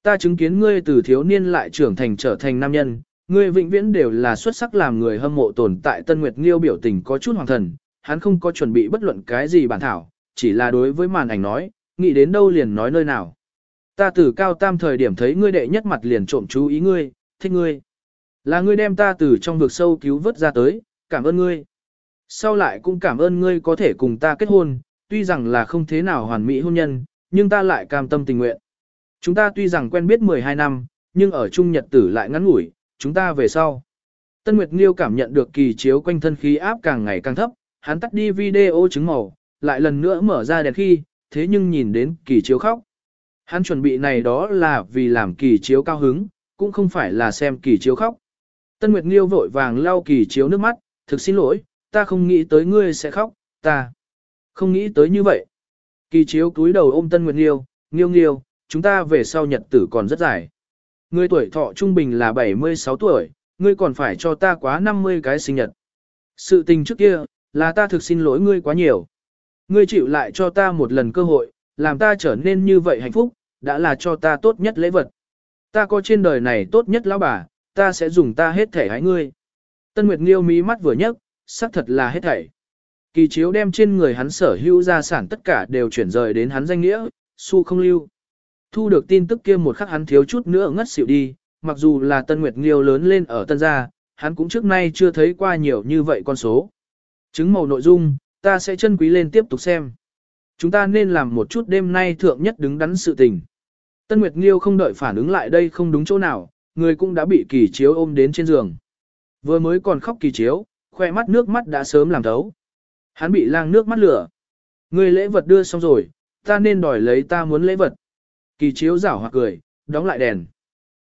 Ta chứng kiến ngươi từ thiếu niên lại trưởng thành trở thành nam nhân, ngươi vĩnh viễn đều là xuất sắc làm người hâm mộ tồn tại Tân Nguyệt Nghiêu biểu tình có chút hoàng thần, hắn không có chuẩn bị bất luận cái gì bản thảo, chỉ là đối với màn ảnh nói, nghĩ đến đâu liền nói nơi nào. Ta từ cao tam thời điểm thấy ngươi đệ nhất mặt liền trộm chú ý ngươi, thích ngươi. Là ngươi đem ta từ trong vực sâu cứu vớt ra tới, cảm ơn ngươi. Sau lại cũng cảm ơn ngươi có thể cùng ta kết hôn, tuy rằng là không thế nào hoàn mỹ hôn nhân, nhưng ta lại cam tâm tình nguyện. Chúng ta tuy rằng quen biết 12 năm, nhưng ở chung nhật tử lại ngắn ngủi, chúng ta về sau. Tân Nguyệt Nghiêu cảm nhận được kỳ chiếu quanh thân khí áp càng ngày càng thấp, hắn tắt đi video chứng màu, lại lần nữa mở ra đèn khi, thế nhưng nhìn đến kỳ chiếu khóc. Hắn chuẩn bị này đó là vì làm kỳ chiếu cao hứng, cũng không phải là xem kỳ chiếu khóc. Tân Nguyệt Nghiêu vội vàng lau kỳ chiếu nước mắt, thực xin lỗi, ta không nghĩ tới ngươi sẽ khóc, ta không nghĩ tới như vậy. Kỳ chiếu cúi đầu ôm Tân Nguyệt Nghiêu, Nghiêu Nghiêu, chúng ta về sau nhật tử còn rất dài. Ngươi tuổi thọ trung bình là 76 tuổi, ngươi còn phải cho ta quá 50 cái sinh nhật. Sự tình trước kia, là ta thực xin lỗi ngươi quá nhiều. Ngươi chịu lại cho ta một lần cơ hội, làm ta trở nên như vậy hạnh phúc, đã là cho ta tốt nhất lễ vật. Ta có trên đời này tốt nhất lão bà, ta sẽ dùng ta hết thể hái ngươi. Tân Nguyệt Nghiêu mí mắt vừa nhấc, xác thật là hết thảy. Kỳ chiếu đem trên người hắn sở hữu gia sản tất cả đều chuyển rời đến hắn danh nghĩa, su không lưu. Thu được tin tức kia một khắc hắn thiếu chút nữa ngất xỉu đi, mặc dù là Tân Nguyệt Nghiêu lớn lên ở Tân Gia, hắn cũng trước nay chưa thấy qua nhiều như vậy con số. Chứng màu nội dung, ta sẽ chân quý lên tiếp tục xem. Chúng ta nên làm một chút đêm nay thượng nhất đứng đắn sự tình. Tân Nguyệt Nghiêu không đợi phản ứng lại đây không đúng chỗ nào, người cũng đã bị kỳ chiếu ôm đến trên giường. Vừa mới còn khóc kỳ chiếu, khoe mắt nước mắt đã sớm làm thấu. Hắn bị lang nước mắt lửa. Người lễ vật đưa xong rồi, ta nên đòi lấy ta muốn lễ vật. Kỳ chiếu rảo hoặc cười, đóng lại đèn.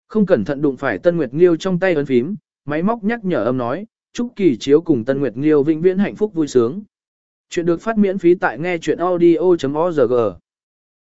Không cẩn thận đụng phải Tân Nguyệt Nghiêu trong tay ấn phím, máy móc nhắc nhở âm nói, chúc kỳ chiếu cùng Tân Nguyệt Nghiêu vĩnh viễn hạnh phúc vui sướng. Chuyện được phát miễn phí tại nghe chuyện audio.org.